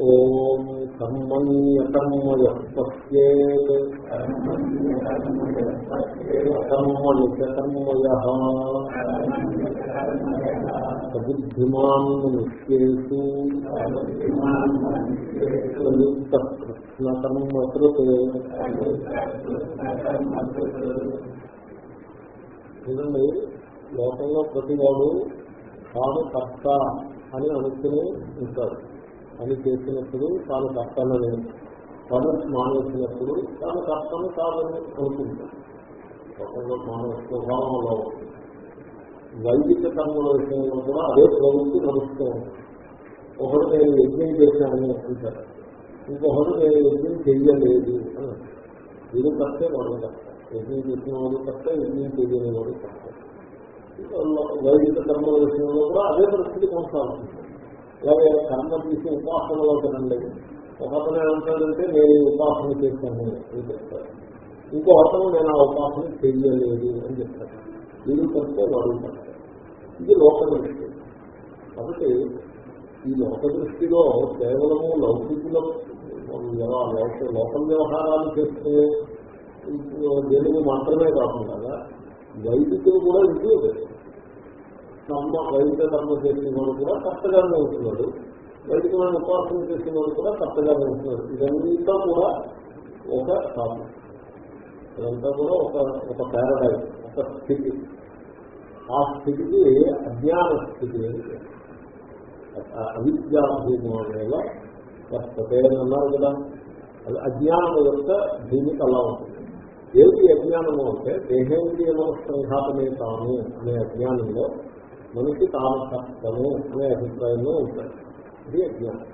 ఓం కర్మణ్యకర్మయ పశ్యేత్ కర్మణి మనుష్యేషు ప్రయుక్త కృష్ణ చూడండి లోకంలో ప్రతివాడు తాను కర్త అని అనుకుని ఉంటాడు. పని చేసినప్పుడు తాను కర్తనని పనులు మానేసినప్పుడు తాను కష్టం కాదని అనుకుంటాడు మానవ స్వభావంలో వైదిక కర్మల విషయంలో కూడా అదే ప్రవృత్తి నడుస్తూ ఒకరు నేను యజ్ఞం చేశానని అనుకుంటారు. ఇంకొకరు నేను యజ్ఞం చెయ్యలేదు అని. ఇది కష్టే వాడు కష్టం యజ్ఞం చేసిన వాడు కష్టం యజ్ఞం చేయని వాడు కష్టం వైదిక కర్మల విషయంలో కూడా అదే పరిస్థితి కొనసాగుతుంది. అలాగే కర్మ తీసి ఉపాసనలో కదండి ఒక అతను ఏమంటాడంటే నేను ఉపాసన చేశాను అని చెప్తాను ఇంకో అతను నేను ఆ ఉపాసన చెయ్యలేదు అని చెప్తాను వీళ్ళు కడితే వాడు ఇది లోక దృష్టి కాబట్టి ఈ లోక దృష్టిలో కేవలము లౌకికుల లోకల్ వ్యవహారాలు చేస్తే తెలుగు మాత్రమే కాకుండా వైదికులు కూడా ఇంట్లో కర్మ వైదిక కర్మ చేసిన వాడు కూడా కరెక్ట్గానే ఉంటున్నాడు. వైదికమైన ఉపాసన చేసిన వాడు కూడా కరెక్ట్గానే ఉంటున్నాడు. ఇదంతా కూడా ఒక టాపిక్ ఇదంతా కూడా ఒక ఒక పారడైజ్ ఒక స్థితి. ఆ స్థితికి అజ్ఞాన స్థితి అవిద్యాభూమేవ వర్తతే అని అన్నారు కదా. అది అజ్ఞానం యొక్క భూమికి అలా ఉంటుంది. ఏది అజ్ఞానము అంటే దేహేంద్రియ సంఘాతమే తాను అనే అజ్ఞానంలో మనిషి తాను కర్తము అనే అభిప్రాయంలో ఉంటాడు. ఇది అజ్ఞానం.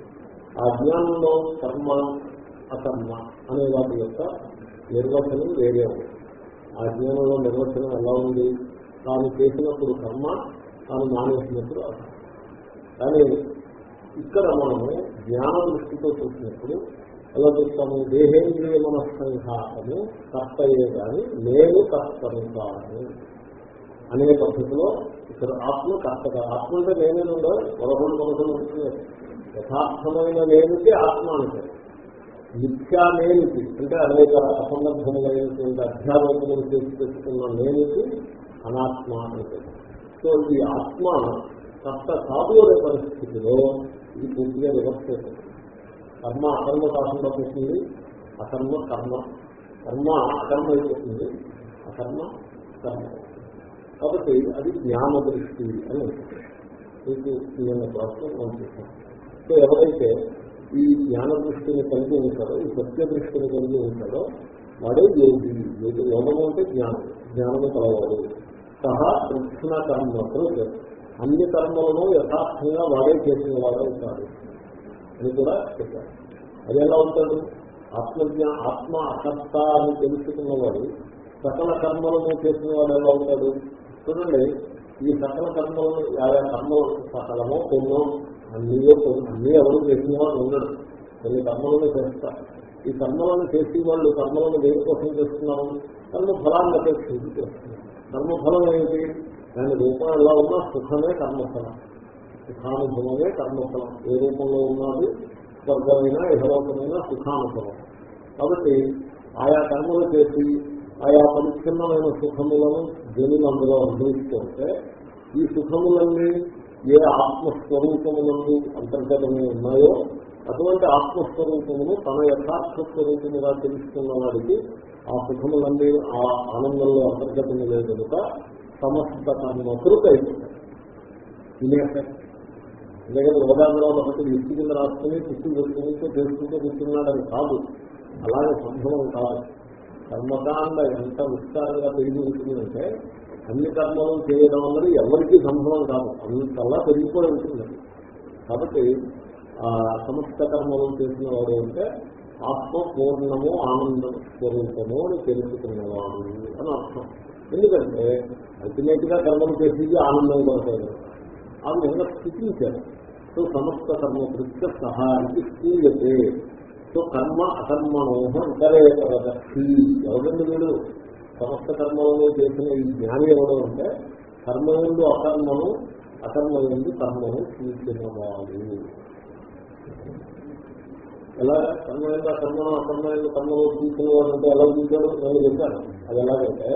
ఆ అజ్ఞానంలో కర్మ అకర్మ అనే వాటి యొక్క నిర్వచనం వేరే ఉంది. ఆ జ్ఞానంలో నిర్వచనం ఎలా ఉంది? తాను చేసినప్పుడు కర్మ తాను మానేసినప్పుడు అకర్మ. కానీ ఇక్కడ మనము జ్ఞాన దృష్టితో చూసినప్పుడు ఎలా చూస్తాము? దేహేంద్రియ మనస్సంఘాతము కర్తయే కానీ నేను కర్తను కాను అనే పద్ధతిలో ఇక్కడ ఆత్మ కర్తగా ఆత్మ అంటే నేనే ఉండదు పొరపడి మనసులు ఉంటున్నారు యథార్థమైన నేనుకి ఆత్మ అంటే. మిథ్యా నేనుకి. అంటే అనేక అసందర్భములైనటువంటి అధ్యారోపణలు చేసి పెట్టుకున్న నేనుకి అనాత్మ అంటే సో ఈ ఆత్మ కర్త కాదు అనే పరిస్థితిలో ఇది పూర్తిగా రివర్స్ అవుతుంది కర్మ అకర్మ కాకుండా పోతుంది. అకర్మ కర్మ. కర్మ అకర్మ అయిపోతుంది. అకర్మ కర్మ. కాబట్టి అది జ్ఞాన దృష్టి అని మీకు నిన్న క్లాస్లో మనం చూసాం సో ఎవరైతే ఈ జ్ఞాన దృష్టిని కలిగి ఉంటాడో ఈ సత్య దృష్టిని కలిగి ఉంటాడో వాడే యోగి. యోగము అంటే జ్ఞానం. జ్ఞానము కలవాడు. సహా కృష్ణ కర్మతో అన్ని కర్మలను యథార్థంగా వాడే చేసిన వాడే ఉంటాడు. అని కూడా చెప్పారు. అది ఎలా ఉంటాడు? ఆత్మజ్ఞా ఆత్మ అకర్త అని తెలుసుకున్నవాడు సకల కర్మలను చేసిన వాడు ఎలా ఉంటాడు? చూడండి ఈ సకల కర్మలు ఆయా కర్మలు సకలమో కొన్నో అన్నీయో అన్నీ ఎవరు చేసిన వాళ్ళు ఉండడు కొన్ని కర్మలను చేస్తారు. ఈ కర్మలను చేసి వాళ్ళు కర్మలను దేనికోసం చేస్తున్నాము కర్మ ఫలాన్ని అపేక్షించి చేస్తున్నారు. కర్మఫలం ఏమిటి? దాని రూపం ఎలా ఉన్నా సుఖమే కర్మఫలం. సుఖానుభవమే కర్మఫలం. ఏ రూపంలో ఉన్నది? స్వర్గమైన యహలోకమైన సుఖానుభవం. కాబట్టి ఆయా కర్మలు చేసి ఆయా పరిచ్ఛిన్నమైన సుఖములను జనులు అందులో అనుభవిస్తుంటే ఈ సుఖములన్నీ ఏ ఆత్మస్వరూపములందు అంతర్గతమై ఉన్నాయో అటువంటి ఆత్మస్వరూపమును తన యథార్థ స్వరూపముగా తెలుసుకున్న వాడికి ఆ సుఖములన్నీ ఆ ఆనందంలో అంతర్గతములే కనుక సమస్త కర్మకృత ఎందుకంటే ఉదాహరణలో ఒకటి ఇంటి కింద రాసుకుని చుట్టూ పెట్టుకుంటూ చేసుకుంటూ కూర్చున్నాడని కాదు. అలాగే సంభవం కాదు. కర్మకాండ ఎంత విస్తారంగా పెరిగి ఉంటుందంటే అన్ని కర్మలు చేయడం అన్నది ఎవరికీ సంభవం కాదు. అంతలా పెరిగిపోయి ఉంటుంది. కాబట్టి ఆ సమస్త కర్మలు చేసిన వాడు అంటే ఆత్మ పూర్ణము ఆనంద స్వరూపము అని తెలుసుకున్నవాడు అని అర్థం. ఎందుకంటే అల్టిమేట్గా కర్మలు చేసేది ఆనందం కొనసాగదు ఆ విధంగా స్థితించారు. సో సమస్త కర్మ కృత్య సహాయానికి స్థితి సో కర్మ అకర్మణోహ ఇతరేతరదక్షి ఎవరండి వీడు? సమస్త కర్మలను చేసిన ఈ జ్ఞాని ఎవరు అంటే కర్మయందు అకర్మను అకర్మయందు కర్మను చూసినవాడు ఎలా? కర్మయందు అకర్మను అకర్మయందు కర్మలో తీసుకునేవాడు అంటే ఎలా చూశాడు నేను చెప్పాను. అది ఎలాగంటే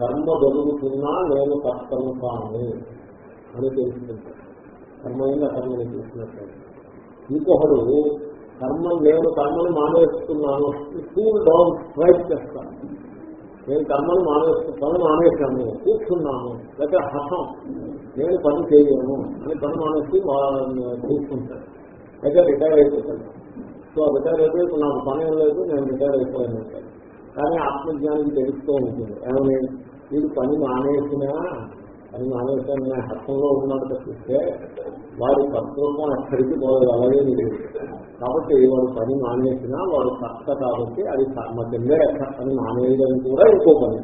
కర్మ జరుగుతున్నా నేను కర్తను కాను అని తెలుసుకుంటాను కర్మయంగా కర్మని చూసినట్లయితే ఇంకొకడు కర్మం నేను కర్మను మానేస్తున్నాను. కూల్ డౌన్ స్ట్రైక్ చేస్తాను. నేను కర్మని మానేస్తున్నాను పని మానేశాను కూర్చున్నాను. లేకపోతే హసం నేను పని చేయను అని పని మానేసి కూర్చుంటాను. అయితే రిటైర్ అయిపోతాను. సో రిటైర్ అయిపోయి ఇప్పుడు నాకు పని ఏం లేదు నేను రిటైర్ అయిపోయాను. కానీ ఆత్మజ్ఞానికి తెలుస్తూ ఉంటుంది. ఏమని? వీడు పని మానేసినా అని మానేశాను మానేసిన హస్తంలో ఉన్నాడు తప్పిస్తే వాడి కర్తృత్వం అక్కడికి పోలేదు అలాగే కాబట్టి వాడు పని మానేసినా వాడు కర్త కాబట్టి అది కర్మ కిందే పని మానేయడం కూడా ఇంకో పని.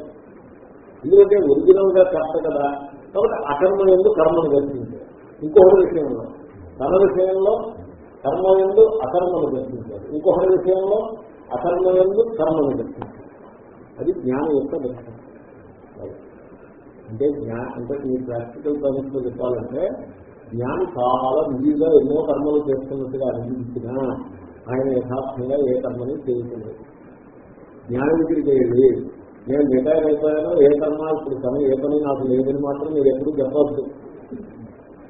ఎందుకంటే ఒరిజినల్గా కర్త కదా. కాబట్టి అకర్మ ఎందు కర్మను దర్శించారు ఇంకొకటి విషయంలో తన విషయంలో కర్మ ఎందు అకర్మను దర్శించారు ఇంకొకటి విషయంలో అకర్మ ఎందు కర్మను దర్శించారు అది జ్ఞానం యొక్క దర్శనం. అంటే జ్ఞా అంటే మీ ప్రాక్టికల్ టర్మ్స్ చెప్పాలంటే జ్ఞానం చాలా బిజీగా ఎన్నో కర్మలు చేస్తున్నట్టుగా అనిపించినా ఆయన యథార్థంగా ఏ కర్మని చేయలేదు జ్ఞానం దగ్గరికి వెళ్ళి నేను రిటైర్ అయిపోయాను ఏ కర్మ? ఇప్పుడు పని ఏ పని నాకు లేదని మాత్రం మీరు ఎప్పుడు చెప్పవద్దు.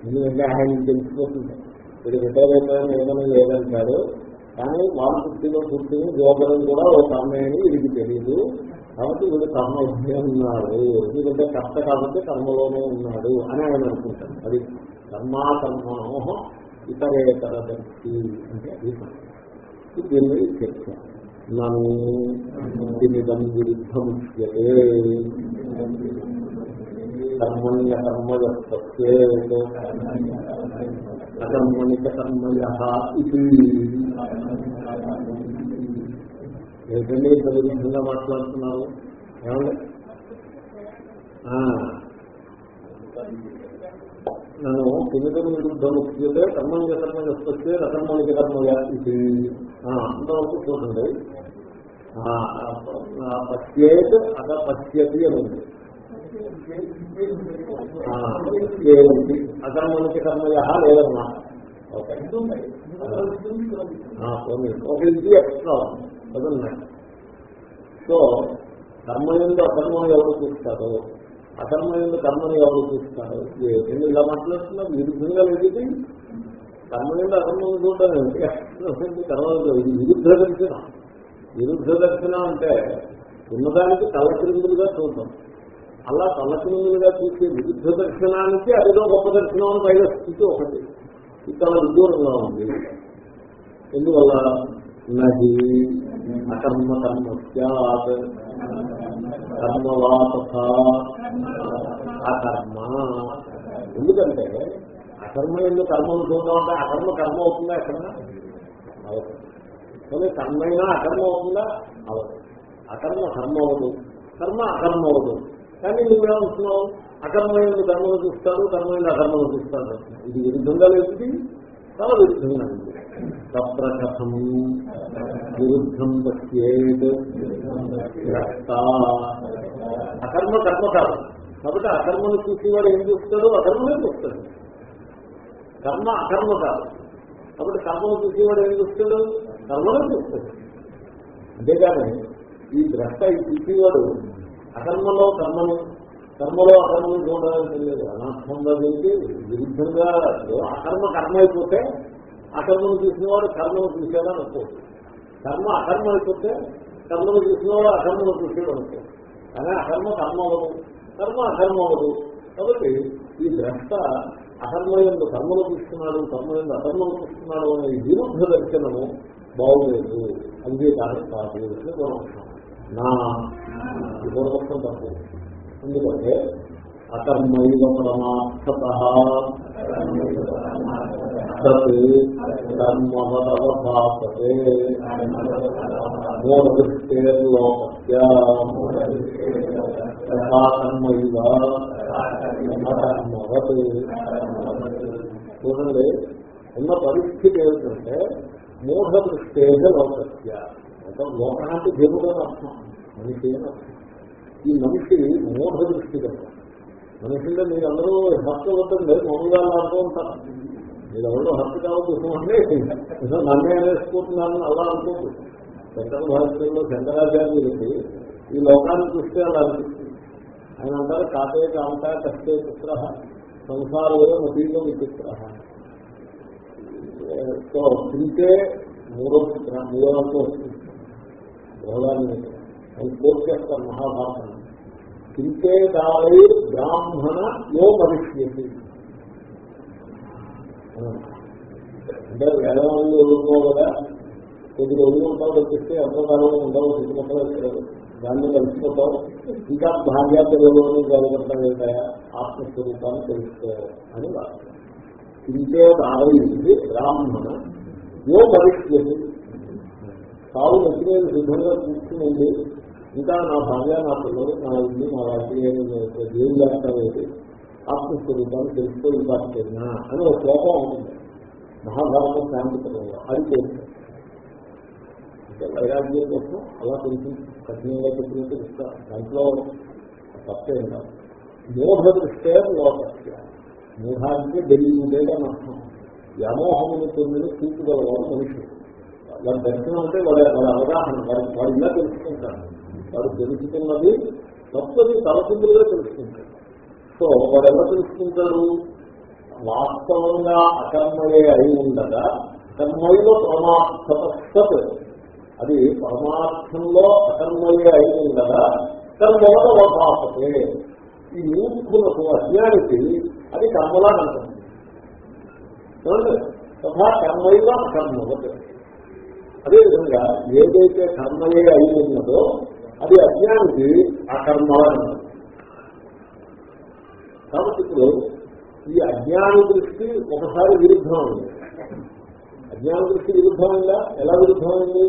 ఎందుకంటే ఆయన తెలిసిపోతుంది మీరు రిటైర్ అయిపోయాను ఏమని లేదంటారు. కానీ వాళ్ళ పుట్టిలో పుట్టిన జోగడం కూడా ఒక కర్మే అని వీడికి తెలియదు కాబట్టి వీడు కర్మలోనే ఉన్నాడు. ఎందుకంటే కర్త కాబట్టి కర్మలోనే ఉన్నాడు అని ఆయన అనుకుంటాడు. అది కర్మా కర్మనో ఇతరేతర దర్శి అంటే అది దీన్ని చర్చ. నన్ను దీనిదం విరుద్ధం కర్మణ్య కర్మయే అకర్మణిక కర్మయ ఇది ఏంటండి విరుద్ధంగా మాట్లాడుతున్నారు ఏమండి? నన్ను పిమితం విరుద్ధం ముఖ్యతే కర్మం కర్మ వస్తే అకర్మణిక కర్మయ ఇది. అంతవరకు చూడండి. పశ్యేత్ అక పశ్యతి అని ఉంది? ఏమిటి అకర్మణిక కర్మయ లేదన్నా ఓకే. ఒక ఇది ఎక్స్ట్రా సో కర్మయంలో అకర్మం ఎవరు చూస్తారు? అకర్మయంలో కర్మని ఎవరు చూస్తారు? ఏంటి ఇలా మాట్లాడుతున్నారు? విరుద్ధంగా లేదు కర్మయంలో అకర్మం చూడడం ఏంటి తర్వాత ఇది విరుద్ధ దర్శనం. విరుద్ధ దర్శనం అంటే ఉన్నదానికి తలక్రిందులుగా చూద్దాం అలా తలక్రిందులుగా చూసే విరుద్ధ దర్శనానికి అదిలో గొప్ప దర్శనం అని పైన స్థితి ఒకటి. ఇక్కడ విదూరంగా ఉంది. ఎందువల్ల? నది అకర్మ కర్మ సత్ కర్మవాత అకర్మ. ఎందుకంటే అకర్మ ఎందుకు కర్మ చూడడం అంటే అకర్మ కర్మ అవుతుందా ఎక్కడన్నా కానీ కర్మైనా అకర్మ అవుతుందా? అవదు అకర్మ కర్మ అవదు. కర్మ అకర్మ అవదు. కానీ నువ్వేమంటున్నావు అకర్మైన కర్మను చూస్తారు? కర్మైన అకర్మను చూస్తారు? ఇది విరుద్ధంగా లేదు చాలా విరుద్ధంగా ఉంది. తత్ర కథం విరుద్ధం పశ్యేత్ అకర్మ కర్మ కాదు కాబట్టి అకర్మను చూసేవాడు ఏం చూస్తాడు? అకర్మనే చూస్తాడు. కర్మ అకర్మ కాదు కాబట్టి కర్మను చూసేవాడు ఏం చూస్తాడు? కర్మనే చూస్తాడు. అంతేగాని ఈ ద్రష్ట ఈ చూసేవాడు అకర్మలో కర్మను కర్మలో అకర్మను చూడడానికి లేదు అనార్థంగా వెళ్తే విరుద్ధంగా అకర్మ కర్మ అయిపోతే అకర్మను చూసినవాడు కర్మను చూసేవాడు అనుకోవచ్చు కర్మ అకర్మ అయిపోతే కర్మను చూసినవాడు అకర్మను చూసేవాడు అనుకోవచ్చు కానీ అకర్మ కర్మ అవ్వదు. కర్మ అకర్మ అవ్వదు. కాబట్టి ఈ ద్రష్ట అకర్మయందు కర్మలు చూస్తున్నాడు కర్మయందు అకర్మలు చూస్తున్నాడు అనే విరుద్ధ దర్శనము బాగులేదు. అంగీకారం కాదు నా. పూర్వపక్షం తప్పు ఎందుకంటే అకర్మైవ పరమార్థత కర్మవదవభాసతే మూఢదృష్టేర్లోకర్మైవ అకర్మవత్ చూడండి ఉన్న పరిస్థితి ఏమిటంటే మూఢ దృష్టే లోకస్య లోక అంటే దేవుడు అర్థం. మనిషి అని అర్థం? ఈ మనిషి మూఢ దృష్టి కదా. మనిషిలో మీరు అందరూ భక్త వద్దండి మామూలుగా లాడుతూ ఉంటారు. మీరు ఎవరో హత్య కావచ్చు అంటే నన్నే అనేసుకుంటున్నాను అలా అనుకోదు శంకర భారతీయంలో శంకరాచార్యులకి ఈ లోకాన్ని చూస్తే అలా అనిపిస్తుంది. ఆయన అంటారు కాతే కాంత కష్టే పుత్ర సంసారంలో నదీలో విచిత్ర. సో తింటే మూడో పుత్ర మూడో అంటూ వస్తుంది. బృహదాన్ని ఆయన కోర్టు చేస్తారు మహాభారతం తింటే బ్రాహ్మణ యో మనుష్యతి. అంటే వేదవాళ్ళు ఎదుర్కో కదా. కొద్ది రోజులు ఉంటావు తప్పిస్తే ఎంతకాలంలో ఉండవు చుట్టుపక్కల దాన్ని కలిసిపోతావు ఇంకా భార్య పిల్లలు జరుగుతాం ఏంటయా ఆత్మస్వరూపాన్ని తెలుసుకో అని వాడు తింటే బ్రాహ్మణ యో భవిష్యత్ సాగు నచ్చినది సిద్ధంగా కూర్చుంది ఇంకా నా భార్య నా పిల్లలు నా ఇల్లు నా రాజకీయ ఏం చేస్తావేది ఆత్మస్వరూపాన్ని తెలుసుకో ఇంకా అని ఒక శ్లోకం ఉంటుంది. మహాభారతం శాంతిపరంగా అది తెలుసు వైరాగ్యం కోసం అలా కొంచెం కఠినంగా చెప్పినట్టు ఇస్తారు దాంట్లో తప్పేం కాదు. మోహ దృష్ట్యా లోకస్య మూఢానికి డెలియుడేగా అర్థం వ్యామోహమును పొందిన చూపుగలవాడు మనుషుడు వారి దర్శనం అంటే వాళ్ళ వాళ్ళ అవగాహన వారి వాడు ఇలా తెలుసుకుంటారు వాడు తెలుసుకున్నది తప్పది తలసిందులుగా తెలుసుకుంటాడు. సో వాడు ఎలా తెలుసుకుంటాడు? వాస్తవంగా అకర్మయే అయి ఉండగా కర్మలో పరమార్థత అది పరమార్థంలో అకర్మయే అయి ఉండగా కర్మల వాసతే ఈ మూర్ఖులకు అజ్ఞానికి అది కర్మలా అంటుంది తథా కర్మైవ అకర్మవత్. అదేవిధంగా ఏదైతే కర్మయే అయి ఉన్నదో అది అజ్ఞానికి ఆ అంటుంది కాబట్టి ఇప్పుడు ఈ అజ్ఞాన దృష్టి ఒకసారి విరుద్ధమైంది. అజ్ఞాన దృష్టి విరుద్ధమైందా? ఎలా విరుద్ధమైంది?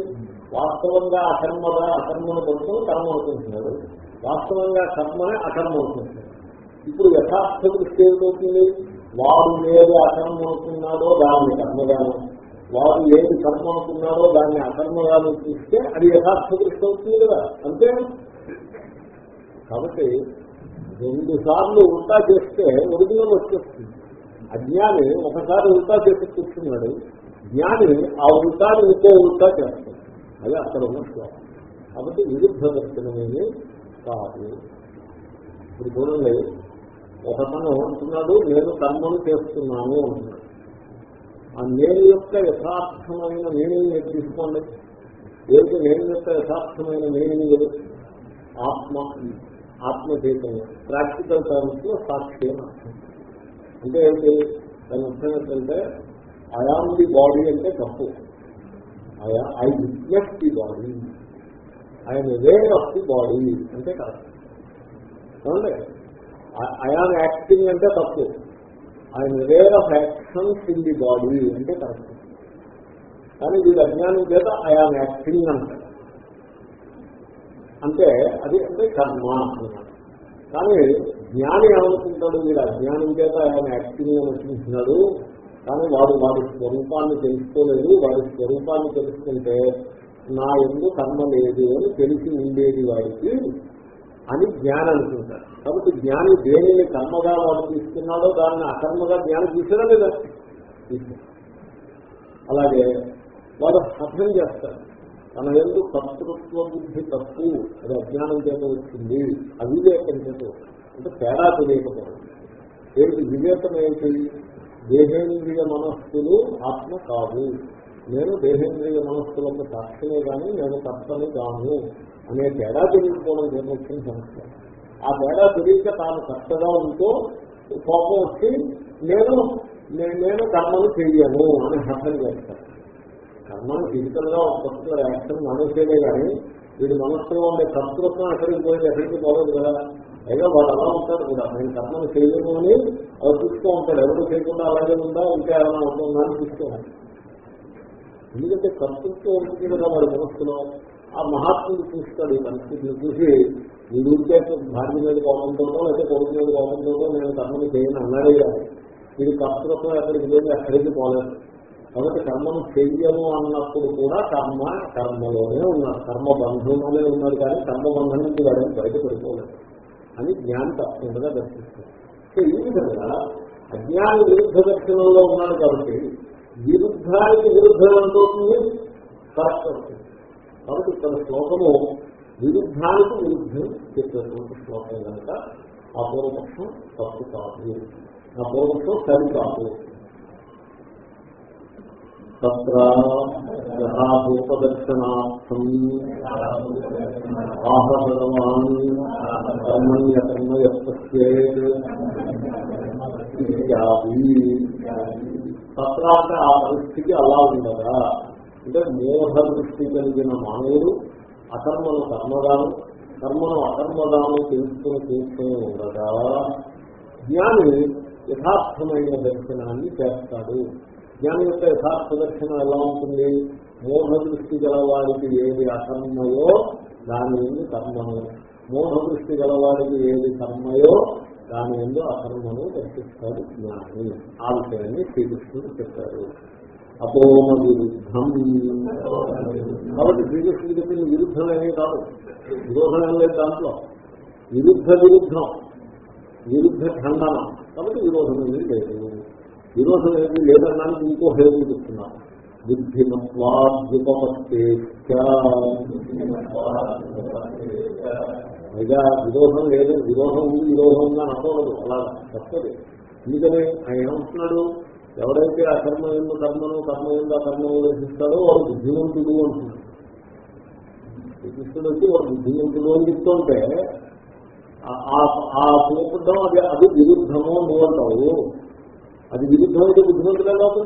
వాస్తవంగా అకర్మగా అకర్మను కోసం కర్మ అనుకుంటున్నాడు వాస్తవంగా కర్మనే అకర్మ అనుకుంటున్నాడు ఇప్పుడు యథార్థ దృష్టి ఏమిటవుతుంది? వాడు ఏది అకర్మ అవుతున్నాడో దాన్ని కర్మగాను వాడు ఏది కర్మ అనుకున్నాడో దాన్ని అకర్మగా చూస్తే అది యథార్థ దృష్టి అవుతుంది కదా. అంతే? కాబట్టి రెండు సార్లు ఉల్టా చేస్తే ఒరిజినల్ వచ్చేస్తుంది. అజ్ఞాని ఒకసారి ఉల్టా చేసి కూర్చున్నాడు. జ్ఞాని ఆ ఉల్టాని ఇంకో ఉల్టా చేస్తాడు. అది అక్కడ ఉన్న శ్లోకం. కాబట్టి విరుద్ధ దర్శనమేమి కాదు. ఇప్పుడు చూడండి ఒకతను అంటున్నాడు నేను కర్మను చేస్తున్నాను అంటున్నాడు. ఆ నేను యొక్క యథార్థమైన మీనింగ్ మీరు తీసుకోండి? ఏంటి నేను యొక్క యథార్థమైన మీనింగ్ ఆత్మ ఆత్మ చైతన్యం ప్రాక్టికల్ టర్మ్స్లో సాక్షి అని అర్థం. అంటే ఏంటి దాని అర్థం ఏంటంటే ఐఆమ్ ది బాడీ అంటే తప్పు. I witness the body I'm aware of the body అంటే కరెక్ట్ ఐఆమ్ యాక్టింగ్ అంటే తప్పు. ఆయన aware of actions in the body అంటే కరెక్ట్ కానీ వీడు అజ్ఞానం చేత ఐఆమ్ యాక్టింగ్ అంటారు అంటే అది అంటే కర్మ కానీ జ్ఞాని ఏమనుకుంటాడు? వీడు అజ్ఞానం చేత ఆయన యాక్టింగ్ అనుకుంటున్నాడు. కానీ వాడు వాడి స్వరూపాన్ని తెలుసుకోలేదు. వాడి స్వరూపాన్ని తెలుసుకుంటే నా ఎందు కర్మ లేదు అని తెలిసి ఉండేది వాడికి అని జ్ఞానం అనుకుంటారు. కాబట్టి జ్ఞాని దేనిని కర్మగా వాడు తీసుకున్నాడో దాన్ని అకర్మగా జ్ఞానం తీసినా లేదా? అలాగే వాడు అర్థం చేస్తారు తన ఎందు కర్తృత్వ బుద్ధి తప్పు అది అజ్ఞానం చేత వచ్చింది అవివేకం చేత అంటే తేడా తెలియకపోవడం. ఏంటి వివేకం ఏంటి దేహేంద్రియ మనస్సులు ఆత్మ కాదు. నేను దేహేంద్రియ మనస్సులకు సాక్షినే కానీ నేను కర్తని కాను. అనే తేడా తెలియకపోవడం జరుగుతున్న సమస్య. ఆ తేడా తెలియక తాను కర్తగా ఉంటూ కోపం వచ్చి నేను నేను కర్మను చెయ్యను అని హతం చేస్తాను కర్మను ఫిజికల్గా ఒక పర్టికులర్ యాక్షన్ మానేసేదే కానీ వీడి మనస్సులో ఉండే కర్తృత్వం ఎక్కడికి పోయింది ఎక్కడికి పోలేదు కదా. అయినా వాడు అలా ఉంటాడు కూడా. నేను కర్మను చేయను అని అవి చూస్తూ ఉంటాడు. ఎవరు చేయకుండా అలాగే ఉందా? ఇంకా ఏమైనా ఉంటుందా అని చూస్తూ ఉంటాడు. ఎందుకంటే కర్తృత్వం ఉంటుంది కదా వాడి మనస్సులో. ఆ మహాత్ముడు చూస్తాడు ఈ పరిస్థితిని చూసి ఈ ఊరికే భార్య మీద కోపంతోనో లేకపోతే కొడుకు మీద కోపంతోనో నేను కర్మను చేయను అన్నాడే కాదు వీడి కర్తృత్వం ఎక్కడికి లేదు ఎక్కడికి పోలేదు. కాబట్టి కర్మను చెయ్యము అన్నప్పుడు కూడా కర్మ కర్మలోనే ఉన్నారు కర్మ బంధంలోనే ఉన్నారు కానీ కర్మ బంధం నుంచి వాడని బయటపడిపోలేదు అని జ్ఞానం తప్పకుండా దర్శిస్తారు సో ఈ విధంగా అజ్ఞాన విరుద్ధ దర్శనంలో ఉన్నాడు కాబట్టి విరుద్ధానికి విరుద్ధం ఎంతవుతుంది కరెక్ట్ అవుతుంది కాబట్టి ఇక్కడ శ్లోకము విరుద్ధానికి విరుద్ధం చెప్పేటువంటి శ్లోకం కనుక ఆ పూర్వపక్షం తప్పు కాదు. ఆ పూర్వపక్షం సరి కాదు. తత్ర యథాభూపదర్శనార్థం ఆహభగవాన్ కర్మణ్యకర్మయత్యేది తత్ర అంటే ఆ పరిస్థితి అలా ఉండగా అంటే మోహ దృష్టి కలిగిన మానవుడు అకర్మను కర్మదానం కర్మను అకర్మదానం తెలుసుకుని చేసుకుని ఉండగా జ్ఞాని యథార్థమైన దర్శనాన్ని చేస్తాడు. జ్ఞాని యొక్క యథార్థ దర్శనం ఎలా ఉంటుంది? మోహ దృష్టి గలవాడికి ఏది అకర్మయో దాని ఎందు కర్మను. మోహ దృష్టి గలవాడికి ఏది కర్మయో దాని ఎందు అకర్మను దర్శిస్తాడు జ్ఞాని. ఆ విషయాన్ని శ్రీకృష్ణుడు చెప్పారు అపోమ విరుద్ధం కాబట్టి శ్రీకృష్ణుడు చెప్పిన విరుద్ధం ఏమీ కాదు. విరోధం లేదు దాంట్లో. విరుద్ధ విరుద్ధం విరుద్ధ ఖండనం కాబట్టి విరోధం ఏమీ లేదు. విరోధం ఏమీ లేదన్నానికి ఇంకో హేతు చెప్తున్నా. బుద్ధిమత్వాద్యుపమస్తే పైగా విరోధం లేదు. విరోధం ఉంది విరోధం ఉందని అనుకోలేదు అలా తప్పదు. ఎందుకని? ఆయన ఏమంటున్నాడు? ఎవరైతే అకర్మ ఎందు కర్మను కర్మ ఎందు అకర్మను వేసిస్తాడో వాడు బుద్ధిమంతుడు అంటున్నాడు. శ్రీకృష్ణుడు వచ్చి వాడు బుద్ధిమంతుడు అని చెప్తుంటే ఆ చూపడం అది అది విరుద్ధము నువ్వు అంటావు. అది విరుద్ధం అయితే బుద్ధిమంతుడే కాదు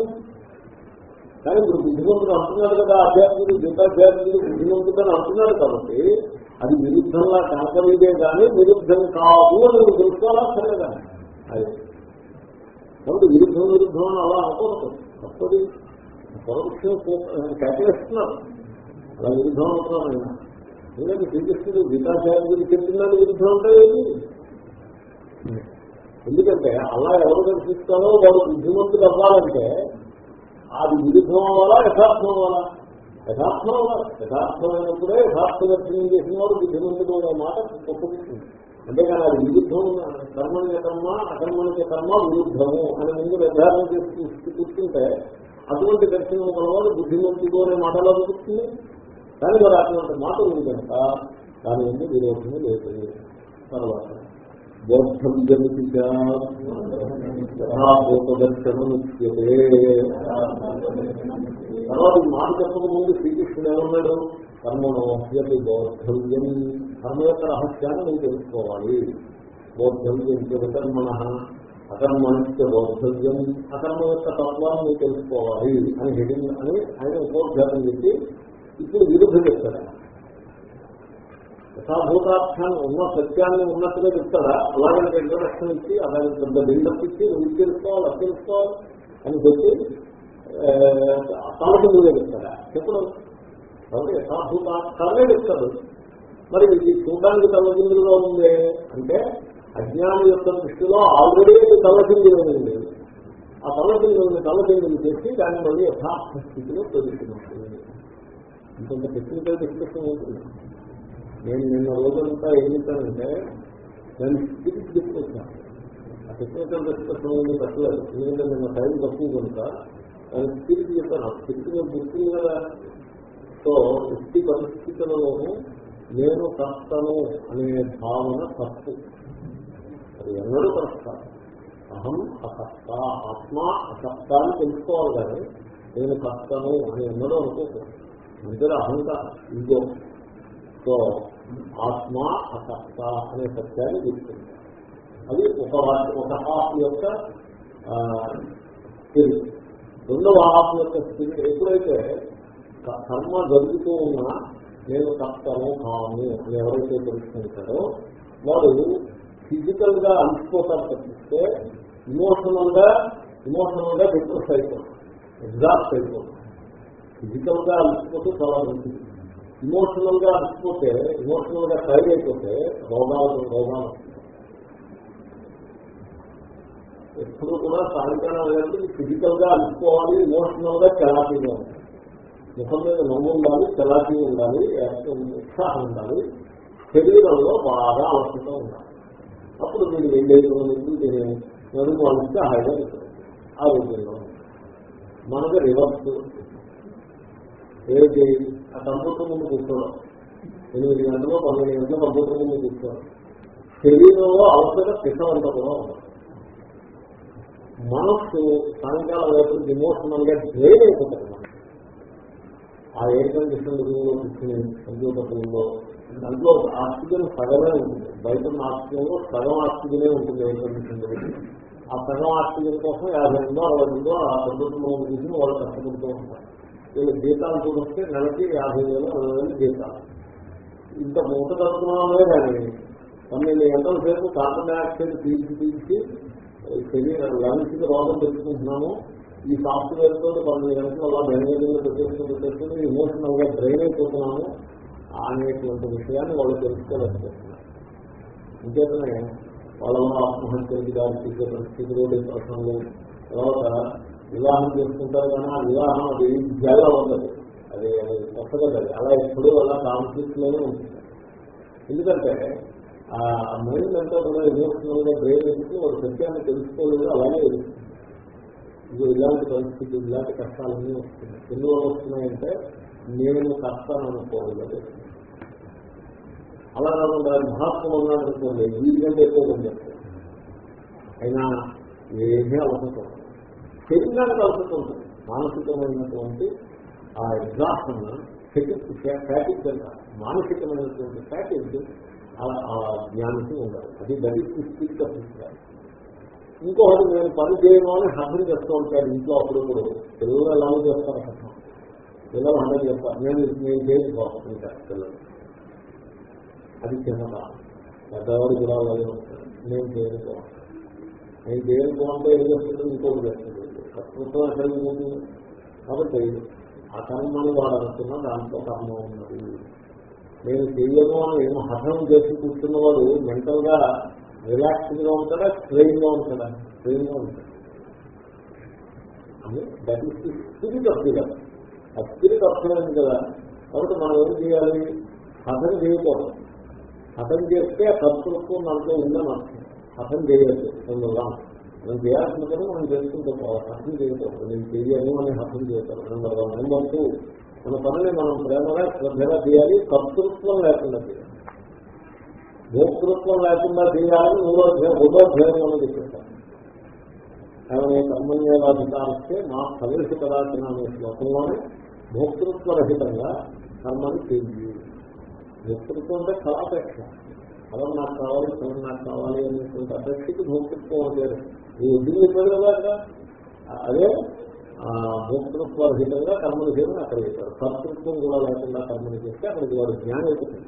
కానీ ఇప్పుడు బుద్ధిమంతుడు అంటున్నాడు కదా ఆధ్యాత్మికుడు గీతాధ్యాత్మికుడు బుద్ధిమంతుడు అని అంటున్నాడు కాబట్టి అది విరుద్ధంగా కాకలేదే కానీ విరుద్ధం కాదు అని నువ్వు తెలుసుకోవాలా? సరే కానీ అది. కాబట్టి విరుద్ధం విరుద్ధం అని అలా అనుకోవద్దు. తప్పది. పరోక్షం కేటలేస్తున్నారు అలా విరుద్ధం అవుతున్నాను ఆయన. ఎందుకంటే శ్రీకృష్ణుడు గీతాచార్యుడు చెప్పిందని విరుద్ధం అంటే ఏది ఎందుకంటే అలా ఎవరు దర్శిస్తారో వాడు బుద్ధిమంతులు అవ్వాలంటే అది విరుద్ధం అవ్వాలా యథార్థం అవ్వాలా? యథార్థం అవ్వాలి. యథార్థమైనప్పుడే యథార్థ దర్శనం చేసిన వాడు బుద్ధిమంతుడు అనే మాట ఒప్పుకుంటుంది అంతేగాని అది విరుద్ధం కర్మణ్య కర్మ అకర్మణ్య కర్మ విరుద్ధము అని ముందు నిర్ధారణ చేసి కూర్చుంటే అటువంటి దర్శనం కలవాడు బుద్ధిమంతుడు అనే మాటలో దొరుకుతుంది కానీ మరి అటువంటి మాట ఉంది కనుక దాని ఎందుకు విరోధము లేదు. తర్వాత బోద్ధవ్యమితి యథాభూతదర్శనం ఇచ్యతే తర్వాత ఈ మాట చెప్పక ముందు శ్రీకృష్ణుడు ఏమన్నాడు కర్మను అభ్యతి బోద్ధవ్యం కర్మ యొక్క రహస్యాన్ని నువ్వు తెలుసుకోవాలి బోద్ధవ్యం వికర్మణ అకర్మణిత్య బోద్ధవ్యం అకర్మ యొక్క తత్వాన్ని నువ్వు తెలుసుకోవాలి అని హెడింగ్ అని ఆయన ఉపోద్ఘాతం చెప్పి ఇప్పుడు విరుద్ధం చెప్తాడు యథాభూతార్థాన్ని ఉన్న సత్యాన్ని ఉన్నట్టుగా చెప్తాడా అలాగే ఇంట్రడక్షన్ ఇచ్చి అలాగే పెద్ద బిల్డప్ ఇచ్చి నువ్వు తెలుసుకోవాలి అది తెలుసుకోవాలి అని చెప్పి తలకి నువ్వే చెప్తాడా చెప్పడం. కాబట్టి యథాభూతార్థాలే చెప్తాడు మరి ఇది చూడడానికి తల్లకిందులుగా ఉంది? అంటే అజ్ఞాని యొక్క దృష్టిలో ఆల్రెడీ అది తల్లకిందులు ఉంది. ఆ తల్లకిందులని తల్లకిందులు చేసి దాన్ని మళ్ళీ యథార్థ స్థితిలో ప్రదర్శిస్తుంది ఇంకొంత టెక్నికల్ డిస్కషన్ ఉంటుంది నేను నిన్న రోజంతా ఏం చెప్పానంటే దాన్ని స్థితికి తీసుకొచ్చాను ఆ టెక్నికల్ డిస్కషన్ ఏమి పెట్టలేదు ఎందుకంటే నిన్న టైం తక్కువ కనుక దాని స్పిరిట్ చెప్పాను. స్పిరిట్ నేను గుర్తుంది కదా. సో వృత్తి పరిస్థితులలోనూ నేను కష్టను అనే భావన తప్పు. అది ఎన్నడూ కరెక్ట్ అహం అసత్త ఆత్మ అసత్త అని తెలుసుకోవాలి కానీ నేను కష్టను అని ఎన్నడూ అనుకోకూడదు. అందరూ అహంకారం. ఇదో సో ఆత్మ అసత్త అనే సత్యాన్ని తీసుకుంది అది ఒక ఒక హాఫ్ యొక్క స్థితి. రెండవ హాఫ్ యొక్క స్థితి ఎప్పుడైతే కర్మ జరుగుతూ ఉన్నా నేను కర్తను కాను అని ఎవరైతే తెలుసుకుంటారో వాడు ఫిజికల్గా అలసిపోతారు తప్పిస్తే ఇమోషనల్గా ఇమోషనల్గా డిప్రెస్ అయిపోతాం ఎగ్జాస్ట్ అయిపోతాం ఫిజికల్గా అలసిపోతే చాలా మంచిది. ఇమోషనల్గా అలసిపోతే ఇమోషనల్గా టైర్ అయిపోతే రోగాలు రోగాలు ఎప్పుడు కూడా సాయంకాలం అనేది ఫిజికల్గా అలసిపోవాలి ఇమోషనల్గా చలాకీగా ఉండాలి. ముఖం మీద నవ్వు ఉండాలి చలాకీ ఉండాలి ఉత్సాహం ఉండాలి శరీరంలో బాగా అవసరం ఉండాలి. అప్పుడు మీరు వెళ్ళేది నడుము వాడిస్తే హాయిగా ఆరోగ్యంగా మనకు రివర్స్ ఏది ఆ కంప్యూటర్ ముందు కూర్చోవడం. ఎనిమిది గంటలో పన్నెండు గంటలో కంప్యూటర్ ముందు కూర్చోవడం. శరీరంలో అవసరం పిసవంతా కూడా మనస్సు సాయంకాలం వైపు ఇమోషనల్గా డ్రైన్ అయిపోతుంది ఆ ఎయిర్ కండిషన్ రూమ్లో కూర్చుని కంప్యూటర్ రూమ్ దాంట్లో ఆక్సిజన్ సగమే ఉంటుంది. బయట ఉన్న ఆక్సిజన్లో సగం ఆక్సిజనే ఉంటుంది ఎయిర్ కండిషన్ ఆ సగం ఆక్సిజన్ కోసం యాభై రెండో అరవై రెండో ఆ కంప్యూటర్లో కూర్చుని వాళ్ళు కష్టపడుతూ ఉంటారు. వీళ్ళు జీతాలు చూస్తే నెలకి యాభై వేలు అరవై వేలు జీతాలు ఇంత మూత కడుతున్నామే కానీ పన్నెండు గంటల సేపు కార్బన్ డైఆక్సైడ్ పీల్చి పీల్చి శరీరం లంగ్స్ రోగం తెచ్చుకుంటున్నాము ఈ సాఫ్ట్వేర్ తోటి పన్నెండు గంటలు అలా మేనేజ్మెంట్ పెట్టేసుకుని పెట్టేసుకుని ఇమోషనల్గా డ్రైన్ అయిపోతున్నాము. అనేటువంటి విషయాన్ని వాళ్ళు తెలుసుకోలేకపోతున్నారు. ఇంకేతనే వాళ్ళ ఆత్మహత్యకి దారి తీసే పరిస్థితులు ప్రశ్నలు తర్వాత వివాహం చేసుకుంటారు కానీ ఆ వివాహం అది జల్లా ఉండదు. అది అది కొత్తగా అలా ఎప్పుడూ అలా కాన్ఫ్లిక్ట్లోనే ఉంటుంది. ఎందుకంటే ఆ మైండ్ అంతా కూడా ఎమోషనల్గా బ్రెయిన్ ఎదుగుతూ ఒక సత్యాన్ని తెలుసుకోలేదు అలాగే ఎదుగుతుంది ఇది ఇలాంటి పరిస్థితి ఇలాంటి కష్టాలన్నీ వస్తున్నాయి. ఎందువల్ల వస్తున్నాయంటే నేను కష్టాన్ని అనుకోలేదు అలా కాకుండా మహాత్ములు ఉన్నాడనుకోండి వీటికంటే ఎక్కువ చెప్తాను అయినా ఏమీ అవసరం శరీరానికి అవసరం ఉంటుంది. మానసికమైనటువంటి ఆ ఎగ్జాషన్ ఫ్యాటిక్ అంటారు మానసికమైనటువంటి ఫ్యాటిక్ ఆ జ్ఞానికి ఉండాలి. అది దళిత స్థితి అభిప్రాయం ఇంకొకటి నేను పని చేయను అని హండ్రెడ్ చేస్తూ ఉంటాడు. ఇంట్లో అప్పుడప్పుడు పిల్లలు ఎలా చేస్తారు కష్టం పిల్లలు హండ్రెడ్ చేస్తారు నేను నేను చేసి చేయకపోతుంటారు పిల్లలు. అది చిన్నదా పెద్దవాడు గురాలు అలాగే ఉంటాడు నేను చేయకపోవాలి నేను చేయనుకోమంటే ఏం చేస్తుంది ఇంకోటి చేస్తుంది కర్తృత్వం ఎక్కడికి పోతుంది? కాబట్టి ఆ కర్మని వాడు అనుకున్న దాంట్లో కర్మ ఉన్నది. నేను చెయ్యను అని ఏమో హఠం చేసి కూర్చున్న వాడు మెంటల్గా రిలాక్స్డ్గా ఉంటాడా? స్ట్రెయిన్గా ఉంటాడా స్ట్రెయిన్గా ఉంటాడు అని దట్ ఈస్ ది స్పిరిట్ కదా ఆ స్పిరిట్ అర్థమైంది కదా. కాబట్టి మనం ఏం చేయాలి? హఠం చేయకూడదు. హఠం చేస్తే ఆ కర్తృత్వం దాంట్లో ఉందని అర్థం. హఠం చేయొచ్చు అందువల్ల మనం చేయాల్సిన కదా మనం చేసుకుంటూ పోవాలి హఠం చేయకూడదు. నేను చేయాలి అని అర్థం చేయకూడదు. నెంబర్ వన్ నెంబర్ టూ మన పనిని మనం ప్రేమగా శ్రద్ధగా చేయాలి. కర్తృత్వం లేకుండా చేయాలి. భోక్తృత్వం లేకుండా చేయాలని మూడో మూడో ధ్యేయం చెప్పేస్తాను ఏమైనా కర్మణ్యేవాధికారిస్తే మా ఫలిత పదార్థం అనే శ్లోకంలోనే భోక్తృత్వరహితంగా కర్మని చేయాలి భోక్తృత్వం అంటే కళాపేక్ష. ఫలం నాకు కావాలి ఫలం నాకు కావాలి అనేటువంటి అపేక్షకి భోక్తృత్వం చేస్తుంది ఈ ఉద్యోగం చెప్పాడు కదా అక్కడ? అదే భోక్తృత్వరహితంగా కర్మలు చేయడం అక్కడ చెప్పారు కర్తృత్వం కూడా లేకుండా కర్మలు చేస్తే అక్కడికి వాడు జ్ఞానం అయిపోతుంది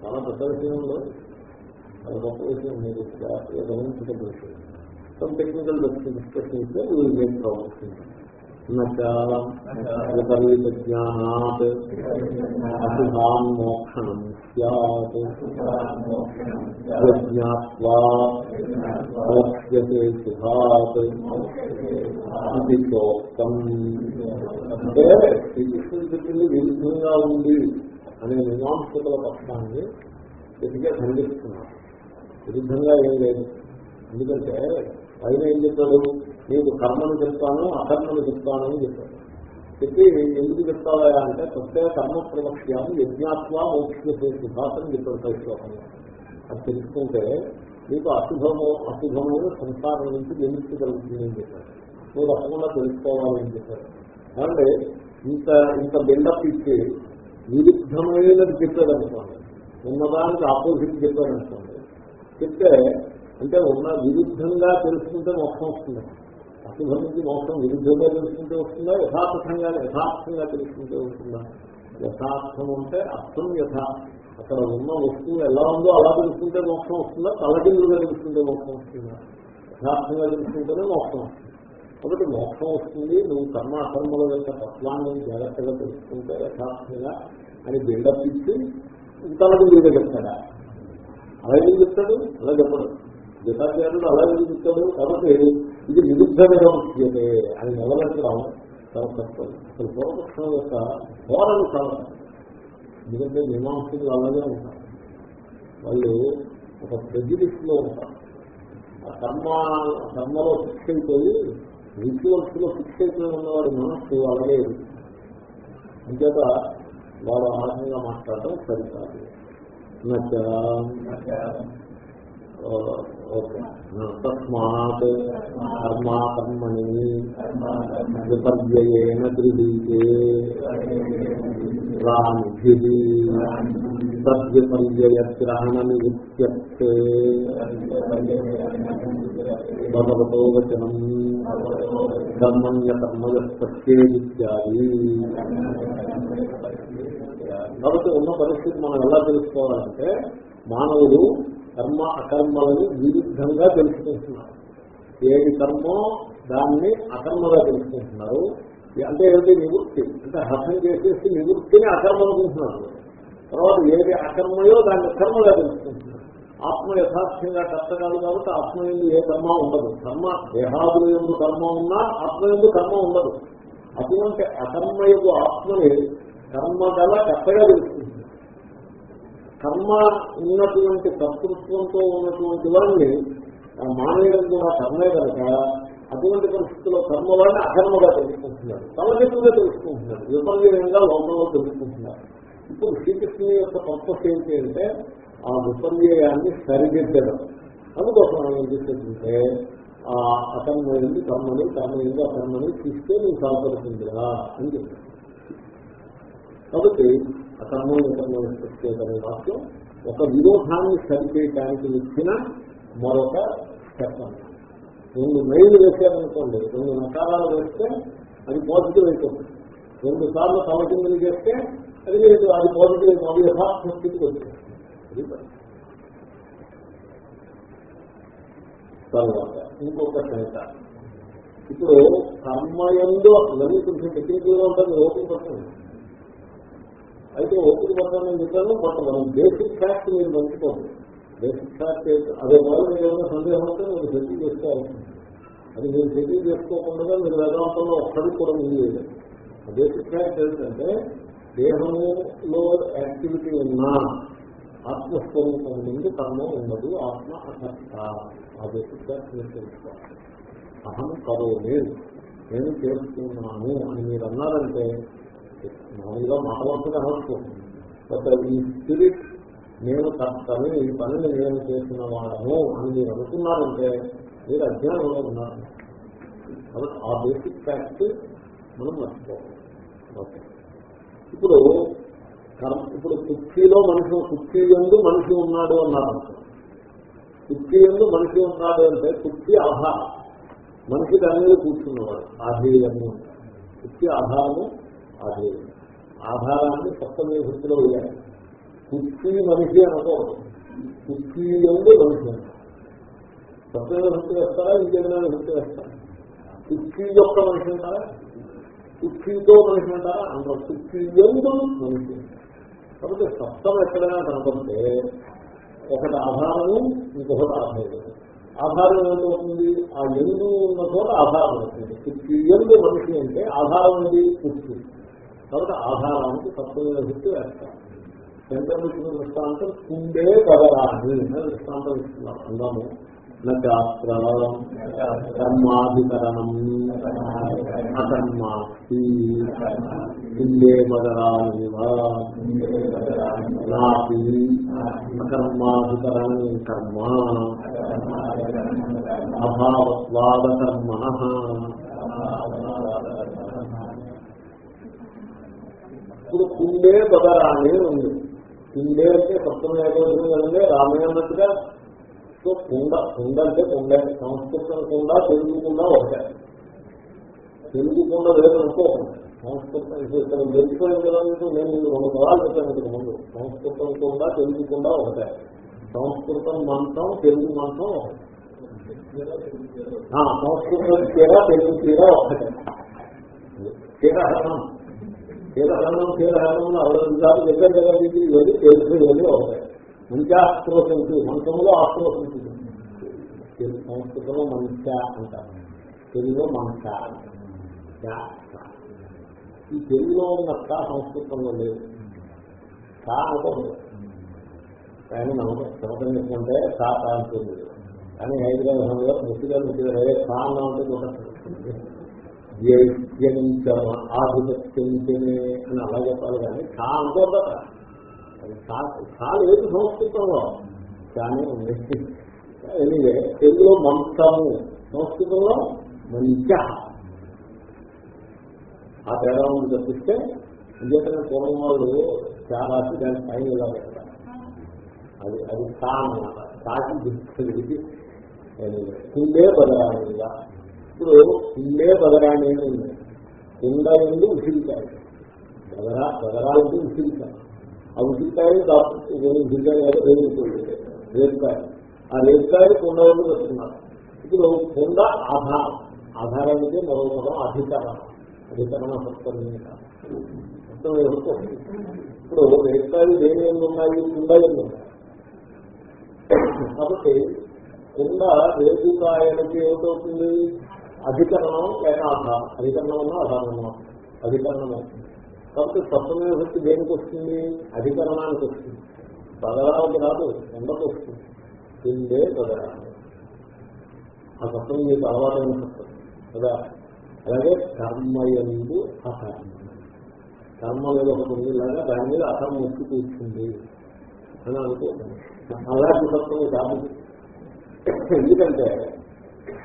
చాలా పెద్ద విషయంలో అది గొప్ప విషయం. మీరు గమనించడం విషయం. సమ్ టెక్నికల్ డిస్కషన్ ఇస్తే వీళ్ళు ఏం విపరీత జ్ఞానాత్ అశుభాన్ మోక్షణం సత్ ప్రజ్ఞాత్వా మోక్ష్యతే శుభాత్ ఇది అంటే శ్రీకృష్ణుడు చెప్పింది విరుద్ధంగా ఉంది అనే మీమాంసకుల పక్షాన్ని గట్టిగా ఖండిస్తున్నారు. విరుద్ధంగా ఏం లేదు. ఎందుకంటే పైన ఏం చెప్పాడు? నీకు కర్మను చెప్తాను అకర్మను చెప్తాను అని చెప్పాను చెప్పి ఎందుకు చెప్తావా అంటే ప్రత్యేక కర్మ ప్రవక్ష్యాన్ని యజ్ఞాత్వ మోక్ష సుభాషని చెప్పాడు శ్లోకంలో అది తెలుసుకుంటే నీకు అశుభము అశుభమైన సంసారం నుంచి విముక్తి కలుగుతుంది అని చెప్పాడు. నువ్వు తప్పకుండా తెలుసుకోవాలి అని చెప్పాడు. అంటే ఇంత ఇంత బిల్డప్ ఇచ్చి విరుద్ధమైనది చెప్పాడు అనుకోండి. ఉన్నదానికి ఆపోజిట్ చెప్పాడు అనుకోండి. చెప్తే అంటే ఉన్న విరుద్ధంగా తెలుసుకుంటే మొత్తం వస్తుంది. అశుభం నుంచి మోక్షం విరుద్ధంగా తెలుసుకుంటే వస్తుందా? యథార్థంగా యథార్థంగా తెలుసుకుంటే వస్తుందా? యథార్థం అంటే అర్థం యథా. అక్కడ ఉన్న వస్తువు ఎలా ఉందో అలా తెలుసుకుంటే మోక్షం వస్తుందా? తలకిందుగా తెలుసుకుంటే మోక్షం వస్తుందా? యథార్థంగా తెలుసుకుంటేనే మోక్షం వస్తుంది. కాబట్టి మోక్షం వస్తుంది నువ్వు కర్మ అకర్మల యొక్క తత్వాన్ని జాగ్రత్తగా తెలుసుకుంటే యథార్థంగా అని బిల్డప్ ఇచ్చి తలకిందుగా చెప్తాడా? అలాగే చెప్తాడు? అలా చెప్పడు. గీతాచార్యుడు అలాగే చెప్తాడు? కాబట్టి ఇది విరుద్ధంగా ముఖ్యతే అని నిలబెట్టడం చాలా కష్టం. అసలు పూర్వపక్షం యొక్క ధోరణ చాలా ఎందుకంటే మీమాంసకులు అలాగే ఉంటారు. వాళ్ళు ఒక ప్రెజిడిస్లో ఉంటారు. ఆ కర్మ కర్మలో ఫిక్స్ అయిపోయి రిచువల్స్లో ఫిక్స్ అయిపోయి ఉన్నవాడి మనస్సు అలాగే అంచేత వారు ఆ రకంగా మాట్లాడటం సరికాదు. నచ్చ తస్మాత్ కర్మా కర్మణి విపర్యయేన గృహీతే రాణిభి తద్విపర్యయగ్రహణ భగవతో వచనం కర్మణ్యకర్మయత్యేదిత్యాది కాబట్టి ఉన్న పరిస్థితి మనం ఎలా తెలుసుకోవాలంటే మానవుడు కర్మ అకర్మలని విరుద్ధంగా తెలుసుకుంటున్నారు. ఏది కర్మో దాన్ని అకర్మగా తెలుసుకుంటున్నారు. అంటే ఏమిటి నివృత్తి? అంటే హర్షం చేసేసి నివృత్తిని అకర్మ అనుకుంటున్నారు. తర్వాత ఏది అకర్మయో దాన్ని కర్మగా తెలుసుకుంటున్నారు. ఆత్మ యథార్థంగా కర్త కాదు కాబట్టి ఆత్మ ఎందు ఏ కర్మ ఉండదు. కర్మ దేహాదుల ఎందు కర్మ ఉన్నా ఆత్మ ఎందు కర్మ ఉండదు. అటువంటి అకర్మయకు ఆత్మని కర్మ గల కర్తగా తెలుసుకుంటుంది కర్మ ఉన్నటువంటి కర్తృత్వంతో ఉన్నటువంటి వారిని మానేయడం కూడా కర్మే కనుక అటువంటి పరిస్థితుల్లో కర్మ వారిని అకర్మగా తెలుసుకుంటున్నారు. తలకెట్టుగా తెలుసుకుంటున్నారు. విపర్యంగా లోకంలో తెలుసుకుంటున్నారు. ఇప్పుడు శ్రీకృష్ణుని యొక్క పర్పస్ ఏంటి అంటే ఆ విపర్యాన్ని సరిదిద్దడం. అందుకోసం మనం ఏం చేసేటంటే ఆ అకర్మైంది కర్మని కర్మైంది అకర్మని తీస్తే నీకు సహకరిస్తుందిరా అని చెప్పారు కాబట్టి అకర్మని కర్మని ప్రత్యేకమైన వాక్యం ఒక విరోధాన్ని సరిచేయడానికి ఇచ్చిన మరొక స్టెప్ రెండు మైలు వేసారనుకోండి రెండు నకారాలు వేస్తే అది పాజిటివ్ అయిపోతుంది రెండు సార్లు సమకిందులు చేస్తే అది లేదు అది పాజిటివ్ అది యథార్థ స్థితికి వచ్చింది తర్వాత ఇంకొక సంహిత ఇప్పుడు కర్మయంలో ఇవన్నీ కొంచెం టెక్నికల్గా ఉంటుంది ఓపిక పడుతుంది అయితే ఓపిక పడతాను నేను చెప్పాను బట్ మనం బేసిక్ ఫ్యాక్ట్ మీరు మంచుకోండి బేసిక్ ఫ్యాక్ట్ అదే వాళ్ళు మీరు ఏమైనా సందేహం ఉంటే మీరు సెటిల్ చేసుకోవాల్సింది అది మీరు సెటిల్ చేసుకోకుండా మీరు వేదాంతంలో ఒక్కడికి కూడా ముందు బేసిక్ ఫ్యాక్ట్ ఏంటంటే దేహంలో యాక్టివిటీ ఉన్నా ఆత్మస్వరూపం నుండి కర్మ ఉండదు ఆత్మ అసత్త. ఆ బేసిక్ ఫ్యాక్ట్ మీరు తెలుసుకోవాలి. అహం కరోమి నేను చేస్తున్నాను అని మీరు అన్నారంటే మామూలుగా మాటవంతుగా అనవచ్చు బట్ ఈ స్పిరిట్ నేను కర్తని ఈ పనిని నేను చేసిన వాడను అని మీరు అనుకున్నారంటే మీరు అజ్ఞానంలో ఉన్నారు. కాబట్టి ఆ బేసిక్ ఫ్యాక్ట్ మనం మర్చిపోవాలి ఓకే. ఇప్పుడు ఇప్పుడు కుర్చీలో మనిషి కుర్చీ ఎందు మనిషి ఉన్నాడు అన్నారు కుర్చీ ఎందు మనిషి ఉన్నాడు అంటే కుర్చీ ఆధారం. మనిషి దాని మీద కూర్చున్నవాడు ఆధేయము. కుర్చీ ఆధారము అది ఆధారాన్ని సప్తమే వృత్తిలో వేయాలి. కుర్చీ మనిషి అనుకోవడం కుర్చీ ఎందు మనిషి. సప్తమే వృత్తి వేస్తారా? ఇంకేమైనా వృత్తి వేస్తారా? కుర్చీ యొక్క మనిషి అంటారా? కుర్చీతో మనిషి అంటారా? అందులో కుర్చీ ఎందు మనిషి? కాబట్టి సప్తం ఎక్కడైనా కనపడితే ఒకటి ఆధారము ఇంకొకటి ఆధారం ఆధారం ఏమవుతుంది ఆ ఎందు ఉన్న చోట ఆధారం అవుతుంది. కుర్చీ ఎందు మనిషి అంటే ఆధారం ఉంది కుర్చీ కాబట్టి ఆధారానికి సప్తమైన వృత్తి వేస్తాం. శంకర్ ఇచ్చిన దృష్టాంతం కుండే కదరాని దృష్టాంతం ఇస్తున్నాం. అందాము. నాస్త్రం కర్మాధికరణం అకర్మాస్తి కుండే బదరాని నాపి అకర్మాధికరణం కర్మ అభావస్వాద కర్మణ ఇప్పుడు కుండే బదరాని ఉంది. కుండే అంటే సప్తమ ఏకవచనం కదండి రామే అన్నట్టుగా. సో కుండ కుండ అంటే కుండ సంస్కృతం కుండ తెలుగు కుండ ఒకటే. తెలుగు కుండ లేదనుకోకుండా సంస్కృతం ఇక్కడ తెలుసుకోలేదు కదా నేను రెండు పదాలు చెప్పాను ఇంతకు ముందు. సంస్కృతం కుండ తెలుగు కుండ ఒకటే. సంస్కృతం మంత్రం తెలుగు మంత్రం సంస్కృతం చీర తెలుగు చీర ఒకటే. చీరహరణం చీరహరణం చీరహరణం అరవై దగ్గర దగ్గర కదా ఇవన్నీ తెలుసు ఇవన్నీ అవుతాయి. మంచి ఆశ్రోసించు మంత్రంలో ఆశ్రోసించు సంస్కృతంలో మంచ అంటారు. తెలుగులో మంచ ఈ తెలుగులో ఉన్న కా సంస్కృతంలో లేదు. కా అనుకోండి ఆయన నమ్మకం చెప్పంటే కా కాంతుంది కానీ హైదరాబాద్ ముఖ్యంగా ముట్టిగా ముట్టిగా ఏ స్థానంలో ఉంటే అని అలా చెప్పాలి కానీ కా అనుకోదట అది చాలు సంస్కృతంలో. కానీ ఉంది. ఎనివే తెలుగులో మంత్రము. సంస్కృతంలో మంచ ఆ తేడా ఉంది తప్పిస్తే ఇంకేతనే పూర్వం వాళ్ళు చాలా దాని పైన ఇలా పెడతారు అది అది కా అన్నమాట. కాకి దిక్కి కుండే బదరాణిగా ఇప్పుడు కుండే బదరాణి అని ఉంది. కుండ నుండి ఉసిరికాయ. బదరా బదరాలంటే ఉసిరికాయ. ఆ ఉసిరికాయ ఉసిరికాయ రేపుకాయ. ఆ రేపుకాయ కుండ ఎందు వస్తున్నారు ఇప్పుడు కుండ ఆధారం. ఆధారానికి మరో మరో అధికరణ. అధికరణ సత్వం మొత్తం ఇప్పుడు రేపుకాయలు దేని ఉన్నాయి? కుండ ఎందు కాబట్టి కుండ రేపుకాయలకి ఏమిటవుతుంది అధికరణం లేక ఆధారం అధికరణం ఉన్నా ఆధారం అధికరణం అవుతుంది కాబట్టి సప్తమైన శక్తి దేనికి వస్తుంది? అధికరణానికి వస్తుంది. బదరానికి రాదు ఎండకు వస్తుంది. తిండే బదరాన్ని ఆ సప్తం మీకు అలవాటైన సప్తం కదా? అలాగే కర్మయందు అకర్మ కర్మ మీద ఒకటి లాగా దాని మీద అకర్మ వచ్చి కూర్చుంది. అని అనుకుంటుంది అలాంటి సత్వం కాదు ఎందుకంటే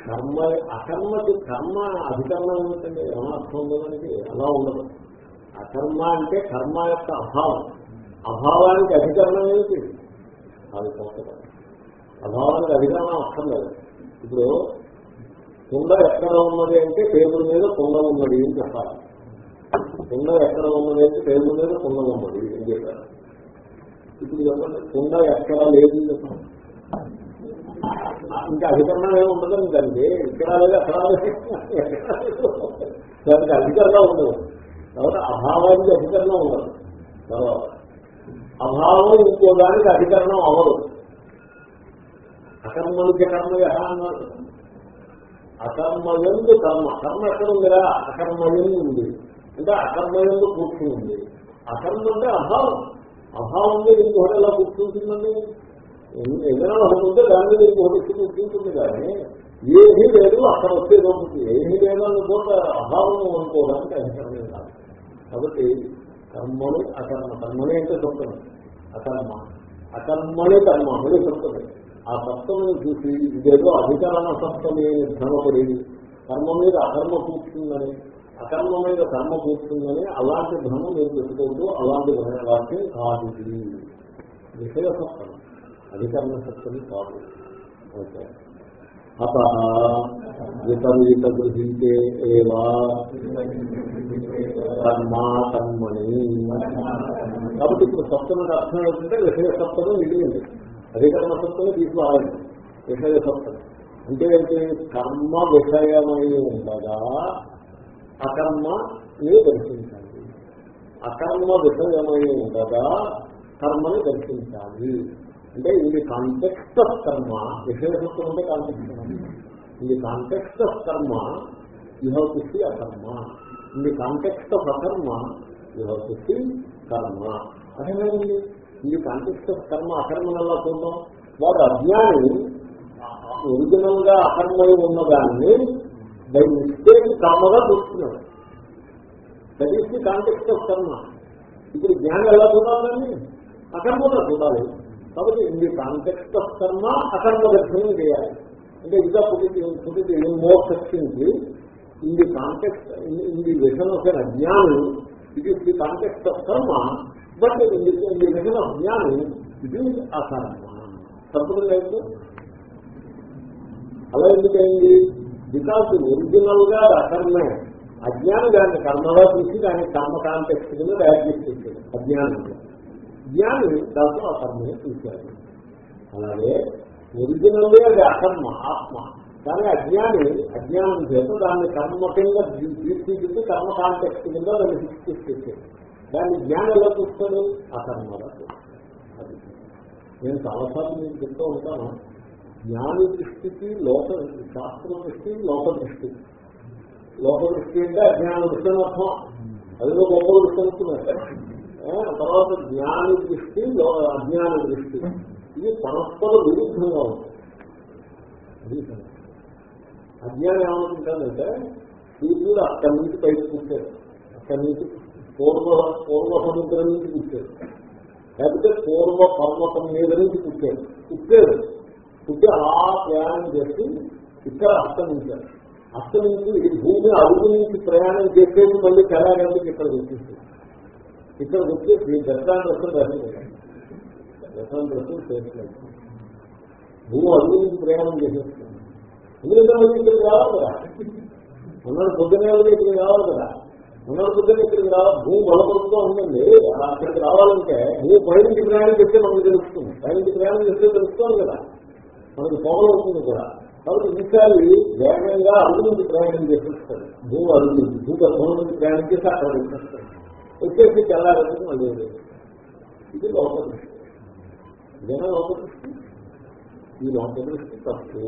కర్మ అకర్మకి కర్మ అధికర్మ ఏమిటండి ఏమర్థం ఉండదండి అలా ఉండదు. అకర్మ అంటే కర్మ యొక్క అభావం. అభావానికి అధికరణం ఏమిటి? అది పోతుంది అభావానికి అధికరణం అక్కర్లేదు ఇప్పుడు కుండ ఎక్కడ ఉన్నది అంటే టేబుల్ మీద కుండ ఉన్నది అని చెప్పాలి. కుండ ఎక్కడ ఉన్నది అంటే టేబుల్ మీద కుండ ఉన్నది అని చెప్పారు ఇప్పుడు చెప్పండి కుండ ఎక్కడ లేదు చెప్పండి ఇంకా అధికరణం ఏమి ఉండదు దానికి ఇక్కడ లేదు అక్కడ దానికి అధికరణం ఉండదు. కాబట్టి అభావానికి అధికరణం ఉండదు. అభావం ఇంకో దానికి అధికరణం అవ్వదు. అకర్మలకి కర్మ అన్నారు? అకర్మయందు కర్మ. కర్మ ఎక్కడ ఉందిరా అకర్మయందు ఉంది. అంటే అకర్మయందు కూర్చుంది. అకర్మ అంటే అభావం. అభావం మీద ఇంకోటి ఎలా కూర్చుంటుందండి. ఏదైనా ఒకటి ఉంటే దాని మీద ఇంకొకటి వచ్చి కానీ ఏమీ లేదు అక్కడ వచ్చే దొరుకుతుంది ఏమీ లేదని కూడా అభావం అనుకోవడానికి అధికరణం కాదు కాబట్టి కర్మని అకర్మ కర్మని అంటే సొంతమే అకర్మ. అకర్మని కర్మ అదే సొంతమే. ఆ సప్తమును చూసి ఇదేదో అధికరణ సప్తమే భ్రమపడి కర్మ మీద అకర్మ కూర్చుందని అకర్మ మీద కర్మ కూర్చుందని అలాంటి భ్రమ మీరు పెట్టుకోవద్దు అలాంటి వాక్యం కాదు విషయ సప్తం అధికరణ సప్తమి కాదు ఓకే. అత విపరీత గృహీతే ఏవా కర్మా కాబట్టి ఇప్పుడు సప్తమైన అర్థం ఏంటంటే విషయ సప్తమే మిగిలింది. అధికరణ సప్తమే తీసుకురావాలి విషయ సప్తం అంటే ఏంటి కర్మ విషయమై ఉండగా అకర్మని దర్శించాలి. అకర్మ విషయమై ఉండగా కర్మని దర్శించాలి. అంటే ఇది కాంటెక్స్ట్ ఆఫ్ కర్మ విశేషత్వం అంటే కాంటెక్స్ట్ ఇది context of karma you have to see akarma ఇది context of akarma you have to see karma. అదేమైంది ఇది కాంటెక్స్ట్ ఆఫ్ కర్మ అకర్మనల్లా చూద్దాం? వాడు అజ్ఞాని ఒరిజినల్గా అకర్మై ఉన్నదాన్ని బై మిస్టేక్ కర్మగా చూస్తున్నాడు. That is the context of karma ఇప్పుడు జ్ఞానం ఎలా చూడాలని అకర్మగా చూడాలి. కాబట్టి ఇన్ ది కాంటెక్స్ట్ ఆఫ్ కర్మ అకర్మ దర్శనం చేయాలి. అంటే ఇంకా పుట్టి more సక్సించి in the context in the vision of an ajnani it is the context of karma but in the in the vision of jnani it is akarma తప్పదు లేదు. అలా ఎందుకైంది? బికాస్ ఒరిజినల్గా అకర్మే అజ్ఞానం దాన్ని కర్మగా చూసి దాన్ని కర్మ కాంటెక్స్ట్ కింద తయారు చేసి అజ్ఞానంలో జ్ఞాని దాంతో ఆ కర్మని చూశారు. అలాగే ఒరిజినల్లే అది అకర్మ ఆత్మ. కానీ అజ్ఞాని అజ్ఞానం చేత దాన్ని కర్మకంగా కింద తీర్చిదిద్ది కర్మ కాంటెక్స్ట్ కింద దాన్ని శిక్షిస్తుంది దాన్ని జ్ఞానం ఎలా చూస్తాడు? అకర్మగా అది. నేను చాలాసార్లు నేను చెప్తూ ఉంటాను జ్ఞాని దృష్టికి లోక శాస్త్ర దృష్టి లోక దృష్టి. లోక దృష్టి అంటే అజ్ఞాన దృష్టి అని అర్థం. అదిలో గొప్ప దృష్టి అనుకున్నారు తర్వాత జ్ఞాని దృష్టి అజ్ఞాన దృష్టి. ఇది పరస్పర విరుద్ధంగా ఉంటుంది అజ్ఞానం ఏమనుకుంటానంటే సూర్యుడు అక్కడి నుంచి పైకి పుట్టాడు. అక్కడి నుంచి పూర్వ పూర్వ సముద్రం నుంచి పుట్టాడు. లేకపోతే పూర్వ పర్వతం మీద నుంచి పుట్టాడు. పుట్టాడు. పుట్టి అలా ప్రయాణం చేసి ఇక్కడ అస్తమించాడు. అస్తమించి ఈ భూమి అడుగు నుంచి ప్రయాణం చేసేది మళ్ళీ తెలంగాణకి ఇక్కడ చూపిస్తుంది. ఇక్కడ వచ్చేసి దర్శనాన్ని వస్తుంది దర్శనం దర్శనం చేస్తున్నాడు భూమి అడుగు ప్రయాణం చేసేస్తుంది ఎందుకంటే మళ్ళీ ఇక్కడికి రావాలి కదా? ఉన్నాడు పొద్దునే వెళ్ళి ఇక్కడికి రావాలి కదా? ఉన్నాడు పొద్దున్న ఇక్కడికి రావాలి. భూమి బలపడుతూ ఉందండి. అక్కడికి రావాలంటే భూమి పైనుంచి ప్రయాణం చేస్తే మనకు తెలుస్తుంది. పైనుంచి ప్రయాణం చేస్తే తెలుస్తుంది కదా? మనకు పవన్ అవుతుంది కూడా. కాబట్టి ఈసారి వేగంగా అడుగు నుంచి ప్రయాణం చేసేస్తాడు భూమి అడుగు నుంచి భూగర్భం నుంచి ప్రయాణం చేసి అక్కడ వచ్చేస్తాడు వచ్చేసి తెల్లారి మళ్ళీ లేదు. ఇది లోక దృష్టి ఇదేనా లోక దృష్టి ఈ లోక దృష్టి తప్పు.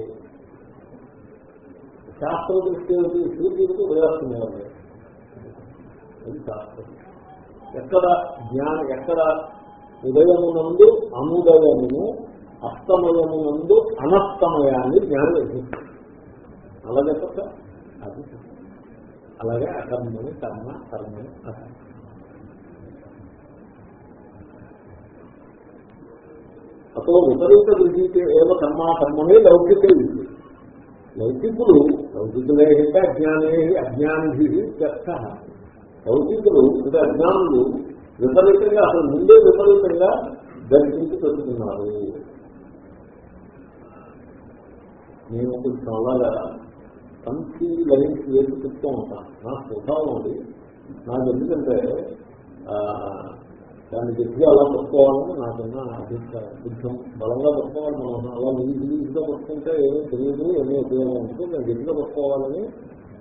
శాస్త్ర దృష్టి ఏమిటి? సూర్యుడికి ఉదయాస్తున్నాయి అది శాస్త్రం. ఎక్కడ జ్ఞానం ఎక్కడ ఉదయము ఉదయమునందు అనుదయమును అస్తమయమునందు అనస్తమయాన్ని జ్ఞానం ఎదుగుతుంది అలాగే తప్ప అది అలాగే అకర్మని కర్మ కర్మని అకర్మ. అసలు విపరీత విధితే ఏవ కర్మ కర్మమే లౌకిక విధి. లౌకికులు లౌకికులే అంటే అజ్ఞానే అజ్ఞాని చర్చ లౌకికులు అంటే అజ్ఞానులు విపరీతంగా అసలు ముందే విపరీతంగా దర్శించి పెట్టుకున్నారు నేను కొంచెం అలాగా కంచి లైన్స్ వేసి చెప్తూ ఉంటాను. నా స్వభావం అది. నాకు ఎందుకంటే దాన్ని గట్టిగా అలా పట్టుకోవాలని నాకున్న అభిప్రాయం. కొంచెం బలంగా పట్టుకోవాలి మనం. అలా ముందుగా పట్టుకుంటే ఏమీ తెలియదు ఏమీ ఉపయోగం ఉంటుంది నేను గట్టిగా పట్టుకోవాలని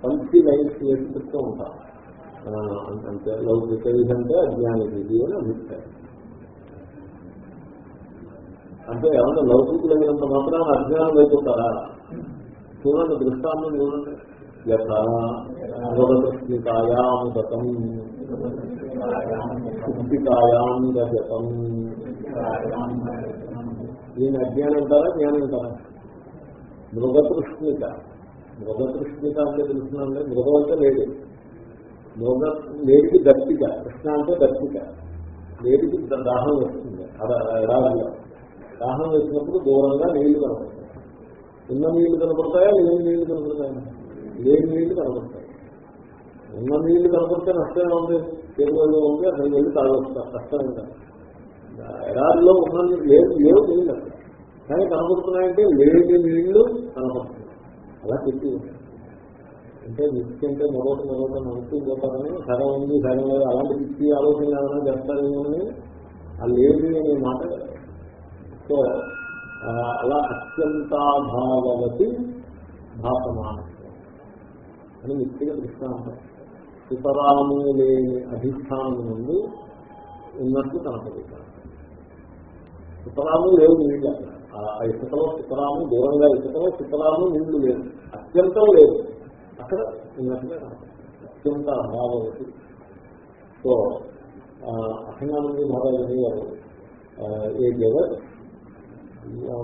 మంచి లైన్స్ వేసి చెప్తూ ఉంటాను అంటే లౌకిక ఇది అంటే అజ్ఞాని అని అభిప్రాయం. అంటే ఏమన్నా లౌకికులైనంత మాత్రం అజ్ఞానం అయిపోతారా? చూడండి దృష్టాంతం చూడండి. యథాస్మికాయాం గతం గజతం. దీని అజ్ఞానం అంటారా? జ్ఞానం అంటారా? మృగతృష్ణిక. మృగతృష్ణిక అంటే తెలుస్తుందంటే మృగం అంటే లేదు మృగ లేడికి దర్శిక కృష్ణ అంటే దర్శిక లేడికి దాహం వస్తుంది. ఎడారిలో దాహం వేసినప్పుడు దూరంగా నీళ్ళు కనపడతాయి ఉన్న నీళ్ళు కనపడతాయా లేని నీళ్ళు కనపడతాయా లేని నీళ్ళు కనపడతాయి ఉన్న నీళ్ళు కనపడితే నష్టమే ఉంది తెలుగులో ఉంది అసలు వెళ్ళి తాగొస్తా. కష్టమే ఎడారిలో ఉన్నది లేదు లేవు లేవు నీళ్ళు అక్కడ కానీ కనపడుతున్నాయంటే లేని నీళ్ళు కనపడుతున్నాయి అలా చెప్పి అంటే మిక్సీ అంటే మరొకటి మరొకటి నడుస్తూ పోతారని సగం ఉంది సగం లేదు. అలాంటి పిచ్చి ఆలోచన ఏమైనా చేస్తారేమో అని ఆ లేని అనే మాట. సో ఆ, అలా అత్యంతాభావవతి భాసమానం. అని మిక్కిగా దృష్టాంతం సుతరాము లేని అధిష్టానం నుండి ఉన్నట్టు కనపడుతారు సుతరాము లేవు నీళ్ళు అక్కడ ఆ ఇసుకలో సుతరాము దూరంగా ఇసుకలో సుతరాము నీళ్లు లేవు అత్యంతం లేదు అక్కడ ఉన్నట్టుగా కనపడుతుంది అత్యంత అభావవతి సో అభిమానంది మహారాజు అనేవారు ఏ జగత్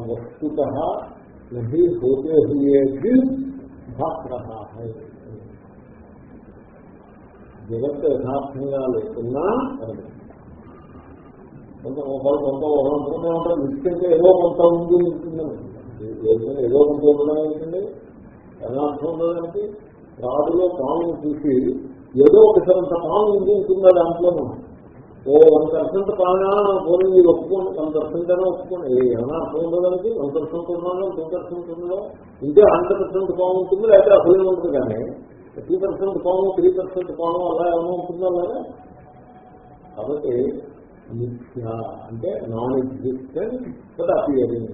वस्तुतः नहीं होते हुए भी भाग रहा है జగత్ యథార్థంగా లేకున్నా కొంత ఒకరు కొంత అనుకుంటూ ఉంటారు. నిత్యంగా ఏదో కొంత ఉంది ఉంటుందని ఏదో కొంత ఉండడం ఏంటండి యథార్థం ఉండడానికి రాడులో పాము చూసి ఏదో ఒకసారి పాము ఉంది ఉంటుందా దాంట్లో? ఓ వన్ పర్సెంట్ పాగా పోనీ మీరు ఒప్పుకోండి. వన్ పర్సెంట్ అయినా ఒప్పుకోండి. ఏమైనా అర్థం ఉండడానికి వన్ పర్సెంట్ ఉన్నాలో టూ పర్సెంట్ ఉందో? ఇంకే హండ్రెడ్ పర్సెంట్ బాగుంటుంది లేకపోతే అసలు ఉంటుంది. కానీ త్రీ పర్సెంట్ కోణం త్రీ పర్సెంట్ కోణం అలా ఏమైనా ఉంటుందో అలాగే? కాబట్టి మిథ్య అంటే non existent but appearing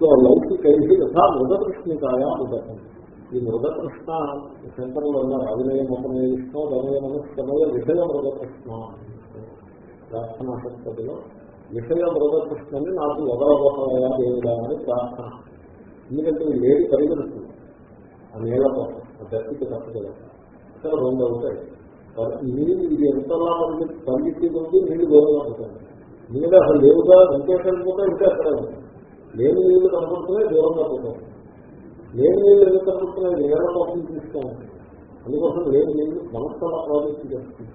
so లౌకిక యథా మృగకృష్ణికాయ ఉదకం. ఈ మృగకృష్ణ శంకరులు ఉన్నారు అవినయ మతమేష్టం రమయ మనస్కమయ విషయ మృగకృష్ణ ప్రార్థనా సంస్థలో విషయ మృగకృష్ణని నాకు ఎవరబోతాయా దేవుడా అని ప్రార్థన. ఎందుకంటే ఈ లేడి పరిగెడుతుంది ఆ నేల కోసం ఆ దర్శికి తప్పదు ఇక్కడ రెండు అవుతాయి నీళ్ళు ఇది ఎంతలా మనకి పరిగెత్తి ఉంది నీళ్ళు దూరంగా ఉంటుంది నీళ్ళు అసలు లేవుగా వెంకటేశ్వరం కూడా ఇంకా అక్కడ ఉంది. లేని నీళ్ళు కనపడుతున్నాయి దూరంగా పోతాయి. లేని నీళ్ళు ఎందుకు కనపడుతున్నాయి? నేల కోసం తీసుకోవాలి అందుకోసం లేని నీళ్ళు మనస్సులో ప్రాజెక్ట్ చేస్తుంది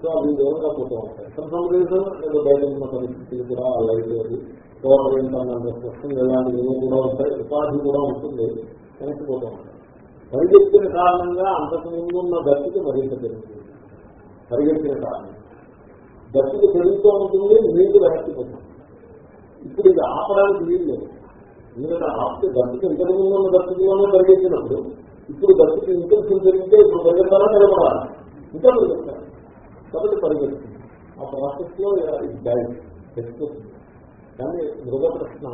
సో అవి దూరంగా పోతూ ఉంటాయి. సమ్ రీజన్ ఏదో బయట ఉన్న పరిస్థితులు కూడా లైట్ గవర్నమెంట్ స్పష్టం ఇలాంటి ఏమో కూడా ఉంటాయి ఉపాధి కూడా ఉంటుంది వెనక్కిపోతూ ఉంటాయి పరిగెత్తిన కారణంగా అంతకు ముందు ఉన్న గతికి మరింత పెరుగుతుంది పరిగెత్తిన కారణం గతికి పెరుగుతూ ఉంటుంది నీళ్ళు వెనక్కిపోతుంది ఇప్పుడు ఇది ఆపడానికి వీలు లేదు ఎందుకంటే ఆపితే గతికి ఇంతకు ముందు ఉన్న గతిలోనే పరిగెత్తినప్పుడు ఇప్పుడు గతికి ఇంటెన్షన్ పెరిగితే ఇప్పుడు పరిగెత్తాలా నిలబడాలి ఇంకా పరిగెత్తాలి కాబట్టి పరిగెత్తుంది. ఆ ప్రాసెస్లో ఇది డైట్ కానీ మృగ ప్రశ్న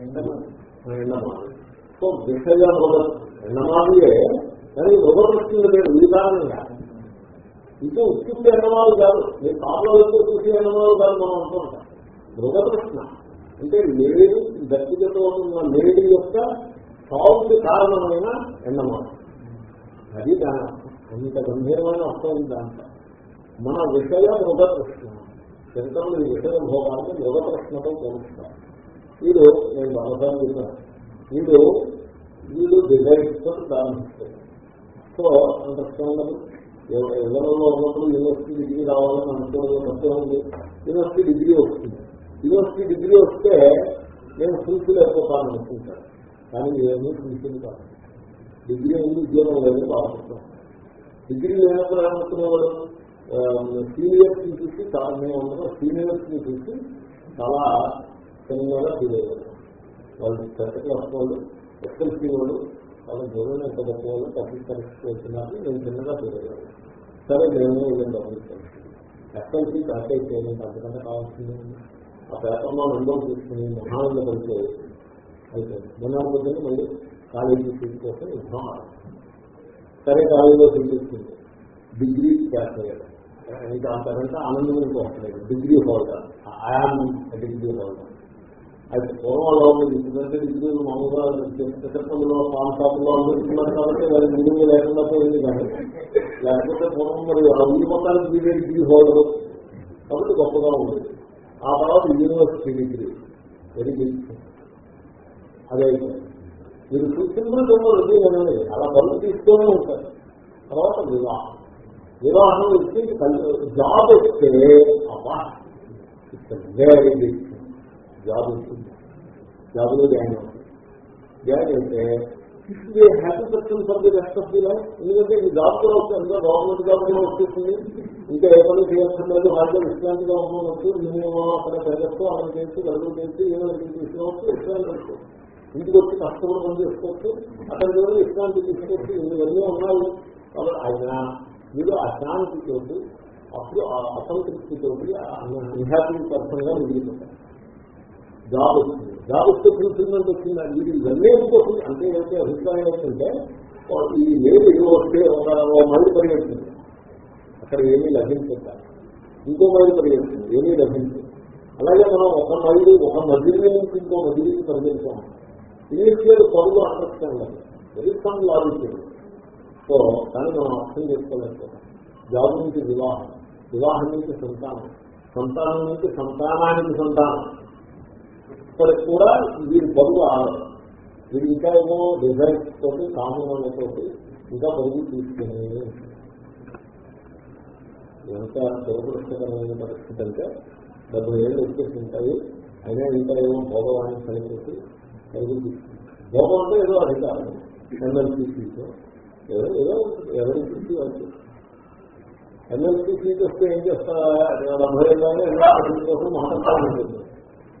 అంటారు సో విషయ మృగ ఎండమాదియే కానీ మృగ ప్రశ్న లేదు ఈ కారణంగా. ఇది ఉత్పత్తి ఎండమాలు కాదు. మీరు కాపులో చూసి ఎండమాలు కాదు మనం అనుకుంటాం. మృగ ప్రశ్న అంటే లేడి వ్యక్తిగత ఉన్న లేడి యొక్క సాగుకి కారణమైన ఎండమాలు అది దాని అంత గంభీరమైన అర్థం దాంట్లో. మన విషయ మృగ ప్రశ్న శంకరులు ఈ విషయ భోగాన్ని మృగ ప్రశ్నతో పోలుస్తారు వీడు నేను మనసాన్ని విన్నాను వీడు వీడు డిజైన్స్తో ప్రారంభిస్తారు సో అండర్స్టాండబుల్ ఎవరిలో ఉన్నప్పుడు యూనివర్సిటీ డిగ్రీ రావాలని అనుకోవడం తప్పే ఉంది. యూనివర్సిటీ డిగ్రీ వస్తుంది. యూనివర్సిటీ డిగ్రీ వస్తే నేను ఫుల్ఫిల్ అయిపోతాను అనుకుంటాను. కానీ ఏమీ ఫుల్ఫిల్ కాదు. డిగ్రీ ఉంది ఉద్యోగం లేదు బాగుంటాం డిగ్రీ లేనప్పుడు ఏమనుకునేవాడు సీనియర్స్ని చూసి చాలా మేము అందరం సీనియర్స్ని చూసి చాలా చిన్నగా ఫీల్ అయ్యారు వాళ్ళు చెత్త క్లాస్ వాళ్ళు ఎస్ఎల్సీ వాళ్ళు వాళ్ళ దూరం ఎంత గొప్ప వాళ్ళు పబ్లిక్ పరీక్ష వచ్చినారని నేను చిన్నగా ఫీల్ అయ్యాను. సరే నేను ఇలా పబ్లిక్ పరీక్ష ఎస్ఎల్సీ ప్యాకేజ్ చేయాలి అంతకంటే కావాల్సింది ఆ పేపర్లో రెండో తీసుకుని మహానంద పరీక్ష అయిపోయింది మొన్న పొద్దున్న మళ్ళీ కాలేజీ సీట్ కోసం యుద్ధం సరే కాలేజీలో సీట్ ఇస్తుంది డిగ్రీ క్యాష్ అయ్యారు ఇంకా అంతకంటే ఆనందం ఇంకోట్లేదు degree holder. I am degree holder. అయితే పూర్వంలో ఎందుకంటే డిగ్రీలు మామూలుగా చిత్రంలో పాన్ షాపులో అందుతున్నారు కాబట్టి వారి డిగ్రీ లేకుండా పోయింది కానీ లేకపోతే పూర్వం మరి అన్ని మొత్తానికి డిగ్రీ డిగ్రీ హోల్డర్. కాబట్టి గొప్పగా ఉంది ఆ తర్వాత యూనివర్సిటీ డిగ్రీ. వెరీ బిగ్ అదే మీరు చూసిందో అలా పనులు తీసుకొని ఉంటారు. తర్వాత వివాహం. వివాహం ఇచ్చి జాబ్ వస్తే అబ్బా వెరీ బిగ్ జాబ్ వస్తుంది జాబ్లో జాయిన్ అవుతుంది. జాయిన్ అయితే happy person for the rest of the life ఎందుకంటే ఈ జాబ్ కూడా వస్తే అందులో గవర్నమెంట్ జాబ్ కూడా వచ్చేస్తుంది. ఇంకా ఏ పని చేయాల్సిన లేదు వాళ్ళతో విశ్రాంతిగా ఉండవచ్చు మేము అక్కడ పెరగచ్చు అక్కడ చేసి గడువు చేసి ఏదో తీసుకోవచ్చు విశ్రాంతి పెట్టుకోవచ్చు ఇంటికి వచ్చి కష్టపడి పని చేసుకోవచ్చు. అక్కడ కూడా విశ్రాంతి తీసుకోవచ్చు ఇవన్నీ ఉన్నాయి. అయినా మీరు అశాంతితోటి అప్పుడు అసంతృప్తితోటి అన్హాపీ పర్సన్గా మిగిలిపోతారు జాబ్ వచ్చింది. జాబ్ వస్తే ఫుల్ఫిల్మెంట్ వచ్చింది? మీరు ఇవన్నీ ఎందుకోసం అంటే ఏంటంటే అభిప్రాయం ఏంటంటే ఈ లేదు ఇది వస్తే ఒక మైలు పరిగెడుతుంది. అక్కడ ఏమీ లభించారు ఇంకో మైలు పరిగెడుతుంది. ఏమీ లభించదు. అలాగే మనం ఒక మైలు ఒక మజిలీ నుంచి ఇంకో మజిలీకి పరిగెడుతాం ఇంగ్లీష్ లేదు. పనులు understand very some logic so కానీ మనం అర్థం చేసుకోలేకపోతాం. జాబు నుంచి వివాహం. వివాహం నుంచి సంతానం. సంతానం నుంచి సంతానానికి సంతానం. ఇప్పటికి కూడా వీరి బరువు ఆడదు వీరి ఇంకా ఏమో డిజైన్స్ తోటి కామన్లతోటి ఇంకా బరువు తీసుకుని ఎంత దురదృష్టకరమైన పరిస్థితి అంటే డెబ్బై ఏళ్ళు వచ్చేసి ఉంటాయి. అయినా ఇంకా ఏమో భోగవాన్ని కలిగి పరుగు భోగం అంటే ఏదో అధికారం. ఎమ్మెల్సీ ఏదో ఏదో ఎమ్మెల్సీ సీట్ వస్తే ఏం చేస్తారా డెబ్బై ఏళ్ళనే కోసం మాట్లాడుతూ ఉంటుంది.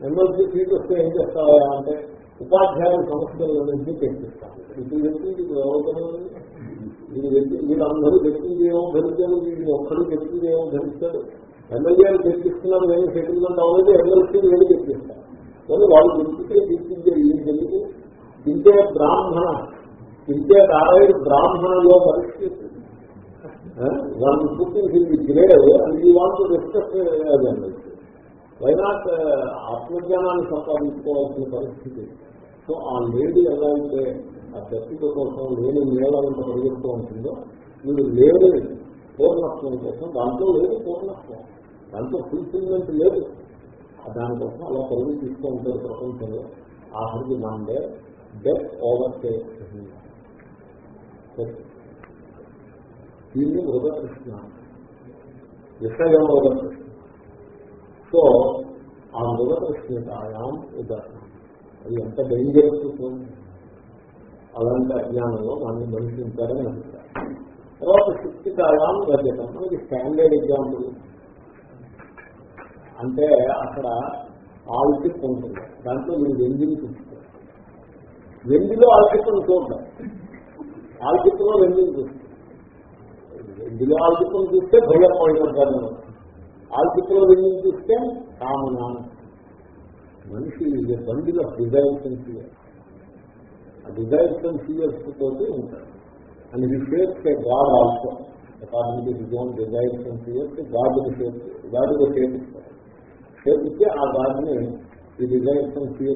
ఎమ్మెల్సీ సీట్ వస్తే ఏం చేస్తావా అంటే ఉపాధ్యాయుల సమస్యలన్నింటినీ చర్చిస్తాను ఇది వ్యక్తి ఇది ఎవరు వ్యక్తి వీళ్ళందరూ వ్యక్తికి ఏమో ధరించారు. వీళ్ళు ఒక్కడు వ్యక్తికి ఏమో ధరిస్తాడు ఎమ్మెల్యేలు తెప్పిస్తున్నారు కానీ సెటిల్మెంట్ అవ్వలేదు. ఎమ్మెల్సీలు వెళ్ళి చర్చిస్తారు కానీ వాళ్ళు వ్యక్తికే తీర్చించే వీళ్ళకి ఎందుకు? తింటే బ్రాహ్మణ. తింటే నారాయణ బ్రాహ్మణులో పరిస్థితి. వాళ్ళు పుట్టింది grade and we want discuss why not ఆత్మజ్ఞానాన్ని సంపాదించుకోవాల్సిన పరిస్థితి? సో ఆ లేడీ ఎలా అయితే ఆ దత్తిక కోసం లేని మేళంత పరిగెడుతూ ఉంటుందో వీడు లేని పూర్ణత్వం కోసం దాంట్లో లేదు పూర్ణత్వం. దాంట్లో ఫుల్ఫిల్మెంట్ లేదు. దానికోసం అలా పరుగు తీస్తూ ఉంటారు ప్రపంచంలో. ఆఖరికి మండే డెత్ ఓవర్ చేస్తుంది దీన్ని ఉదకృష్ణ. విషయం మృగకృష్ణ సో ఆ మృగకృష్ణాయాం ఉదాహరణ అది ఎంత డేంజరస్ అలాంటి అజ్ఞానంలో మనల్ని మనిషించారని అంటారు తర్వాత శక్తికాయాం రజతం మనకి స్టాండర్డ్ ఎగ్జాంపుల్ అంటే అక్కడ ఆల్టిక్ ఉంటుంది. దాంట్లో మీరు వెండిని చూస్తారు. వెండిలో ఆల్టిక్ చూడడం ఆల్టిప్లో వెండిని చూస్తుంది వెండిలో ఆల్టిప్ను చూస్తే భయ పాయింట్ ఆల్టిప్లో వెండిని చూస్తే కామనా? మనిషి బండిలో డిజైన్స్ అండ్ ఫియర్స్ ఆ డిజైన్స్ అండ్ ఫియర్స్ తోటి ఉంటాడు. అండ్ ఇది shapes God also according to his own designs and fears God shape God shape ఇస్తారు షేప్ ఇస్తే ఆ గాడ్ని ఈ డిజైన్స్ అండ్ని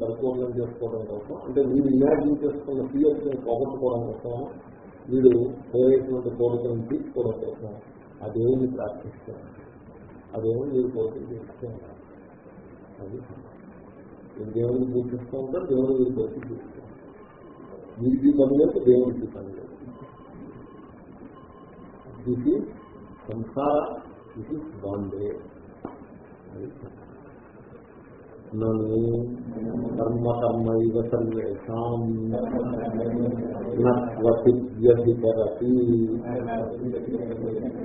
పరిపూర్ణం చేసుకోవడం కోసం అంటే వీడు ఇమాజిన్ చేసుకున్న ఫియర్స్ని పోగొట్టుకోవడం కోసం వీడు కోరేటువంటి కోరికలను తీసుకోవడం కోసం ఆ దేవుని ప్రార్థిస్తారు ఆ దేవుని వీడు కోరికలు తీసుకోవాలి? అది దేవుని పూజిస్తూ ఉంటారు దేవుని వీడి కోరికలు తీసుకోవాలి. వీడికి పని లేదు దేవుడికి పని లేదు. ఇది సంసార ఇది బాండే అది నన్ను కర్మ కర్మైవ సర్వేషాం నత్వసిద్ధ్యధికరతి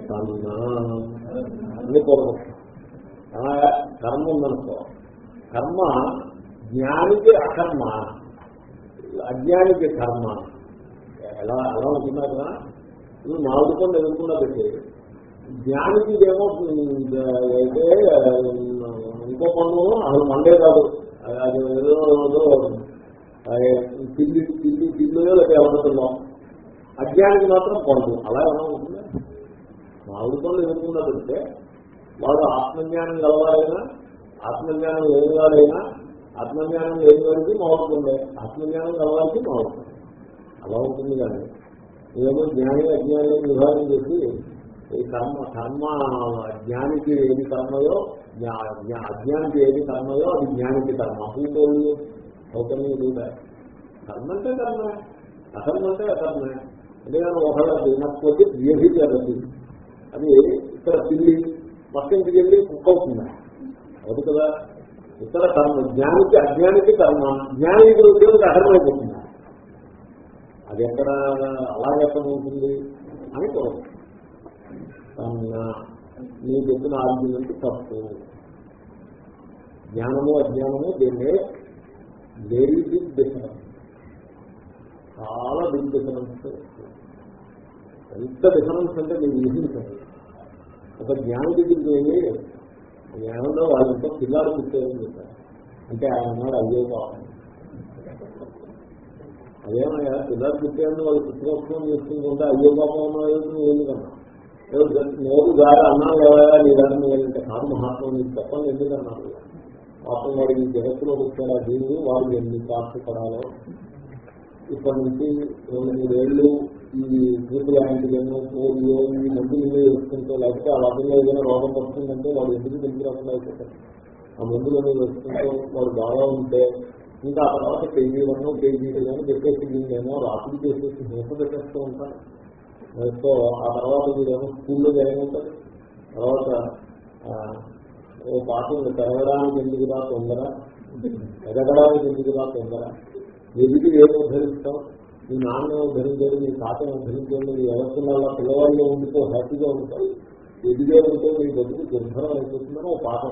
సన్నా అని పూర్వపక్షం కర్మ ఉందనుకో. కర్మ జ్ఞానికి అకర్మ అజ్ఞానికి కర్మ. ఎలా ఎలా ఉంటున్నా కదా? నువ్వు నాలుగు పనులు ఎదుర్కొన్నా పెట్టి జ్ఞానికి ఏమో అయితే ఇంకో పన్ను అసలు మండే కాదు. అది ఏదో పిల్లి పిల్లి పిల్లియో లేకపోతే ఎవరుతున్నాం అజ్ఞానికి మాత్రం పండు. అలా ఏమైనా ఉంటుంది? నాలుగు పనులు ఎదుర్కొన్నా వాడు ఆత్మజ్ఞానం గలవాడైనా ఆత్మజ్ఞానం ఏం కాదైనా ఆత్మజ్ఞానం ఏం కలిగి మావుతుంది ఆత్మజ్ఞానం గలవాడికి మావుతుంది. అలా ఉంటుంది కానీ ఏమో జ్ఞాని అజ్ఞాని విభాగం చేసి ఈ కర్మ కర్మ జ్ఞానికి ఏది కర్మయో అజ్ఞానికి ఏది కర్మయో అది జ్ఞానికి కర్మ. పూటోళ్ళు సౌకర్యం కర్మ అంటే కర్మ. అకర్మ అంటే అకర్మే. అంతేగాని ఒకళ్ళ వినకపోతే వ్యభిచారది అది ఇక్కడ పిల్లి పక్కింటికి వెళ్ళి కుక్క అవుతుందా? అది కదా. ఇక్కడ కర్మ జ్ఞానికి అజ్ఞానికి కర్మ. జ్ఞానికి దేవుడికి అకర్మైపోతుందా అది ఎక్కడ అలాగే అర్థమవుతుంది అని కోరుతుంది నీ చెప్పిన ఆర్గ్యుమెంట్ తప్పు? జ్ఞానము అజ్ఞానము దీన్నే వెరీ బిగ్ డిఫరెన్స్ చాలా బిగ్ డిఫరెన్స్ ఎంత డిఫరెన్స్ అంటే నేను ఊహించండి ఒక జ్ఞాని దగ్గరికి వెళ్ళి జ్ఞానంలో వాళ్ళంతా పిల్లలు పుట్టారని చెప్పారు అంటే ఆయన నాడు అయ్యో కావాలి అదేమయ్యా? పిల్లలు పుట్టారని వాళ్ళు పుట్టినోత్సవం చేసుకుంటుంటే అయ్యో పాపం ఉన్నాయని కన్నా నేను గారి అన్నాను ఎవరైనా లేదని ఏంటంటే కాదు మహాత్మ నీకు చెప్పండి ఎందుకన్నారు పాపం వాడు ఈ జగత్తులో వచ్చాడు దీన్ని వాడు ఎన్ని కాష్టపడాలో ఇప్పటి నుంచి రెండు మూడేళ్ళు ఈ గ్రూప్ యాంటీలను పోలియో ఈ మందులు వేసుకుంటే లేకపోతే ఆ వాటిల్లో ఏదైనా రోగం వస్తుందంటే వాడు ఎందుకు తెలిసి రాకుండా అయిపోతారు ఆ మందులను వేసుకుంటే వాడు బాగా ఉంటే ఇంకా ఆ తర్వాత కేజీ వన్ కేజీ టూ కానీ చెప్పేసి దీన్ని ఏమో రాత్రి చేసేసి హింస పెట్టేస్తూ ఉంటారు సో ఆ తర్వాత మీరేమో స్కూల్లో జాయిన్ అవుతారు తర్వాత ఓ పాటలు పెరగడానికి ఎందుకు రా తొందర? ఎదగడానికి ఎందుకు రా తొందర? ఎదుటి ఏమో ధరిస్తాం మీ నాన్న ఉద్ధరించాడు? మీ తాతను ఉద్ధరించాడు? మీ ఎవరికల్లా పిల్లవాళ్ళు ఉండితో హ్యాపీగా ఉంటారు. ఎదిగే ఉంటే మీ బతుకు దుర్భరం అయిపోతుందని ఒక పాట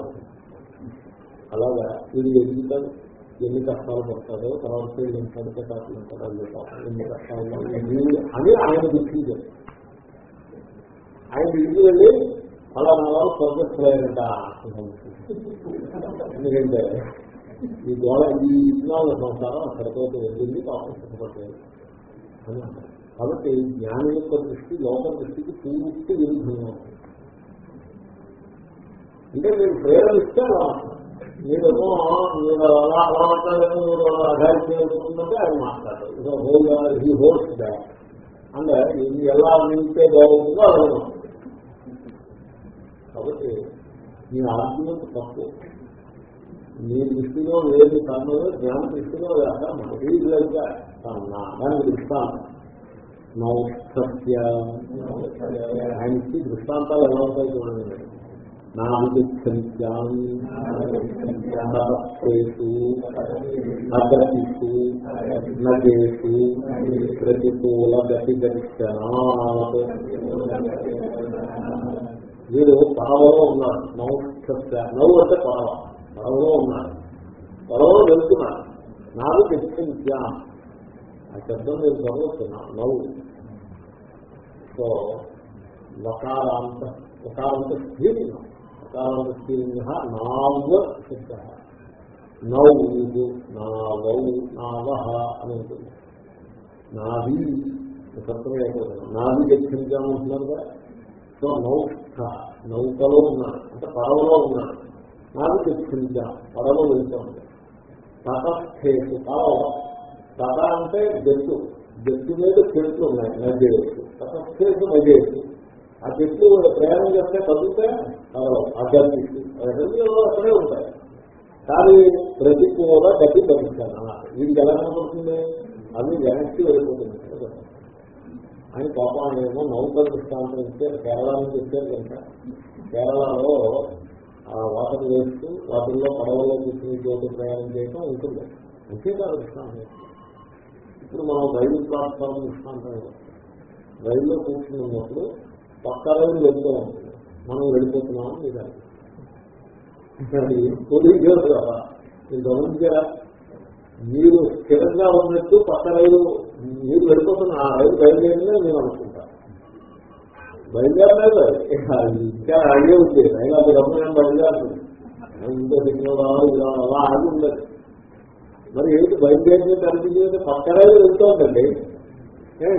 అలాగా వీడు ఎదుగుతాడు ఎన్ని కష్టాలు పడతాడో తర్వాత ఉంటాడో అయ్యే పాపం ఎన్ని కష్టాలు అని ఆయన గుర్తించారు ఆయన ఇంటికి వెళ్ళి అలా నా వాళ్ళు అయ్యారంట ఎందుకంటే ఈ గోడ ఈ ఇజ్ఞాన సంసారం అక్కడితో వెళ్ళింది పాపం సుఖపడ్డాయి అని అంటారు. కాబట్టి జ్ఞానం యొక్క దృష్టి లోక దృష్టికి పూర్తి విరుద్ధంగా ఉంటుంది. అంటే మీరు ప్రేరణ అలా మీరేమో మీరు అలా అలా మాట్లాడారు మీరు అఘాయితీ చేసుకుంటుంటే అది మాట్లాడతారు హోల్ హీ హోల్స్ బ్యాక్ అంటే ఇది ఎలా నింపితే బాగుంటుందో అలా కాబట్టి మీ ఆర్గ్యుమెంట్ తప్పు. మీ దృష్టిలో లేదు కన్ను జ్ఞాన దృష్టిలో మరీగా దానికి దృష్టాంతం. సత్య ఆయనకి దృష్టాంతాలు ఎలా ఉంటాయి చూడండి. నాలుగు అగతిషు నగేషు ప్రతికూల గతి దర్శనాత్ వీడు పడవలో ఉన్నాడు. నౌస్థ్య నవ్వు అంటే పడవ పడవలో ఉన్నాడు. పడవలో వెళ్తున్నాడు. నాలుగు గచ్చంత్యా ఆ శబ్దం నేను చదువుతున్నా నవ్వు సో వకారాంత వకారాంత స్థిరంగా వకారాంత స్థిరంగా శబ్ద నవ్వు నావౌ నావహ అని ఉంటుంది. నాది సత్యం అయిపోతుంది. నాది గచ్చంత్యాం అంటున్నారు కదా? సో నౌక నౌకలో ఉన్నాడు అంటే పడవలో ఉన్నాడు నాది గచ్చంత్యా పడవ వెళ్తూ ఉంది తటస్థేసు పడవ తట అంటే జట్టు. జట్టు మీద చెట్లు ఉన్నాయి నజేసు తటస్థేసు నజేసు ఆ చెట్లు ప్రయాణం చేస్తే కదిలితే కదలవు ఆ గట్టి అక్కడే ఉంటాయి. కానీ ప్రతి ప్రతికూల గట్టి తగ్గిస్తాను వీడికి ఎలా కనపడుతుంది అవి వెనక్కి వెళ్ళిపోతుంది అని పాపం ఏమో నౌకల దృష్టాంతం ఇచ్చారు కేరళ నుంచి ఇచ్చారు కనుక కేరళలో ఆ వాటర్ వేస్తూ వాటిల్లో పడవలో కూర్చుని చోటు ప్రయాణం చేయడం ఉంటుంది. అంతేకాదు దృష్టాంతం ఇప్పుడు మనం రైలు ప్లాట్ఫామ్ దృష్టాంతం రైల్లో కూర్చున్నప్పుడు పక్క రైలు వెళ్తూ ఉంటుంది మనం వెళ్ళిపోతున్నామని నిజాన్ని గమనించారా మీరు స్థిరంగా ఉన్నట్టు పక్క రైలు మీరు వెళ్ళిపోతున్న ఆ రైలు బయలుదేరినే నేను అనుకుంటా. బయలుదేరలేదు. ఇంకా అయ్యే ఉంది. అయినా అది గమనం బయలుదేరుతుంది ఇంకో సిగ్నల్ ఇలా అలా ఆగి ఉండదు. మరి ఏంటి బయలుదేరిన కనిపించేది పక్క రైలు వెళ్తోందండి?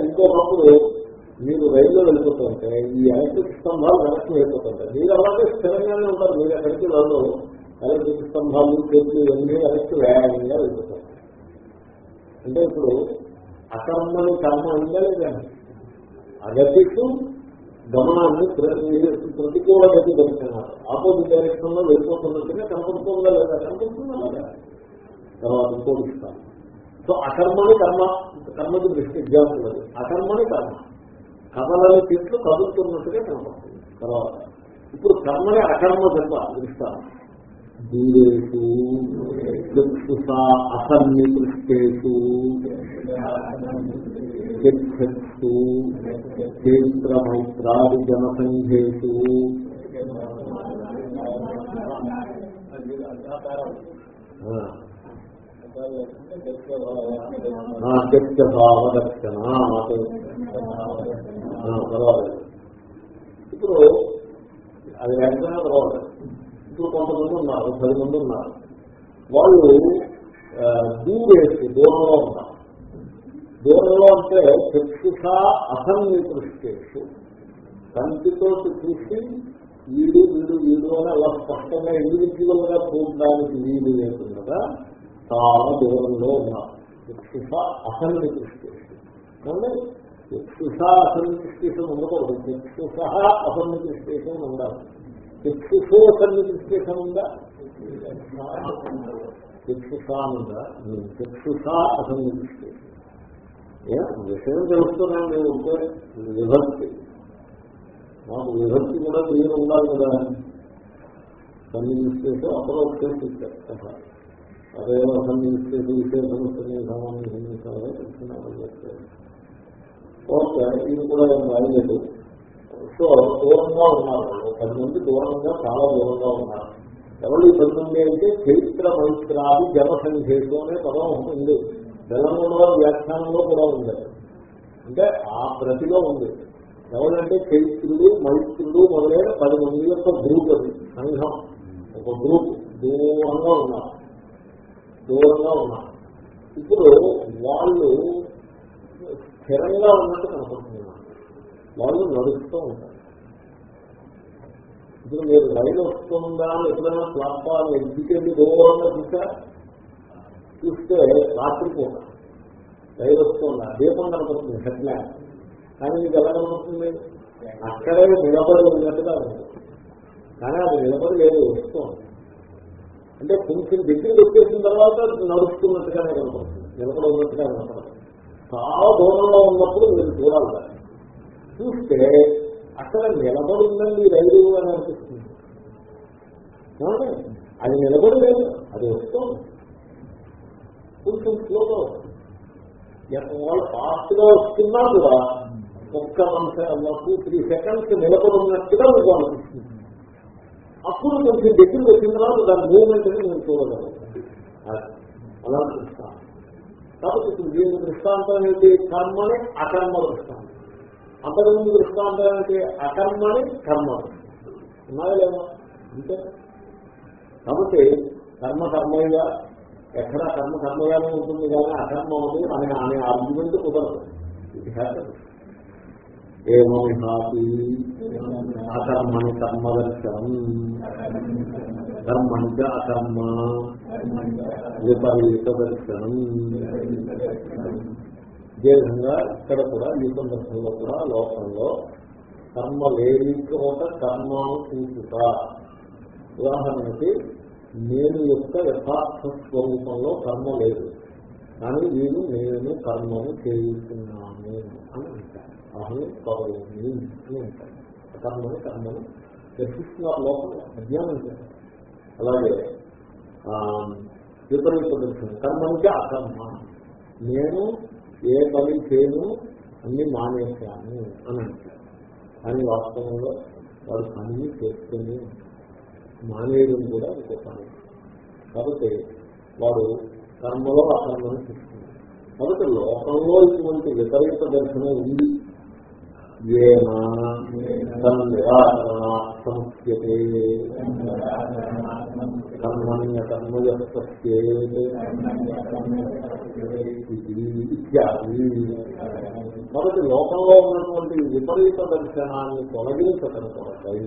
ఇంకొకప్పుడు మీరు రైల్లో వెళ్ళిపోతుంటే ఈ ఎలక్ట్రిక్ స్తంభాలు కనెక్ట్ వెళ్ళిపోతుంటాయి మీరు అలాగే స్థిరంగానే ఉంటారు. మీరు ఎక్కడికి వాళ్ళు ఎలక్ట్రిక్ స్తంభాలు చేతులు ఇవన్నీ వెనక్కి వ్యాయామంగా వెళ్ళిపోతారు. అంటే ఇప్పుడు అకర్మని కర్మ ఉందా లేదా? అగతికు గమనాన్ని ప్రతికూల గతి దొరుకుతున్నారు ఆపోజిట్ డైరెక్షన్లో వెళ్ళిపోతున్నట్టుగా కనపడుతుందా లేదా? కనపడుతుందా లేదా? తర్వాత ఇంకోటి ఇస్తాను. సో అకర్మని కర్మ కర్మకి దృష్టి ఎగ్జాంపుల్ అది. అకర్మని కర్మ. కథలని చెట్లు కదులుతున్నట్టుగా కనపడుతుంది. తర్వాత ఇప్పుడు కర్మని అకర్మ చెప్ప దృష్టాను దూరేషు చక్షుషా అసన్నికృష్టేషు చక్షు క్షేత్రమైత్రాది జనసంఘేషు. భావదర్శన పర్వాలేదు ఇప్పుడు అది వెంటనే పర్వాలేదు ఇప్పుడు కొంతమంది ఉన్నారు పది మంది ఉన్నారు. వాళ్ళు దూరేసి దూరంలో ఉన్నారు. దూరంలో అంటే చక్షుష దృష్టి కంటితో చూసి వీడు వీడు వీడు అని అలా స్పష్టంగా ఇండివిజువల్గా చూడడానికి వీలు లేకుండా చాలా దూరంలో ఉన్నారు యక్షుష చక్షుష దృష్టి. కానీ చక్షుష అసన్నికృష్టేషన్ ఉండకూడదు. యక్షుష చక్షుష అసన్నికృష్టేషన్ ఉండాలి యక్షుషో చక్షుషో అసన్నికృష్టేషన్ ఉందా? చక్షుషానుందా చక్షుషా అసన్నికృష్టేషన్ ఏ విషయం తెలుస్తున్నాను నేను ఉంటే విభక్తి. మాకు విభక్తి కూడా క్లియర్ ఉండాలి కదా. సన్నిధిస్తే అప్రోక్షేసి ఇచ్చారు అదే సన్నిధిస్తేసి విశేషం సామాన్య సన్నిహితాలు చెప్తున్నాను ఓకే ఇది కూడా ఏం రాయలేదు. సో దూరంగా ఉన్నారు. పది మంది దూరంగా చాలా దూరంగా ఉన్నారు. ఎవరు ఈ పది మంది అంటే చైత్ర మైత్రాది జనసంఖ్యేషు అనే పదం ఉంది. తెలంగాణ వ్యాఖ్యానంలో కూడా ఉంది. అంటే ఆ ప్రతిలో ఉంది. ఎవరంటే చైత్రుడు మైత్రుడు మొదలైన పది మంది యొక్క గ్రూప్ అది సంఘం. ఒక గ్రూప్. దూరంగా ఉన్నారు. దూరంగా ఉన్నారు. ఇప్పుడు వాళ్ళు స్థిరంగా ఉన్నట్టు కనపడుతున్నారు వాళ్ళు నడుస్తూ ఉంటారు. ఇప్పుడు మీరు రైలు వస్తుందా ఎప్పుడైనా ప్లాట్ఫామ్ ఎగ్జికెళ్ళి దూరంగా చూసా చూస్తే రాత్రిపూట రైలు వస్తుందా? దీపం కనపడుతుంది హెడ్ ల్యాండ్ కానీ మీకు ఎలా కనపడుతుంది? అక్కడే నిలబడి ఉన్నట్టుగా ఉంది. కానీ అది నిలబడి లేదు వస్తుంది. అంటే కొంచెం దగ్గరికి వచ్చేసిన తర్వాత నడుస్తున్నట్టుగానే కనపడుతుంది. నిలబడి ఉన్నట్టుగా కనపడదు చాలా దూరంలో ఉన్నప్పుడు మీరు చూడాలి చూస్తే అక్కడ నిలబడి రైలు అని అనిపిస్తుంది. అది నిలబడలేదు. అది వస్తుంది. కొంచెం స్లోగా వస్తుంది. వాళ్ళు ఫాస్ట్గా వస్తున్నా కూడా ఒక్క టూ త్రీ సెకండ్స్ నిలబడి ఉన్నట్టుగా మీకు అనిపిస్తుంది. అప్పుడు కొంచెం దగ్గర వచ్చిన తర్వాత దాని మూవ్మెంట్ అని నేను చూడగలను. అలా దృష్టాంతం కాబట్టి ఇప్పుడు దీని దృష్టాంతం ఏంటి కర్మని అకర్మ దృష్టాంతం. అంతకుముందు దృష్టాంతం ఏంటి అకర్మని కర్మ ఉన్నాయా లేదా అంతే. కాబట్టి కర్మ కర్మయ్య ఎక్కడ కర్మ కర్మగానే ఉంటుంది కానీ అకర్మ ఉంది అనే అనే ఆర్గ్యుమెంట్ కుదరదు. ఇది హ్యాపీ ఏమీ అకర్మని కర్మదర్శనం. కర్మంచ అకర్మ. విపరీత దర్శనం. ఇదే విధంగా ఇక్కడ కూడా ఈ సందర్భంలో కూడా లోకంలో కర్మ లేని చోట కర్మను చూచుట ఉదాహరణకి నేను యొక్క యథార్థ స్వరూపంలో కర్మ లేదు. కానీ నేను నేను కర్మను చేస్తున్నాను అని అంటారు. అహం కరోమి అని అంటారు కర్మని దర్శిస్తున్నారు లోపల అజ్ఞానం అలాగే విపరీత దర్శనం కర్మంటే అకర్మ. నేను ఏ పని చేయను అన్ని మానేశాను అని అంటారు. కానీ వాస్తవంలో వాడు పనిని చేస్తూనే మానేయడం కూడా ఇంకో పని. కాబట్టి వాడు కర్మలో అకర్మని చూస్తున్నాడు. కాబట్టి లోకంలో ఇటువంటి విపరీత దర్శనం ఉంది. ఏనా సంస్యతే కర్మణ్య ఇత్యాది. కాబట్టి లోకంలో ఉన్నటువంటి విపరీత దర్శనాన్ని తొలగించడం కొరకై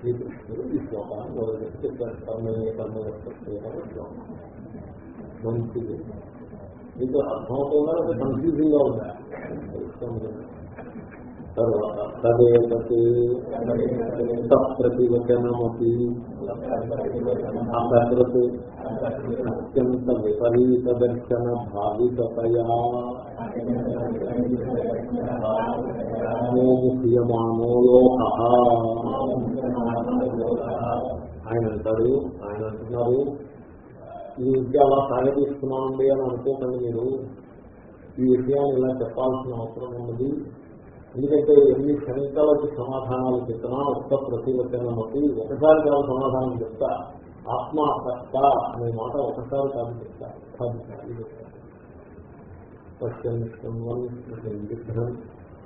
శ్రీకృష్ణుడు ఈ శ్లోకాన్ని మొదలెట్టి కర్మయ్య శ్లోకం. మంచిది. మీకు అర్థమవుతుందా? కన్ఫ్యూజింగ్గా ఉందా? తర్వాత తదేతత్ ప్రతివచనమీ అసకృత్ అత్యంత విపరీత దర్శన భావితయా మోముఖ్యమానో లోక. ఆయన అంటారు ఆయన అంటున్నారు ఈ విద్య అలా సాగతీస్తున్నామండి అని అనుకోకండి మీరు. ఈ విషయాన్ని ఇలా చెప్పాల్సిన అవసరం ఉన్నది ఎందుకంటే ఎన్ని క్షణికాలకి సమాధానాలు చెప్తున్నా ఒక్క ప్రతివచనమకి ఒకసారి కాదు సమాధానం చెప్తా. ఆత్మ సత్త అనే మాట ఒకసారి కాదు చెప్తా. పదిసార్లు విగ్రహం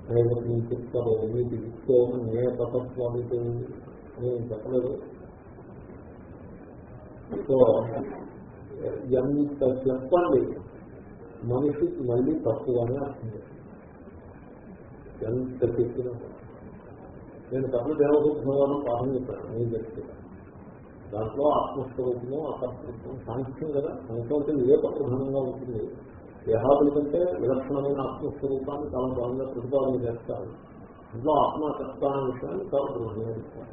నైవేద్యం చెప్తారు మీకు ఇచ్చే నే తత్వానికి నేను చెప్పలేదు. సో ఎంత చెప్పండి మనిషికి మళ్ళీ తక్కువనే అర్థం చేస్తాను ఎంత చెప్పినా నేను కపిల దేవసూత్రంలోనూ పాఠం చెప్పాను నేను చెప్తాను. దాంట్లో ఆత్మస్వరూపము అకర్తృత్వం సాంఖ్యం కదా. సాంఖ్యం అంటే వివేక ప్రధానంగా ఉంటుంది? దేహాదుల కంటే విలక్షణమైన ఆత్మస్వరూపాన్ని చాలా బాగా ప్రతిపాదన చేస్తారు. ఇంట్లో ఆత్మకర్త అనే విషయాన్ని చాలా ప్రధానంగా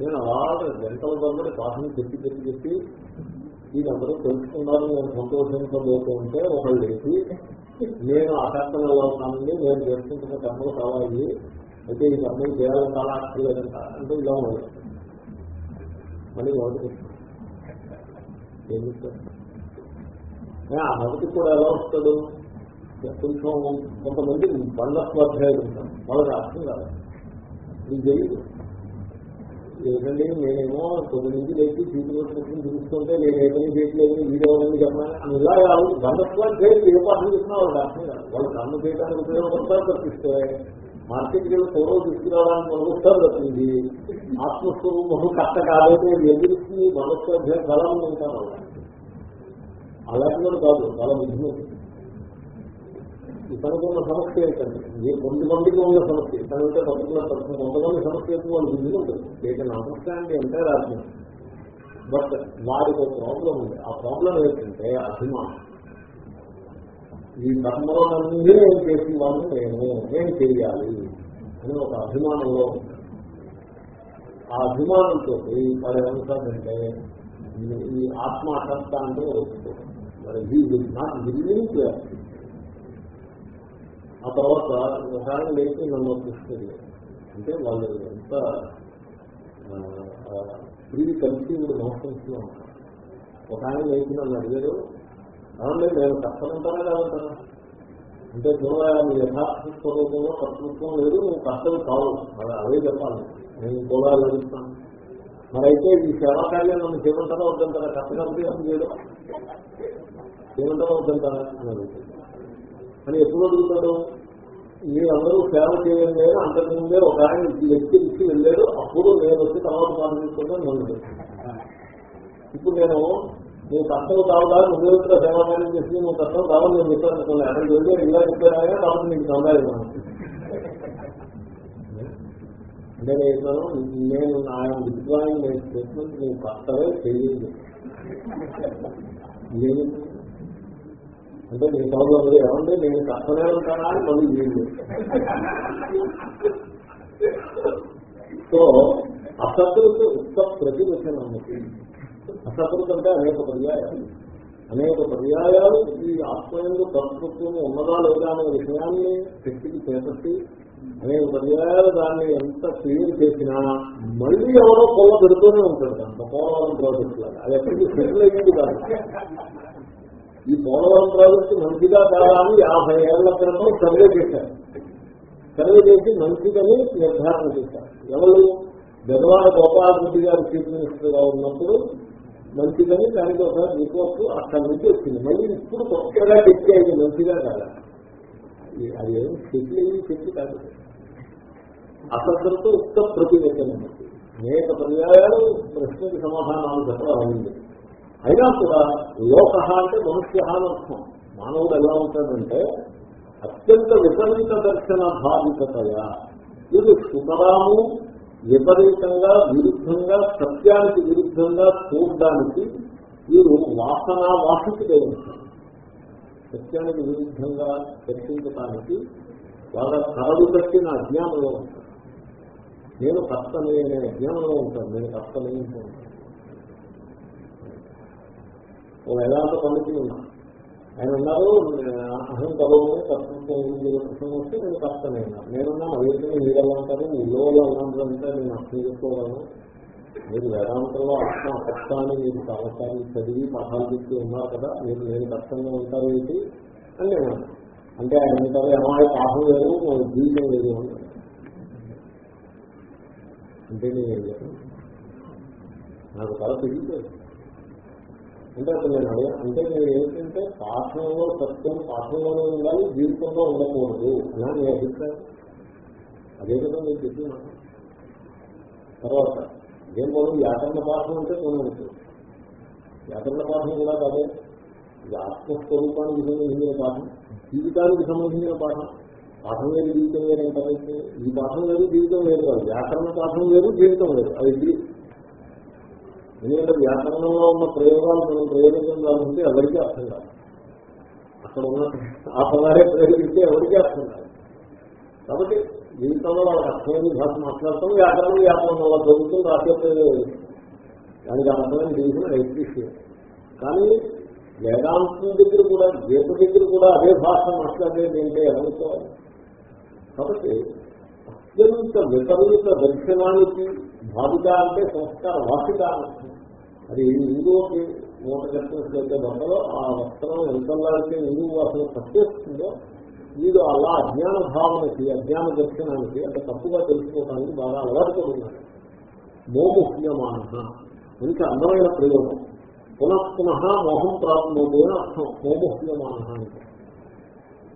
నేను అలాగే గంటల తరబడి పాఠం చెప్పి చెప్పి చెప్పి వీళ్ళందరూ తెలుసుకున్నారు నేను సంతోషించబోతూ ఉంటే ఒకళ్ళు లేచి నేను అకర్తలో ఉన్నానండి నేను చేసుకుంటున్న కర్మలు కావాలి అయితే ఈ కర్మలు చేయాలని చాలా అక్కర్లేదంట అంటే ఇలా ఉండదు. మళ్ళీ మొదటి ఆ మొదటి కూడా ఎలా వస్తాడు? కొంచెం కొంతమంది బండ స్వాధ్యాయులు ఉంటారు. వాళ్ళకి అర్థం కాదు. ఇది తెలియదు. ఏంటండి నేనేమో కొద్ది నుంచి లేచి సీట్లు పెట్టుకుని చూస్తుంటే నేను ఏ చేయట్లేదు వీడియో అని చెప్పాను ఇలా కాదు బండస్వామి చేసి ఏ పాఠం చెప్పినా వాళ్ళకి అర్థం కాదు వాళ్ళు కన్ను చేయడానికి ఉపయోగపడతారు తప్పిస్తే మార్కెట్కి వెళ్ళి పూర్వం తీసుకురావడానికి మొదలుస్తారు తప్పింది. ఆత్మస్వరూపము కష్ట కాదైతే ఎదురుస్తుంది బండస్వాధ్యాయ బలం ఉంటారు అలాంటి వాడు కాదు చాలా బుద్ధిమంతుడు ఇతనికి ఉన్న సమస్య ఏంటంటే మీరు కొంతమందికి ఉన్న సమస్య. ఇతనైతే పర్టికులర్ పర్సన్ కొంతమంది సమస్య అయితే వాళ్ళు బిజీ ఉంటుంది. ఏదైనా అండర్స్టాండింగ్ అంటే రాజ్యం. బట్ వారికి ఒక ప్రాబ్లం ఉంది. ఆ ప్రాబ్లం ఏంటంటే అభిమానం. ఈ కర్మలన్నీ నేను చేసి వాళ్ళు నేను. నేను చేయాలి అని ఒక అభిమానంలో ఆ అభిమానంతో వాడు ఏమంటాడంటే ఈ ఆత్మ అసంతా అంటే మరి he will not willing to ఆ తర్వాత ఒకసారి ఆయన లేచి నన్ను తీసుకెళ్ళి. అంటే వాళ్ళు ఎంత ప్రీ కన్సీవ్డ్ మోషన్స్లో ఉంటారు ఒక ఆయన లేచి నన్ను అడిగారు అవునండి నేను కష్టమంటారా కాదంటారా అంటే చూడ నీ యథార్థ స్వరూపంలో కర్తృత్వం లేదు నువ్వు కష్టం కావు అదే చెప్పాలి. నేను కూడా వెళ్తాను మరైతే ఈ సేవాకార్యం నన్ను చేయమంటారా వద్దంటారా? కష్టపడి అని చేయడం? చేయమంటారా వద్దంటారా? అని అడుగుతుంది అని ఎప్పుడు అడుగుతాడు? మీరందరూ సేవ చేయండి అని అంతకుముందే ఒక ఆయన ఈ వ్యక్తి ఇచ్చి వెళ్ళాడు. అప్పుడు నేను వచ్చి తర్వాత పాలు తీసుకుంటాను నన్ను ఇప్పుడు నేను నువ్వు కష్టం కావాలా నువ్వు ఇక్కడ సేవాకార్యం చేసి నువ్వు కష్టం కావాలి నేను చెప్పాను అనుకున్నా అక్కడికి వెళ్ళి ఇలా చెప్పారా కాబట్టి నీకు సందాయం అంటే నేను నేను ఆయన విద్వాన్ని నేను స్టేట్మెంట్ నేను కష్టమే చేయండి అంటే నీ సౌందర్యం ఏమంటే నేను కష్టమే ఉంటానా అని మళ్ళీ చేయండి సో అసత్రుకు ఉత్త ప్రతివచనం అసత్రుకు అంటే అనేక పర్యాయాలు. అనేక పర్యాయాలు ఈ ఆత్మయంలో కర్తృత్వం ఉన్నదా లేదా అనే విషయాన్ని శక్తికి చేపట్టి అనేక పర్యాయాలు దాన్ని ఎంత క్లియర్ చేసినా మళ్ళీ ఎవరో కొల్ల పెడుతూనే ఉంటాడు దాంట్లో పోలవరం ప్రాజెక్ట్ లాగా అది ఎప్పటికీ సెటిల్ అయ్యింది కాదు. ఈ పోలవరం ప్రాజెక్టు మంచిగా కాదా అని యాభై ఏళ్ళ క్రితం సర్వే చేశారు. సర్వే చేసి మంచిదని నిర్ధారణ చేశారు. ఎవరు? బెదవాడ గోపాలరెడ్డి గారు చీఫ్ మినిస్టర్గా ఉన్నప్పుడు మంచిదని దానికి ఒక రిపోర్ట్ అక్కడి నుంచి వచ్చింది. మళ్ళీ ఇప్పుడు కొత్తగా తెచ్చి అది మంచిగా కాదా? అది ఏం శక్తి ఏమి శక్తి కాదు. అసత్తులతో ఉత్త ప్రతివేదన. అనేక పర్యాయాలు ప్రశ్నకి సమాధానాలు చెప్పడం అయింది. అయినా కూడా లోక అంటే మనుష్య అని అర్థం. మానవుడు ఎలా ఉంటాడంటే అత్యంత విపరీత దర్శన భావితతయా ఇది సుతరాము విపరీతంగా విరుద్ధంగా సత్యానికి విరుద్ధంగా చూడడానికి వీరు వాసన వాసితులే ఉంటారు. సత్యానికి విరుద్ధంగా దర్శించడానికి వాళ్ళ తరలు కట్టిన అజ్ఞానంలో ఉంటారు. నేను కష్టమే నేను అజ్ఞానంలో ఉంటాను నేను కష్టమే ఉంటాను. నేను వేదాంత పండితులు ఉన్నాను ఆయన ఉన్నారు అహం కలవు కర్తృత్వం ప్రశ్న వస్తే నేను కష్టమే ఉన్నాను నేనున్నా అవేంటి మీరు ఎలా ఉంటారు ఉల్లోలో ఉన్నంటే నేను అర్థం చేసుకోగలను. మీరు వేదాంతంలో అర్థం అకష్టాన్ని మీరు చాలాసార్లు చదివి పాఠాలు చెప్తూ ఉన్నారు కదా మీరు నేను కష్టంగా ఉంటారు ఏంటి? అని నేను అంటే ఆయన అంటారు ఏమాయి పాఠం లేదు జీవితం లేదు అంటే నేను నాకు తల తిరిగిపోయింది అంటే అప్పుడు నేను అడిగా అంటే నేను ఏంటంటే పాఠంలో సత్యం పాఠంలోనే ఉండాలి జీవితంలో ఉండకూడదు అలా నీ అభిప్రాయం. అదే కదా నేను చెప్పిన తర్వాత ఏం పోదు వ్యాకరణ పాఠం అంటే కొనవచ్చు వ్యాకరణ పాఠం కూడా కాదే. ఇది ఆత్మస్వరూపానికి సంబంధించిన పాఠం జీవితానికి సంబంధించిన పాఠం. పాఠం లేదు జీవితం వేరు అంటే ఈ పాఠం లేదు జీవితం లేదు కాదు. వ్యాకరణ పాఠం లేదు జీవితం లేదు. అది ఎందుకంటే వ్యాకరణంలో ఉన్న ప్రయోగాలు మనం ప్రయోగించాలంటే ఎవరికీ అర్థం కాదు. అక్కడ ఉన్న ఆ పదాలే ప్రయోగిస్తే ఎవరికీ అర్థం కాదు. కాబట్టి జీవితంలో వాళ్ళకి అర్థమైన భాష మాట్లాడతాం వ్యాకరణం వ్యాకరణం వల్ల చదువుతూ రాసే దానికి అర్థమైన జీవితం ఎప్రిషియేట్ కానీ వేదాంతం దగ్గర కూడా గీత దగ్గర కూడా అదే భాష మాట్లాడేది ఏంటంటే ఎవరితో? కాబట్టి అత్యంత విపరీత దర్శనానికి భావిక అంటే సంస్కార వాసిక అది ఇందులోకి మూట కట్టినట్లయితే బొమ్మలో ఆ వస్త్రం ఎంతలా అయితే ఇందు వాసన పట్టేస్తుందో వీడు అలా అజ్ఞాన భావనకి అజ్ఞాన దర్శనానికి అంటే తప్పుగా తెలుసుకోవడానికి బాగా అలవాటు పడుతున్నాడు. మోముహ్యమాన మంచి అందమైన ప్రయోగం. పునః మోహం ప్రాప్తమవుతుంది అని అర్థం. మోముహ్యమాన అంటే.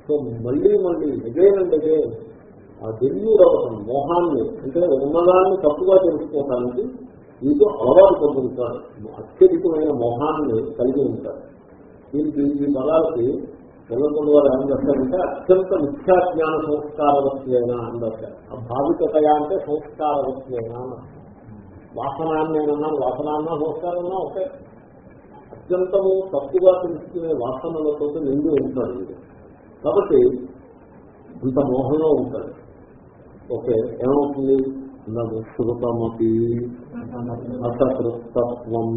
సో మళ్ళీ మళ్ళీ అగైన్ అండ్ అగైన్ ఆ దివ్యుడవటం మోహాన్ని అంటే ఉన్నదాన్ని తప్పుగా తెలుసుకోవడానికి వీటితో అలవాటు పొందుతారు. అత్యధికమైన మోహాన్ని కలిగి ఉంటారు. దీనికి ఈ పదాలకి పిల్లకొండ వారు ఏం చేస్తారంటే అత్యంత మిథ్యాజ్ఞాన సంస్కారవత్యైన అంటారు ఆ భావికతయ అంటే సంస్కారవత్యైన వాసనాన్ని అన్నాను వాసనాన్న సంస్కారన్నా ఒకే అత్యంతము తప్పుగా తెలుసుకునే వాసనలతో నిండి ఉంటాడు కాబట్టి అంత మోహంలో ఉంటాడు ఓకే ఏమవుతుంది? నృతమపి అసకృతత్వం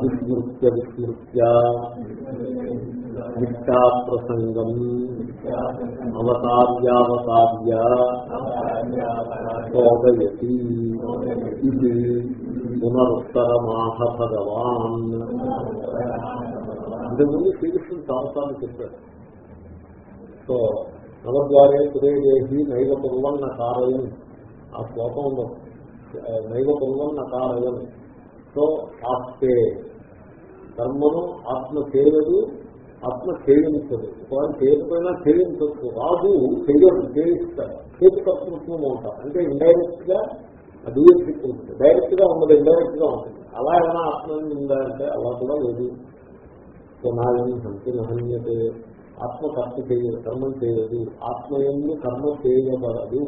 విస్మృత్య విస్మృత్య మిథ్యా ప్రసంగం అవతార్యావతార్య శోభయతి ఇది పునరుత్తరమాహ భగవాన్ ఇంతకుముందు శ్రీకృష్ణుడు చాలాసార్లు చెప్పాడు. సో నవద్వారే సురేదేహి నైవ కుర్వన్న కారయం ఆ శ్లోకంలో నైవ కుర్వన్న కారయం సో ఆప్తే కర్మను ఆత్మ చేయదు ఆత్మ చేయించదు ఒకవేళ చేయకపోయినా చేయించవచ్చు రాదు చేయదు చేయిస్తారు చేతి కర్తృత్వం ఉంటారు అంటే ఇండైరెక్ట్గా అది ఉంటుంది డైరెక్ట్గా ఉండదు ఇండైరెక్ట్గా ఉంటుంది. అలా ఏమైనా ఆత్మ ఉందా అంటే అలా కూడా లేదు. సో పునాయం సంతి నహన్యతే ఆత్మ కర్త చేయదు. కర్మం చేయదు ఆత్మ ఎందు కర్మ చేయబడదు.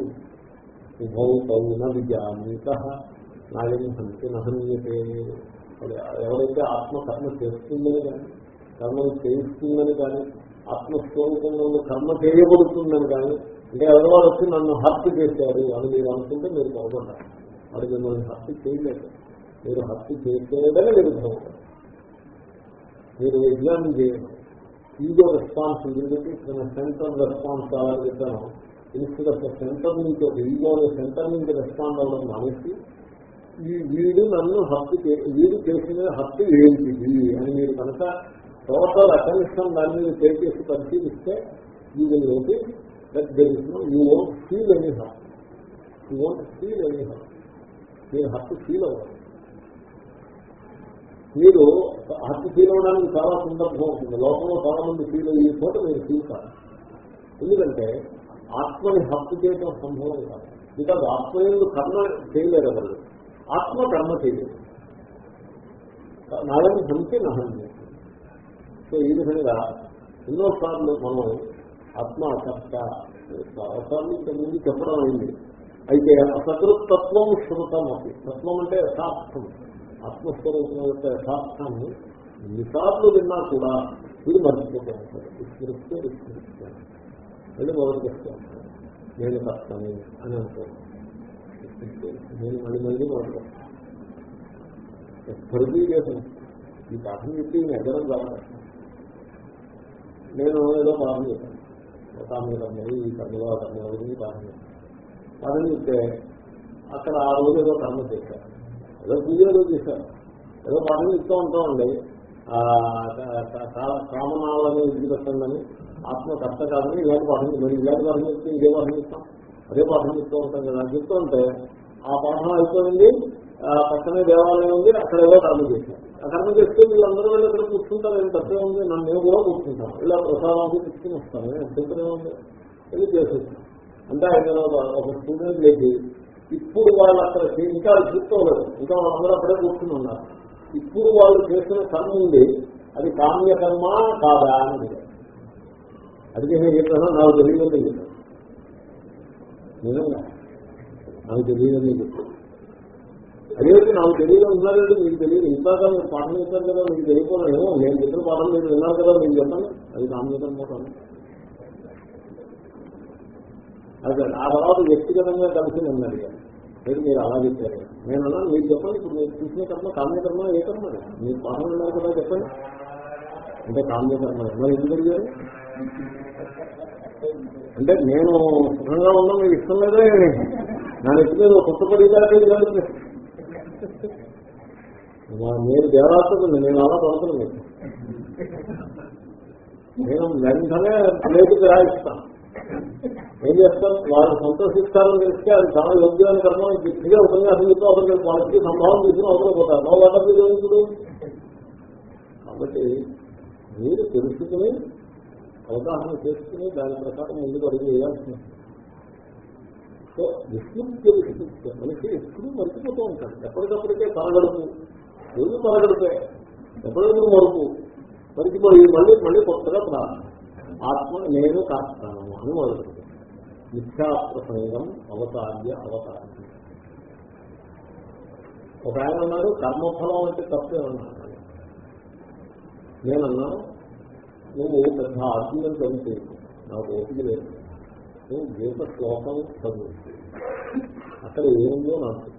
ఉభౌ పౌన విజానీత. నాయం హంతి నహన్యతే. ఎవరైతే ఆత్మ కర్మ చేస్తుందని కానీ కర్మను చేయిస్తుందని కానీ ఆత్మస్వరూపంలో కర్మ చేయబడుతుందని కానీ అంటే ఎవరివారు వచ్చి నన్ను హత్య చేశారు అని మీరు అనుకుంటే మీరు బాగుంటారు వాడు మిమ్మల్ని హత్య చేయలేదు. మీరు హత్య చేసేదని మీరు బాగుంటారు మీరు ఎగ్జామిన్ చేయండి ఈగో రెస్పాన్సిబిలిటీ తన సెంటర్ రెస్పాన్స్ కావాలని చెప్పాను. ఇన్స్టెడ్ ఆఫ్ సెంటర్ నుంచి ఈగో సెంటర్ నుంచి రెస్పాండ్ అవ్వడం మానేసి ఈ వీడు నన్ను హత్య వీడు చేసిన హత్య ఏంటిది అని మీరు కనుక టోటల్ అటెన్షన్ దాన్ని మీరు పే చేసి పరిశీలిస్తే you will notice that there is no you won't feel any hurt you won't feel any hurt మీరు హత్య ఫీల్ అవ్వాలి మీరు హత్య ఫీల్ అవడానికి చాలా సందర్భం ఉంటుంది. లోకంలో చాలా మంది ఫీల్ అయ్యే చోట మీరు ఫీల్ కాదు. ఎందుకంటే ఆత్మని హత్య చేయడం సంభవం కాదు. బికాజ్ ఆత్మ ఎందుకు కర్మ చేయలేరు ఎవరు. ఆత్మ కర్మ చేయలేదు నాయని హంతి నహంతి సో ఈ విధంగా ఎన్నోసార్లు మనం ఆత్మ అసత్త చాలాసార్లు ఇంతకుముందు చెప్పడం అయింది. అయితే అసకృతత్వం శృతం అది తత్వం అంటే యథార్థం. ఆత్మస్వరూపం యొక్క యథార్థాన్ని నిసార్లు విన్నా కూడా వీడు మర్చిపోతూ ఉంటాడు విస్మరిస్తే విస్మరిస్తాను వెళ్ళి మొదలు చేస్తూ ఉంటాడు నేను కష్టమే అని అనుకోను నేను మళ్ళీ మళ్ళీ మొదలు ఎప్పటికీ లేదు. ఈ పాఠం చెప్పి ఎగరం కావాలి నేను ఏదో పాఠం చెప్పాను. కామ్యకర్మలు ఈ కర్మలు ఆ కర్మలు పాఠం చెప్పాను. పాఠం చెప్తే అక్కడ ఆ రోజు ఏదో కర్మ చేశారు. ఏదో పూజ ఏదో చేశారు ఏదో పాఠం ఇస్తూ ఉంటామండి. కామనాలని వదిలిపెట్టండి ఆత్మ కర్త కాదని ఇలాంటి పాఠం మరి ఇలాంటి పాఠం చెప్తే ఇదే పాఠం చెప్తాం. అదే పాఠం చెప్తూ ఉంటాం కదా చెప్తూ ఉంటే ఆ పాఠం అయిపోయింది. పక్కనే దేవాలయం ఉంది. అక్కడ ఏదో కర్మ చేశారు ఆ కర్మ చేస్తే వీళ్ళందరూ వెళ్ళి ఇక్కడ కూర్చుంటారు. ఏం తప్పే ఉంది. నన్ను నేను కూడా కూర్చుంటాను. ఇలా ప్రసాదం తీసుకుని వస్తాను. అభ్యంతరం ఉంది. వెళ్ళి చేసేస్తాను అంటే ఆయన ఒక స్టూడెంట్ లేచి ఇప్పుడు వాళ్ళు అక్కడ ఇంకా చూసుకోలేదు ఇంకా వాళ్ళందరూ అక్కడే కూర్చుని ఉన్నారు ఇప్పుడు వాళ్ళు చేసిన కర్మ ఉంది. అది కామ్య కర్మ కాదా అని అడిగారు. అడిగి నేను చెప్పాను నాకు తెలియదని చెప్పాను నిజంగా. నాకు తెలియదని చెప్పాను అదేంటి నాకు తెలియదు ఉన్నారంటే మీకు తెలియదు. ఇందాక మీరు పాఠం చెప్పారు కదా మీకు తెలియకూడదు నేను చెప్పిన పాఠం మీరు విన్నారు కదా మీకు చెప్పండి. అది కామ్య కర్మ కాదు? అదే ఆ తర్వాత వ్యక్తిగతంగా కలిసి నన్ను అడిగాను మీరు మీరు అలా చెప్పారు. నేను అన్నా మీరు చెప్పండి ఇప్పుడు మీరు చూసిన కర్మ కామ్యకర్మ ఏ కర్మ? మీరు పాఠం ఉన్నారు కదా చెప్పండి అంటే కామ్యకర్మ మరి ఎందుకు అడిగారు? అంటే నేను సుఖంగా ఉన్నా మీకు ఇష్టం లేదా నా నెత్తి మీద ఒక మీరు దేవరాస్తుంది నేను అలా పడుతున్నాను మీకు నేను వెంటనే ప్లేటుకి రాయిస్తాను. ఏం చేస్తారు వాళ్ళు సంతోషిస్తారని తెలిస్తే అది చాలా యోగ్యమైన కర్మ. గట్టిగా ఉపన్యాసం చెప్తూ ఒకరికి వాళ్ళకి సంభావం చేసిన అవసరం పోతారు. నో వాటర్ ఇప్పుడు? కాబట్టి మీరు తెలుసుకుని అవగాహన చేసుకుని దాని ప్రకారం ముందుకు అడుగు వేయాల్సింది. సో విస్మృత్య విస్మృత్య మనిషి ఎప్పుడు మర్చిపోతూ ఉంటాడు. ఎప్పటికప్పటికే తరగడుపు రోజు తరగడిపే ఎప్పటికప్పుడు మరుపు. మరిచిపోయి మళ్ళీ మళ్ళీ కొత్తగా ప్రారంభం. ఆత్మ నేను కాస్తాను అని మొదలు మిథ్యా ప్రసంగం అవతార్య అవతార్య ఒక ఆయన అన్నారు కర్మఫలం అంటే తప్పే అన్నాడు నేనన్నా నువ్వు పెద్ద ఆర్గ్యుమెంట్ చదివితే నాకు ఓపిక లేదు. నువ్వు గీత శ్లోకం చదువు అక్కడ ఏముందో నాకు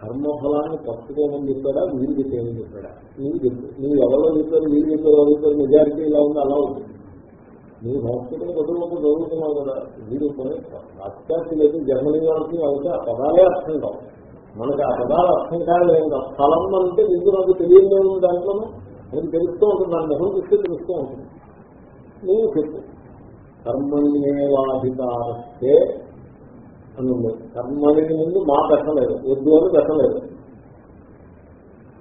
కర్మఫలాన్ని తప్పుకోమని చెప్పాడా? వీరు చెప్పేమని చెప్పాడా? నీవు చెప్పు నువ్వు ఎవరో చెప్పారు వీరు చెప్పారు చెప్పారు మెజారిటీ ఇలా ఉంది అలా ఉంటుంది నువ్వు హాస్పిటల్ చదువుకుంటూ చదువుతున్నావు కదా వీరు అత్యాసి లేదు జర్మనీ వాళ్ళకి అయితే ఆ పదాలే అర్థం కావు. మనకి ఆ పదాలు అర్థం కాదు ఇంకా స్థలం అంటే నీకు నాకు తెలియదు దాంట్లో నేను తెలుస్తూ ఉంటుంది నా మొహం చూస్తే తెలుస్తూ ఉంటుంది. నేను చెప్పు. కర్మణ్యేవాధికారస్తే అని ఉంది కర్మని ముందు మా పెట్టలేదు వద్దు అని పెట్టలేదు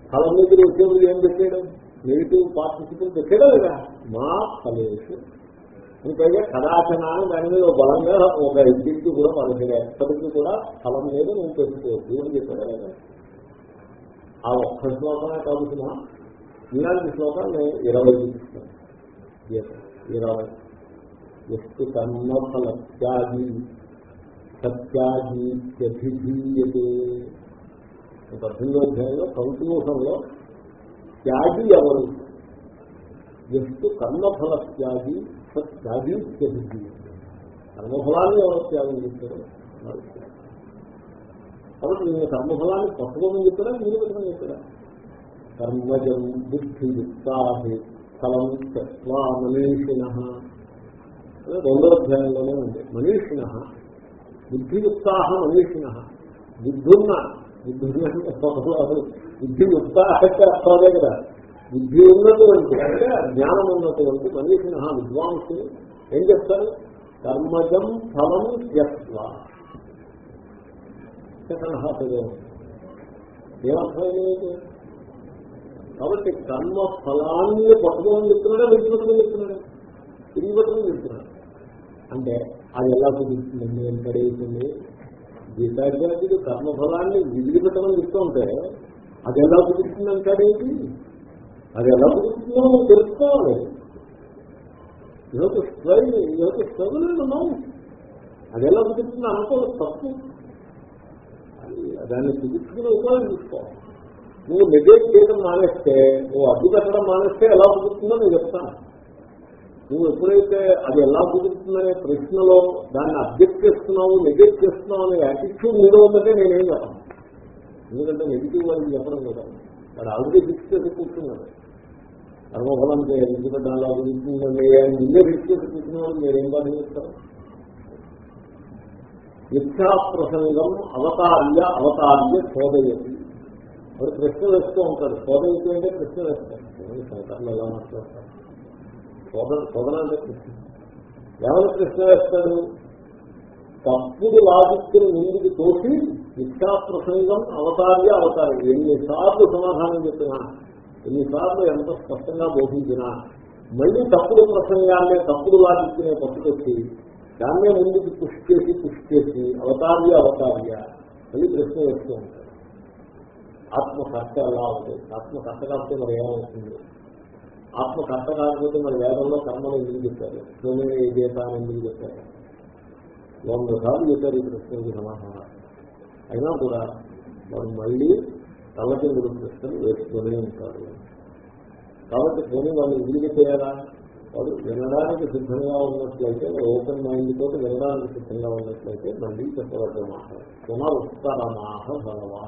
స్థలం దగ్గర ఉద్యోగులు ఏం పెట్టాడు నెగిటివ్ పార్టిసిపెంట్ పెట్టాడా లేదా? మా ఫలేషు ఇంకైతే కదాచనాన్ని దాని మీద బలంగా ఒక ఇంటికి కూడా మనకి ఎక్కడికి కూడా స్థలం మీద నువ్వు పెట్టుకోవచ్చు అని చెప్పాడు ఆ ఒక్క శ్లోకమే కాదుతున్నా ఇలాంటి శ్లోకాన్ని ఇరవై చూపిస్తాను ఇరవై. ఎస్టు కర్మ ఫలత్యాగి సత్యాగీత్యభిధీయతే పద్దెనిమిదో అధ్యాయంలో త్యాగి ఎవరు? ఎస్టు కర్మఫల త్యాగి దాన్ని సత్యాగీత్యభిధి కర్మఫలాన్ని ఎవరు త్యాగం చేశారు కాబట్టి నేను కర్మఫలాన్ని పట్టుకోమని చెప్పారా మీరు పెట్టమని చెప్పారా? కర్మజం బుద్ధి బుద్ధియుక్తాహి ఫలం తత్వా మనీషిణ. రెండో అధ్యాయంలోనే ఉంది. మనీషిణ బుద్ధియుక్తాహ మనీషిణ. బుద్ధున్న బుద్ధున్న బుద్ధియుక్త అంటే అర్థమే కదా. బుద్ధి ఉన్నటువంటి అంటే జ్ఞానం ఉన్నటువంటి మనిషిని ఆ విద్వాంసుని ఏం చెప్తారు? కర్మజం ఫలం త్యక్వ ఏమర్థమైంది కాబట్టి కర్మ ఫలాన్ని పట్టుకోమని చెప్తున్నాడా విడిచిపెట్టమని చెప్తున్నాడా? విడిచిపెట్టమని చెప్తున్నాడు. అంటే అది ఎలా కుదురుతుందండి ఎంత అడుగుతుంది గీతాచార్యుడు కర్మఫలాన్ని విడిచిపెట్టమని చెప్తూ ఉంటే అది ఎలా కుదురుతుంది అంటాడేంటి అది ఎలా ఉంటుందో మనం తెలుసుకోవాలి. యువత స్ట్రైన్ యువత స్ట్రగుల్ అది ఎలా కుదురుతుందో అనుకోవాలి తప్పు. దాన్ని కుదుర్చుకుని ఉపాయం చూసుకోవాలి. నువ్వు నెగెక్ట్ చేయడం మానేస్తే నువ్వు అడ్డు కట్టడం మానేస్తే ఎలా కుదురుతుందో నేను చెప్తాను. నువ్వు ఎప్పుడైతే అది ఎలా కుదురుతుందనే ప్రశ్నలో దాన్ని అబ్జెక్ట్ చేస్తున్నావు నెగెక్ట్ చేస్తున్నావు అనే యాటిట్యూడ్ మీద ఉందంటే నేనేం చెప్పను. ఎందుకంటే నెగిటివ్ వాళ్ళకి చెప్పడం కదా. వాడు ఆల్రెడీ ఫిక్స్ చేసి కూర్చున్నాడు. కర్మఫలం ఎందుకంటే దానిలో కుదురుతుందండి ముందే ఫిక్స్ చేసి వాళ్ళు మీరేం బాధ చేస్తారు? ఇచ్చా ప్రసంగం అవతార్య అవతార్య శోధయతి. మరి ప్రశ్న వేస్తూ ఉంటాడు శోధయతి అంటే ప్రశ్న వేస్తాడు శంకర్లు ఎలా మాట్లాడతారు. శోధన శోధన అంటే ప్రశ్న. ఎవరు ప్రశ్న వేస్తాడు తప్పుడు లాజిక్ని ముందుకు తోసి మిథ్యా ప్రసంగం అవతార్య. అవతారం ఎన్నిసార్లు సమాధానం చెప్పినా ఎన్నిసార్లు ఎంత స్పష్టంగా బోధించినా మళ్ళీ తప్పుడు ప్రసంగాన్నే తప్పుడు లాజిక్నే పట్టుకొచ్చి దాన్నే ముందుకు పుష్ చేసి పుష్ చేసి అవతార్య అవతార్య మళ్ళీ ప్రశ్న వేస్తూ ఉంటాడు ఆత్మకర్త ఎలా అవుతుంది ఆత్మకర్త కాకపోతే మరి ఏమవుతుంది? ఆత్మకర్త కాకపోతే మరి వేదంలో కర్మలు ఎందుకు చెప్పారు? సోమే గీత అని ఎందుకు చెప్పారు? వంద సార్లు చెప్పారు ఈ ప్రశ్నకి సమాధానం. అయినా కూడా వాడు మళ్ళీ తల్లకిందులు ప్రశ్నలు వేస్తూనే ఉంటారు. కాబట్టి పోనీ వాళ్ళు ఎందుకు చేయాలా? వాడు వినడానికి సిద్ధంగా ఉన్నట్లయితే ఓపెన్ మైండ్ తోటి వినడానికి సిద్ధంగా ఉన్నట్లయితే మళ్ళీ చెప్పవద్దు మాట. పునరుత్తరమాహ భగవా.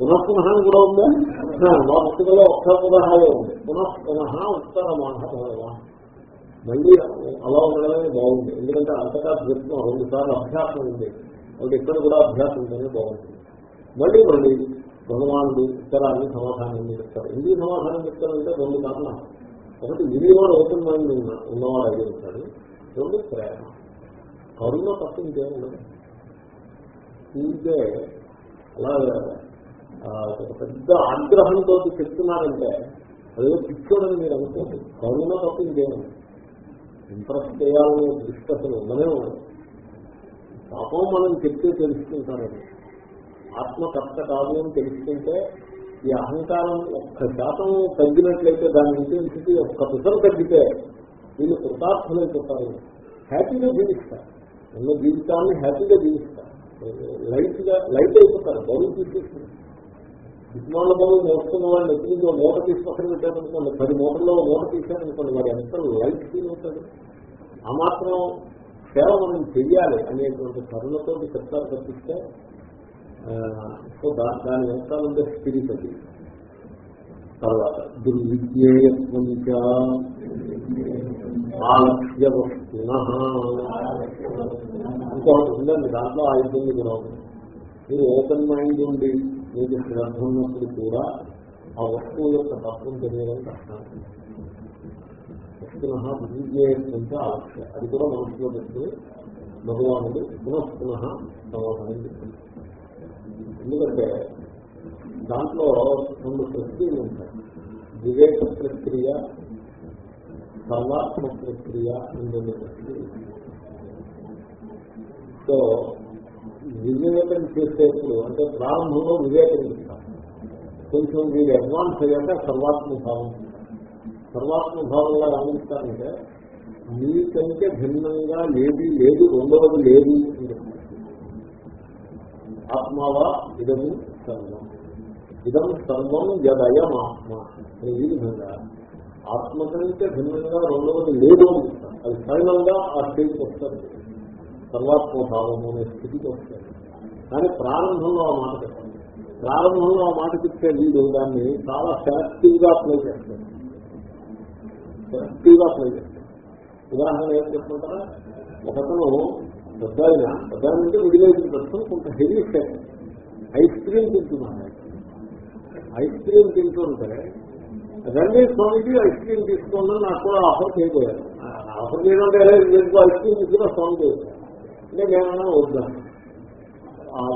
పునఃపునః కూడా ఉందా? మా పుస్తకంలో ఒక్క పునఃలో ఉంది. పునఃపునః ఉత్తరమాహ భగవా. మళ్ళీ అలా ఉండడమే బాగుంది. ఎందుకంటే అంతటా దృష్టిలో రెండు సార్లు అభ్యాసం ఉంది. కాబట్టి ఇక్కడ కూడా అభ్యాసం ఉంటేనే బాగుంటుంది. మళ్ళీ మళ్ళీ భగవానుడు ఉత్తరాన్ని సమాధానం చెప్తారు. ఎందుకు సమాధానం చెప్తారంటే రెండు కారణాలు. ఒకటి వినియోగం ఓపెన్ మైండ్ ఉన్న ఉన్నవాడు అయి ఉంటాడు. రెండు ప్రేమ. కరుణ తప్ప ఇంకేం ఉండదు. ఇంకే అలా ఒక పెద్ద ఆగ్రహంతో చెప్తున్నారంటే అదే పిచ్చోడని మీరు అనుకోండి. కరుణ తప్ప ఇంకేముంది ఇంప్రెస్ చేయాలనే దృష్టి అసలు ఉండనే ఉండదు పాపం మనం చెప్తే తెలుసుకుంటానండి ఆత్మకర్త కాదు అని తెలుసుకుంటే ఈ అహంకారం ఒక్క శాతం తగ్గినట్లయితే దాని ఇంటెన్సిటీ ఒక్క పిసలు తగ్గితే వీళ్ళు కృతార్థులైపోతారు హ్యాపీగా జీవిస్తారు. ఉన్న జీవితాన్ని హ్యాపీగా జీవిస్తారు. లైట్గా లైట్ అయిపోతారు బౌలు తీసేస్తుంది విజ్ఞాన బౌలు మోస్తున్న వాళ్ళు ఎప్పుడు మూట తీసి పక్కన పెట్టారనుకోండి పది మూటల్లో మూట తీశారనుకోండి వాడు ఎంత లైట్ ఫీల్ అవుతాడు? ఆ మాత్రం సేవ మనం చెయ్యాలి అనేటువంటి కరుణతో చెప్తారు తప్పిస్తే సో దా దాని వెనకాలంటే స్పిరిట్ అది. తర్వాత దుర్విజ్ఞేయత్వం ఆలక్ష్య వస్తున ఇంకొకటి ఉందండి దాంట్లో ఆ ఇబ్బంది కూడా ఉంది. మీరు ఓపెన్ మైండ్ ఉండి మీకు శ్రద్ధ ఉన్నప్పుడు కూడా ఆ వస్తువు యొక్క తత్వం తెలియడం కష్టం. వస్తున దుర్విజ్ఞేయత్వం ఆలక్ష్య. అది కూడా మనసులో పెట్టి భగవానుడు పునఃపునః సమాధానం చెప్తుంది ఎందుకంటే దాంట్లో రెండు ప్రక్రియలు ఉంటాయి. వివేక ప్రక్రియ సర్వాత్మ ప్రక్రియ అని రెండు ప్రక్రియలు సో వివేకం చేసేప్పుడు అంటే ప్రారంభంలో వివేకం ఇస్తాం కొంచెం వీరు అడ్వాన్స్ అయ్యాక సర్వాత్మ భావం సర్వాత్మ భావంగా గమనిస్తారంటే మీకంటే భిన్నంగా ఏది లేదు రెండవది లేదు. ఆత్మావా ఇదము సర్వం. ఇదం సర్వం యదయం ఆత్మ అని ఈ విధంగా ఆత్మ కంటే భిన్నంగా రెండవది లేదు అది ఫైనల్గా ఆ స్థితికి వస్తారు. సర్వాత్మభావం అనే స్థితికి వస్తారు. కానీ ప్రారంభంలో ఆ మాట చెప్పండి. ప్రారంభంలో ఆ మాట చెప్తే వీడు దాన్ని చాలా సెలెక్టివ్గా అప్లై చేస్తారు సెలెక్టివ్గా అప్లై చేస్తారు ఉదాహరణ ఏం చెప్పుకుంటారా ఒకతను పెద్ద ఆయన పెద్ద ఆయన అంటే విడిలేసిన పెట్టుకుని కొంత హెవీ స్టెప్ ఐస్ క్రీమ్ తింటున్నాను ఐస్ క్రీమ్ తింటుంటే రండి స్వామికి ఐస్ క్రీమ్ తీసుకోండి నాకు కూడా ఆఫర్ చేయబోయారు. ఆఫర్ చేయడం ఐస్ క్రీమ్ తీసుకున్నా స్వామి అంటే నేను వద్దాను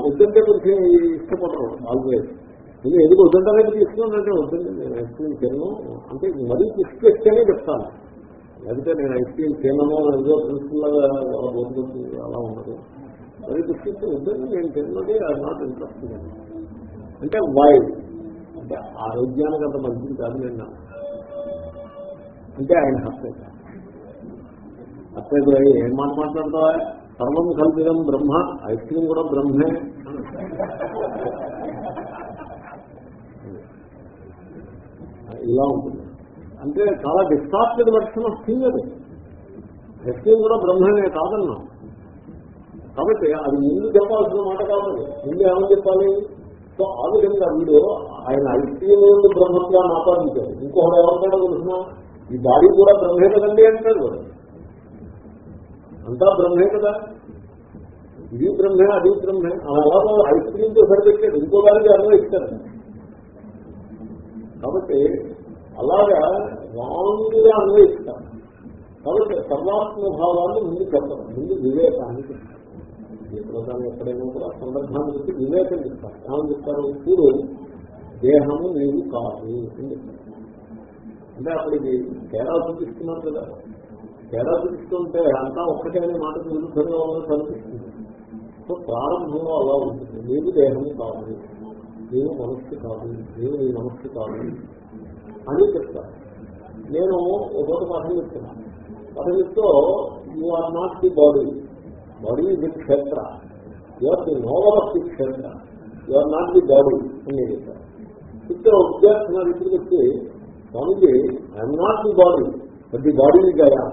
వద్దంటే కొంచెం ఇష్టపడరు ఆల్వేస్ నేను ఎందుకు వద్దంటే తీసుకున్నానంటే వద్దండి. నేను ఐస్ క్రీమ్ తినను. అంటే మరీ తీసుకొస్తేనే చెప్తాను. లేకపోతే నేను ఐస్ క్రీమ్ తినము ఏదో ప్రిన్సిపల్గా బోధపడుతుంది అలా ఉండదు. మరీ తీసుకొస్తే వద్దండి నేను తిన్నది అది నాట్ ఇంట్రెస్ట్ అంటే వై అంటే ఆరోగ్యానికి అంత మంచిది కాదు నేను అంటే ఆయన హత్య. హత్య ఏం మాట మాట్లాడతావా? సర్వం కల్పితం బ్రహ్మ ఐస్ క్రీమ్ కూడా బ్రహ్మే. ఇలా ఉంటుంది. అంటే చాలా డిస్టార్టెడ్ వర్షన్ ఆఫ్ థింగ్ అది. వ్యక్తిని కూడా బ్రహ్మనే కాదన్నాం. కాబట్టి అది ముందు చెప్పాల్సిన మాట కాదు ముందు ఏమని చెప్పాలి? సో ఆ విధంగా వీడు ఆయన ఐస్ నుండి బ్రహ్మత్వాన్ని ఆపాదించారు ఇంకొకటి ఎవరికైనా తెలుసిన ఈ బాడీ కూడా బ్రహ్మే కదండి అంటాడు అంతా బ్రహ్మే కదా. ఇది బ్రహ్మే అది బ్రహ్మే. అలా ఐస్ క్రీమ్తో సరిపెట్టాడు ఇంకో దానికి అన్వయిస్తాడు కాబట్టి అలాగా రాంగ్గా అన్వయిస్తాం. కాబట్టి సర్వాత్మ భావాన్ని ముందు చెప్పడం ముందు వివేకాన్ని చెప్తాం ప్రధానం ఎక్కడైనా కూడా సందర్భాన్ని బట్టి వివేకం చెప్తారు ఏమని చెప్తారు? ఇప్పుడు దేహము నీవు కాదు అని చెప్తారు అంటే అప్పటికి తేడా చూపిస్తున్నారు కదా. తేడా చూపిస్తుంటే అంతా ఒక్కటే అనే మాటకు విరుద్ధంగా ఉన్నది కనిపిస్తుంది సో ప్రారంభంలో అలా ఉంటుంది. నీవు దేహము కాదు. నీవు మనస్సు కాదు నీవు నీ మనస్సు కాదు అని చెప్తాను నేను ఒక పాఠం చెప్తున్నాను పాఠం చెప్తూ you are not the body body ఇది క్షేత్ర. Your the knower of the kshetra. You are not the body అని నేను చెప్తాను చెప్తే ఒక విద్యార్థి నా దగ్గరికి వచ్చి Swamiji I'm not the body but the body Gaya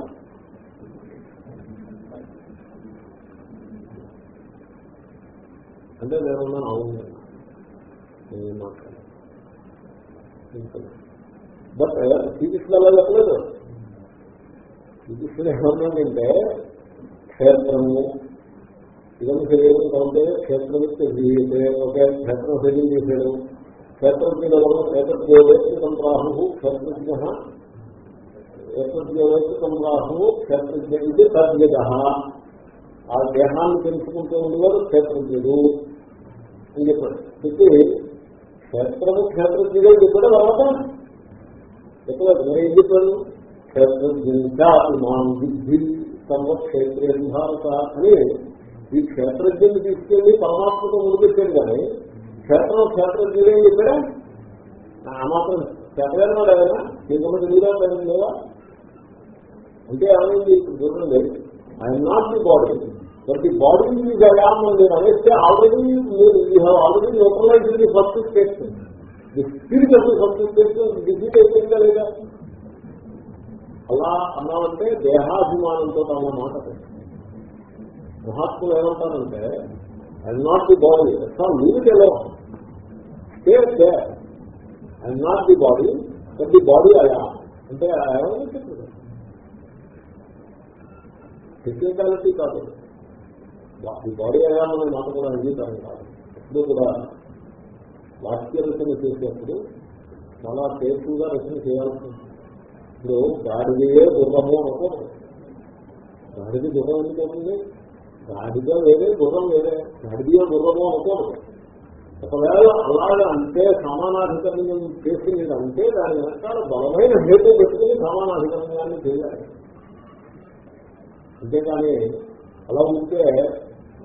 అంటే నేనున్నాను అవును. నేను మాట్లాడాను బట్ శ్రీకృష్ణ అలా చెప్పలేదు శ్రీకృష్ణుడు ఏమన్నాడంటే క్షేత్రము ఇదం శరీరం కంటే క్షేత్రం ఒకే క్షేత్రం శరీరం చేశాడు క్షేత్రజ్ఞులలో క్షేత్రజ్ఞేవేసి సంప్రాహు క్షేత్రజ్ఞ క్షేత్రజ్ఞేవేసి సంప్రాహు క్షేత్రజ్ఞ ఇది తద్యజ ఆ దేహాన్ని తెలుసుకుంటూ ఉండేవారు క్షేత్రజ్ఞుడు అని చెప్పాడు చెప్పి క్షేత్రము క్షేత్రజ్ఞుడే చెప్పాడు తర్వాత చెప్పలేదు నేను ఏం చెప్పాను క్షేత్రజ్ఞాన్ విద్ధి సర్వక్షేత్రేం భారత అని ఈ క్షేత్రజ్ఞుని తీసుకెళ్ళి పరమాత్మతో ముందుకెట్టాడు కానీ క్షేత్రం క్షేత్రజ్ఞుడే చెప్పాడు ఆ మాత్రం చెప్పలేను ఏదైనా నీకు నీరా లేవా? అంటే ఏమైంది? చూడండి. I'm not the body but the body is I am నేను అనేస్తే ఆల్రెడీ మీరు you have already neutralise the first చేస్తుంది ది స్పిరిట్ అసలు ది చేస్తుంది స్టేట్ డిసీట్ అయిపోయిందా లేదా అలా అన్నామంటే దేహాభిమానంతో అన్న మాట మహాత్ములు ఏమంటారంటే I not the body sir మీరు తెలియదు I not the body but the body అయా అంటే టెక్నికాలిటీ కాదు. ఈ బాడీ అయా అనే మాట కూడా అంగీకారం కాదు. ఎప్పుడు కూడా వాక్య రచన చేసేప్పుడు చాలా కేర్ఫుల్గా రచన చేయాల్సి ఇప్పుడు గాడిదే గుర్రము అనుకోండి. గాడిది గుర్రం ఎందుకు అవుతుంది? గాడిద వేరే గుర్రం వేరే. గాడిదే గుర్రము అనుకోండి. ఒకవేళ అలాగే అంటే సమానాధికరణం చేసి మీరు అంటే దాని వెనకాల బలమైన హేతు పెట్టుకుని సమానాధికరణాన్ని చేయాలి. అంతేకాని అలా ఉంటే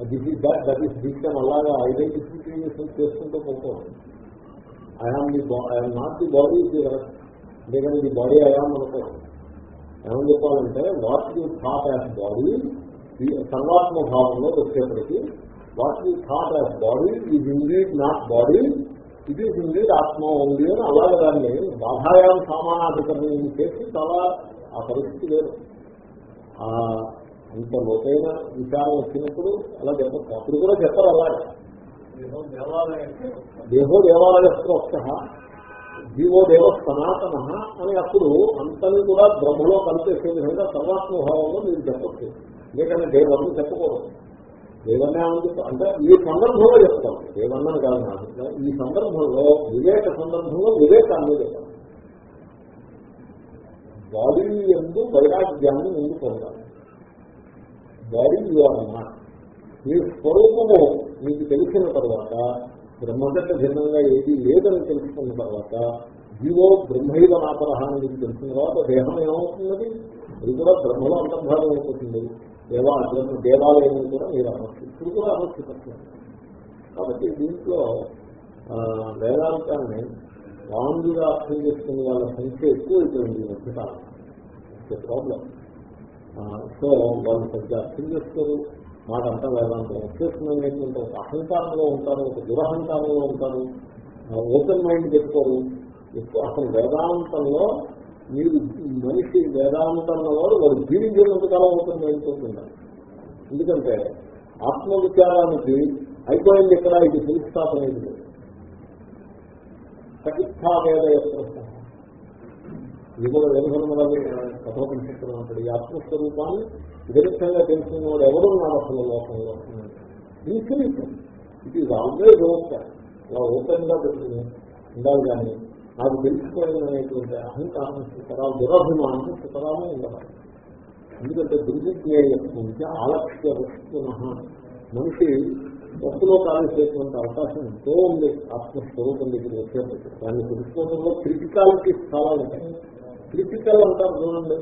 this is that that is this అలాగా ఐడెంటిఫికేషన్ చేసుకుంటూ పోతాం. I am the I'm not the body అంతేకాని ది బాడీ ఐఆమ్ అనుకోం ఏమని చెప్పాలంటే what you thought as body సర్వాత్మ భావంలో వచ్చేప్పటికీ what you thought as body is indeed not body ఇది is indeed atma ఉంది అని అలాగే దాన్ని బాధాయాం సామానాధికరణ చేసి చాలా ఆ పరిస్థితి లేదు అంత లోతైన విచారం వచ్చినప్పుడు అలా చెప్పచ్చు అప్పుడు కూడా చెప్పరు అలాగే. దేహో దేవాలయస్త్రోత్స జీవో దేవ సనాతన అని అప్పుడు అంతని కూడా బ్రహ్మలో కలిపేసే విధంగా సర్వాత్మభావంలో మీరు చెప్పచ్చు. లేకంటే దేవత్వం చెప్పకూడదు. దేవన్నే అంటే ఈ సందర్భంలో చెప్తాం. దేవన్నని కాదు నాకు ఈ సందర్భంలో వివేక సందర్భంలో వివేకాన్ని చెప్తాం బాడీ ఎందు వైరాగ్యాన్ని ముందు పొందాలి. బాడీ యువరన్నా మీ స్వరూపము మీకు తెలిసిన తర్వాత బ్రహ్మగట్ట భిన్నంగా ఏది లేదని తెలుసుకున్న తర్వాత జీవో బ్రహ్మైవ నాపరహాన్ని మీకు తెలిసిన తర్వాత దేహం ఏమవుతున్నది? అది కూడా బ్రహ్మలో అంతర్భాగం అయిపోతుంది. దేవా దేవాలయం కూడా మీరు అనొచ్చు. ఇప్పుడు కూడా అనొచ్చు కాబట్టి దీంట్లో వేదాంతాన్ని రాంగుగా అర్థం చేసుకునే వాళ్ళ సంఖ్య ఎక్కువ అయిపోయింది మధ్యకాలం ప్రాబ్లం సో వాళ్ళు సరిగ్గా అర్థం చేస్తారు మాకంతా వేదాంతం వచ్చేస్తున్నాం ఏంటంటే ఒక అహంకారంలో ఉంటారు ఒక దురహంకారంలో ఉంటారు. ఓపెన్ మైండ్ చెప్పుకోరు ఎక్కువ అసలు వేదాంతంలో మీరు మనిషి వేదాంతంలో వాడు వాడు జీవించినంతకాలం ఓపెన్ మైండ్ తోటి ఎందుకంటే ఆత్మవిచారానికి అయిపోయింది ఇక్కడ ఇది ఫుల్ అనేది లేదు సచిత్తావేద ఇది కూడా వెనుకనుమలని కథోపనిషత్తులు ఉంటాడు ఈ ఆత్మస్వరూపాన్ని విదగ్ధంగా తెలుసుకున్న వాడు ఎవరు ఉన్నారు అసలు లోకంలో. Infinite. It is always open అలా ఓపెన్గా పెట్టుకుని ఉండాలి కానీ నాకు తెలుసుకోవాలనేటువంటి అహంకారం సుతరాలు దురభిమానం సుతరాలే ఉండవాలి. ఎందుకంటే దుర్విజ్ఞేయం ఆలక్ష్య వస్తున్న మనిషి తప్పులో కాల్చేటువంటి అవకాశం ఎంతో ఉంది. ఆత్మస్వరూపం దగ్గర వచ్చేటప్పుడు దాన్ని తెలుసుకోవడంలో క్రిటికాలిటీస్ చాలా ఉంటాయి. క్రిటికల్ అంటారు చూడండి.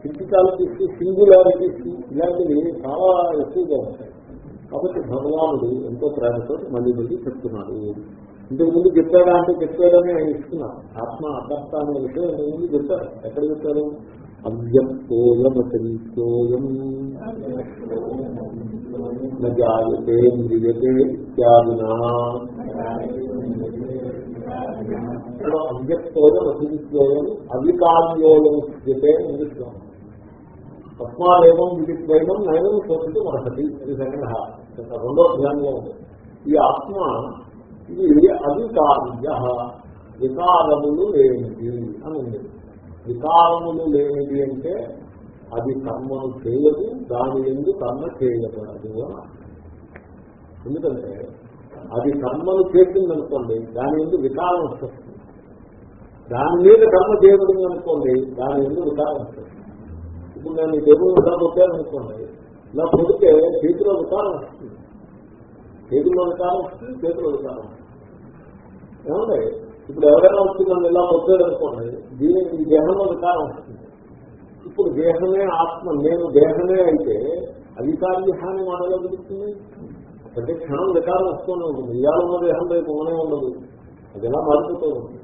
క్రిటికాలిటీస్ సింగులారిటీస్ ఇలాంటివి చాలా ఎక్కువగా ఉంటాయి. కాబట్టి భగవానుడు ఎంతో ప్రేమతో మళ్ళీ మళ్ళీ చెప్తున్నాడు. ఇంతకు ముందు చెప్పాడా అంటే చెప్పాడని ఆయన ఇస్తున్నాను ఆత్మ అకర్త అనే విషయం ఇంతకు ముందు చెప్పారు ఎక్కడ చెప్పారు అవ్యక్తోయమతీతోయం జాయతే మ్రియతే ఇత్యాదినా అవ్యక్తోయం అతిథిత్యోయం అవికార్యోయం స్థితే ఇంగ్లీష్లో తస్మాదేవం విదిత్వైనం నైనం శోధించి మరొకటి ఇది సెకండ్ హాఫ్ రెండో ధ్యానంలో ఉంది. ఈ ఆత్మ ఇది అవికార్య వికారములు లేనిది అని ఉంది. వికారములు లేనిది అంటే అది కర్మను చేయదు దాని ఎందుకు కర్మ చేయకూడదు అని ఎందుకంటే అది కర్మను చేసిందనుకోండి దాని ఎందుకు వికారం వస్తుంది. దాని మీద కర్మ చేయబడింది అనుకోండి దాని ఎందు వికారం వస్తుంది. ఇప్పుడు నేను ఈ దేవుడు ఇలా కొట్టాననుకోండి ఇలా కొడితే చేతిలో వికారం వస్తుంది. చేతిలో వికారం వస్తుంది చేతిలో వికారం వస్తుంది. ఏమండి? ఇప్పుడు ఎవరైనా వచ్చిందని ఇలా కొట్టాడు అనుకోండి దీని ఈ దేహంలో వికారం వస్తుంది. ఇప్పుడు దేహమే ఆత్మ నేను దేహమే అయితే అధికారి హాని మాటలో దొరుకుతుంది ప్రతి క్షణం వికారం వస్తూనే ఉంటుంది. ఇవాళ ఉన్న దేహం రేపు ఉండనే ఉండదు. అది ఎలా మారిపోతూ ఉంటుంది.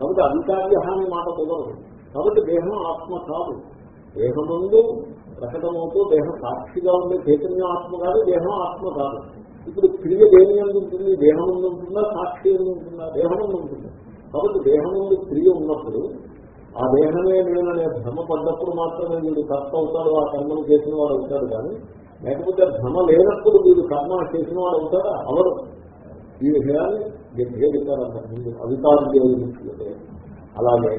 కాబట్టి అధికార్య హాని మాట కుదరదు. కాబట్టి దేహం ఆత్మ కాదు. దేహం ముందు ప్రకటమవుతూ దేహం సాక్షిగా ఉండే చైతన్యం ఆత్మ కాదు దేహం ఆత్మ కాదు. ఇప్పుడు క్రియ దేని ఉంటుంది? దేహం ముందు ఉంటుందా? సాక్షి ఎందు ఉంటుందా? దేహం ఉంటుందా? కాబట్టి దేహం ముందు క్రియ ఉన్నప్పుడు ఆ దేహమే నేననే భ్రమ పడ్డప్పుడు మాత్రమే వీడు కర్త అవుతాడు ఆ కర్మను చేసిన వాడు అవుతాడు కానీ లేకపోతే భ్రమ లేనప్పుడు మీరు కర్మ చేసిన వాడు అవుతారా అవరు ఈ విషయాన్ని నిర్భేదితారంటారు ముందు అధికారులు అలాగే.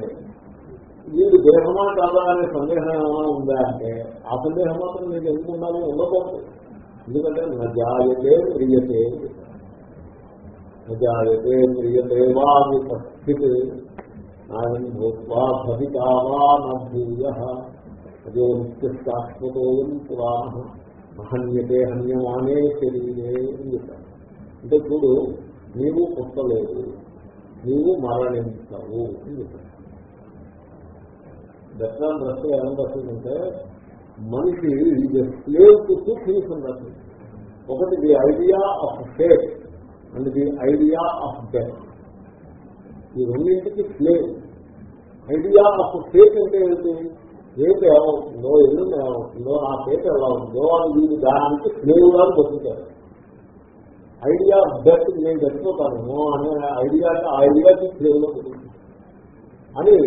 వీళ్ళు దేహమా కాదా అనే సందేహం ఏమైనా ఉందా అంటే ఆ సందేహం మాత్రం మీకు ఎందుకు ఉండాలి? ఉండకూడదు. ఎందుకంటే నజాయతే ప్రియతే. నజాయతే ప్రియతే వా విపస్థిత్ నాయం భూత్వా భవితావా నూయ అదే నిత్య నిత్యశాశ్వతోయం పురాణ. హన్యతే హన్యమానే శరీరే అని చెప్పారు అంటే చూడు నీవు పుట్టలేదు నీవు మరణించవు అని చెప్పారు దర్శనం రస్తే ఏమని వస్తుందంటే మనిషి స్లేవ్ టు టూ థింగ్స్ ఉన్నట్టు ఒకటి the idea of fate and the idea of death ఈ రెండింటికి స్లేవ్ ఐడియా ఆఫ్ ఫేట్ అంటే ఏంటి? ఫేట్ ఏమవుతుందో ఎల్లు ఏమవుతుందో ఆ ఫేట్ ఎలా ఉందో అని వీడి దానికి స్నేహితుగా పొందుతారు ఐడియా ఆఫ్ నేను చచ్చిపోతాను అనే ఐడియా ఆ ఐడియాకి స్నేహితులో పొందుతుంది అని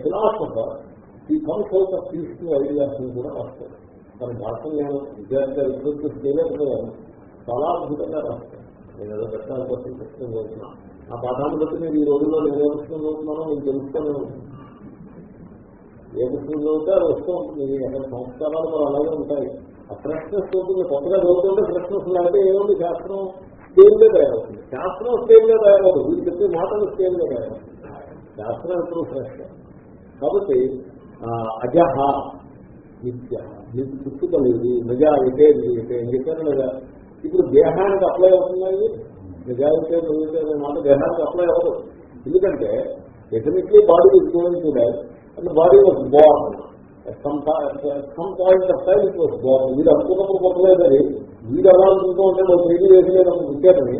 philosopher he comes of peaceful ideas కూడా రాస్తాడు తన భాషను నేను విద్యార్థిగా రిసర్చ్ చేయలేకపోయాను చాలా అద్భుతంగా రాస్తాను నేను ఏదో పెట్టాలి కోసం ప్రశ్న చేస్తున్నాను ఆ పాఠాన్ని బట్టి నేను ఈ రోజుల్లో నేను ఏ ప్రశ్న చదువుతున్నానో నేను తెలుసుకొని ఏ పుస్తకం చదివితే అది వస్తూ ఉంటుంది. అక్కడ సంస్కారాలు మనం అలాగే ఉంటాయి. ఆ ఫ్రెష్నెస్ ఉంటుంది. కొత్తగా చదువుతుంటే ఫ్రెష్నెస్ లేకపోతే ఏముంది? శాస్త్రం స్టేజ్లో తయారవుతుంది. శాస్త్రం స్టేజ్లో తయారవుతుంది. వీళ్ళు చెప్పే మాటలు స్టేజ్లో తయారవుతుంది. శాస్త్రం ఎప్పుడు ఫ్రెష్ కాబట్టి అజహ నిత్య నీకు పుట్టుక లేదు నిజాయితే నిజాయితే అని చెప్పాను లేదా ఇప్పుడు దేహానికి అప్లై అవుతున్నాయి. నిజాయితే నిజాయితే అనే మాట దేహానికి అప్లై అవ్వదు. ఎందుకంటే definitely body is going to die and body was born some point of time it was born వీడు అనుకున్నప్పుడు పుట్టలేదని వీడు ఎలా అనుకుంటూ ఉంటే ఒక పేరు వేసలేదని పుట్టారని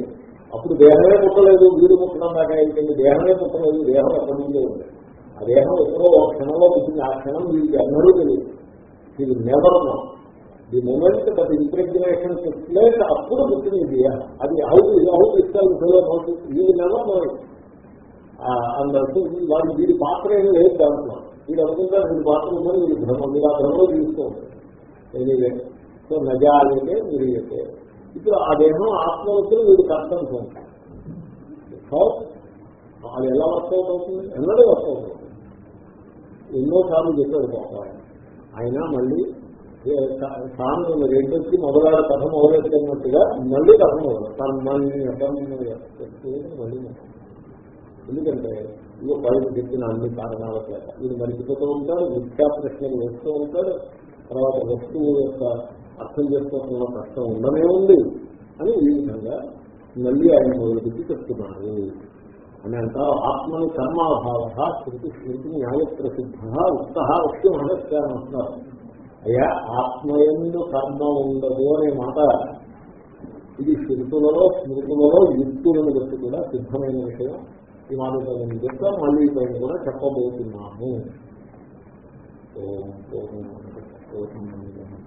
అప్పుడు దేహమే పుట్టలేదు వీడు పుట్టడం దాకా అయిపోయింది. దేహమే పుట్టలేదు దేహం ఎక్కడి నుంచే ఉంది. ఆ దేహం ఎప్పుడో ఒక క్షణంలో పుట్టింది. ఆ క్షణం వీడికి ఎన్నడూ తెలియదు. ఇది never know the moment that impregnation place అప్పుడు పుట్టింది దేహం. అది హౌ హౌ ఇస్తారు వీడి నెవర్ నో అన్నట్టు వాడి వీడి పాత్ర ఏమీ లేదు దాంట్లో. వీడు అనుకుంటారు వీడి పాత్ర ఉందని వీడు భ్రమ మీరు ఆ భ్రమలో తీస్తూ ఉంటారు సో నజాలైతే మీరు చెప్పే ఇప్పుడు ఆ దేహం ఆత్మ వచ్చిన వీడు కష్టం అది ఎలా వర్కౌట్ అవుతుంది? ఎన్నడూ వర్కౌట్ అవుతుంది. ఎన్నోసార్లు చెప్పాడు పాప ఆయన మళ్ళీ తాను రెండొచ్చి మొదలాడ కథ మొదలెట్టినట్టుగా మళ్ళీ కథ మొదలు. తన మళ్ళీ మళ్ళీ ఎందుకంటే ఇదో బయట చెప్పిన అన్ని కారణాల చేత. వీడు మరిచిపోతూ ఉంటాడు మిథ్యా ప్రశ్నలు వేస్తూ ఉంటాడు తర్వాత వస్తువు యొక్క అర్థం చేసుకోవడంలో కష్టం ఉండనే ఉంది అని ఈ విధంగా మళ్ళీ ఆయన మొదలుపెట్టి చెప్తున్నారు. అని అంటారు ఆత్మని కర్మాభావ శృతి స్మృతి న్యాయ ప్రసిద్ధ ఉత్త వస్తు మహస్కారం అంటున్నారు. అయ్యా ఆత్మయందు కర్మ ఉండదు అనే మాట. ఇది శృతులలో స్మృతులలో యుక్తులను బట్టి కూడా సిద్ధమైన విషయం. ఈ మాట చెప్తా మళ్ళీ పైన కూడా చెప్పబోతున్నాము.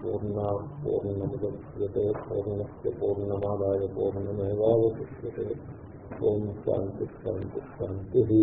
పూర్ణ పూర్ణముద్యతే పూర్ణస్ పూర్ణమాదాయ పూర్ణమేవాశిష్యే ఓం శాంతి శాంతి శాంతి.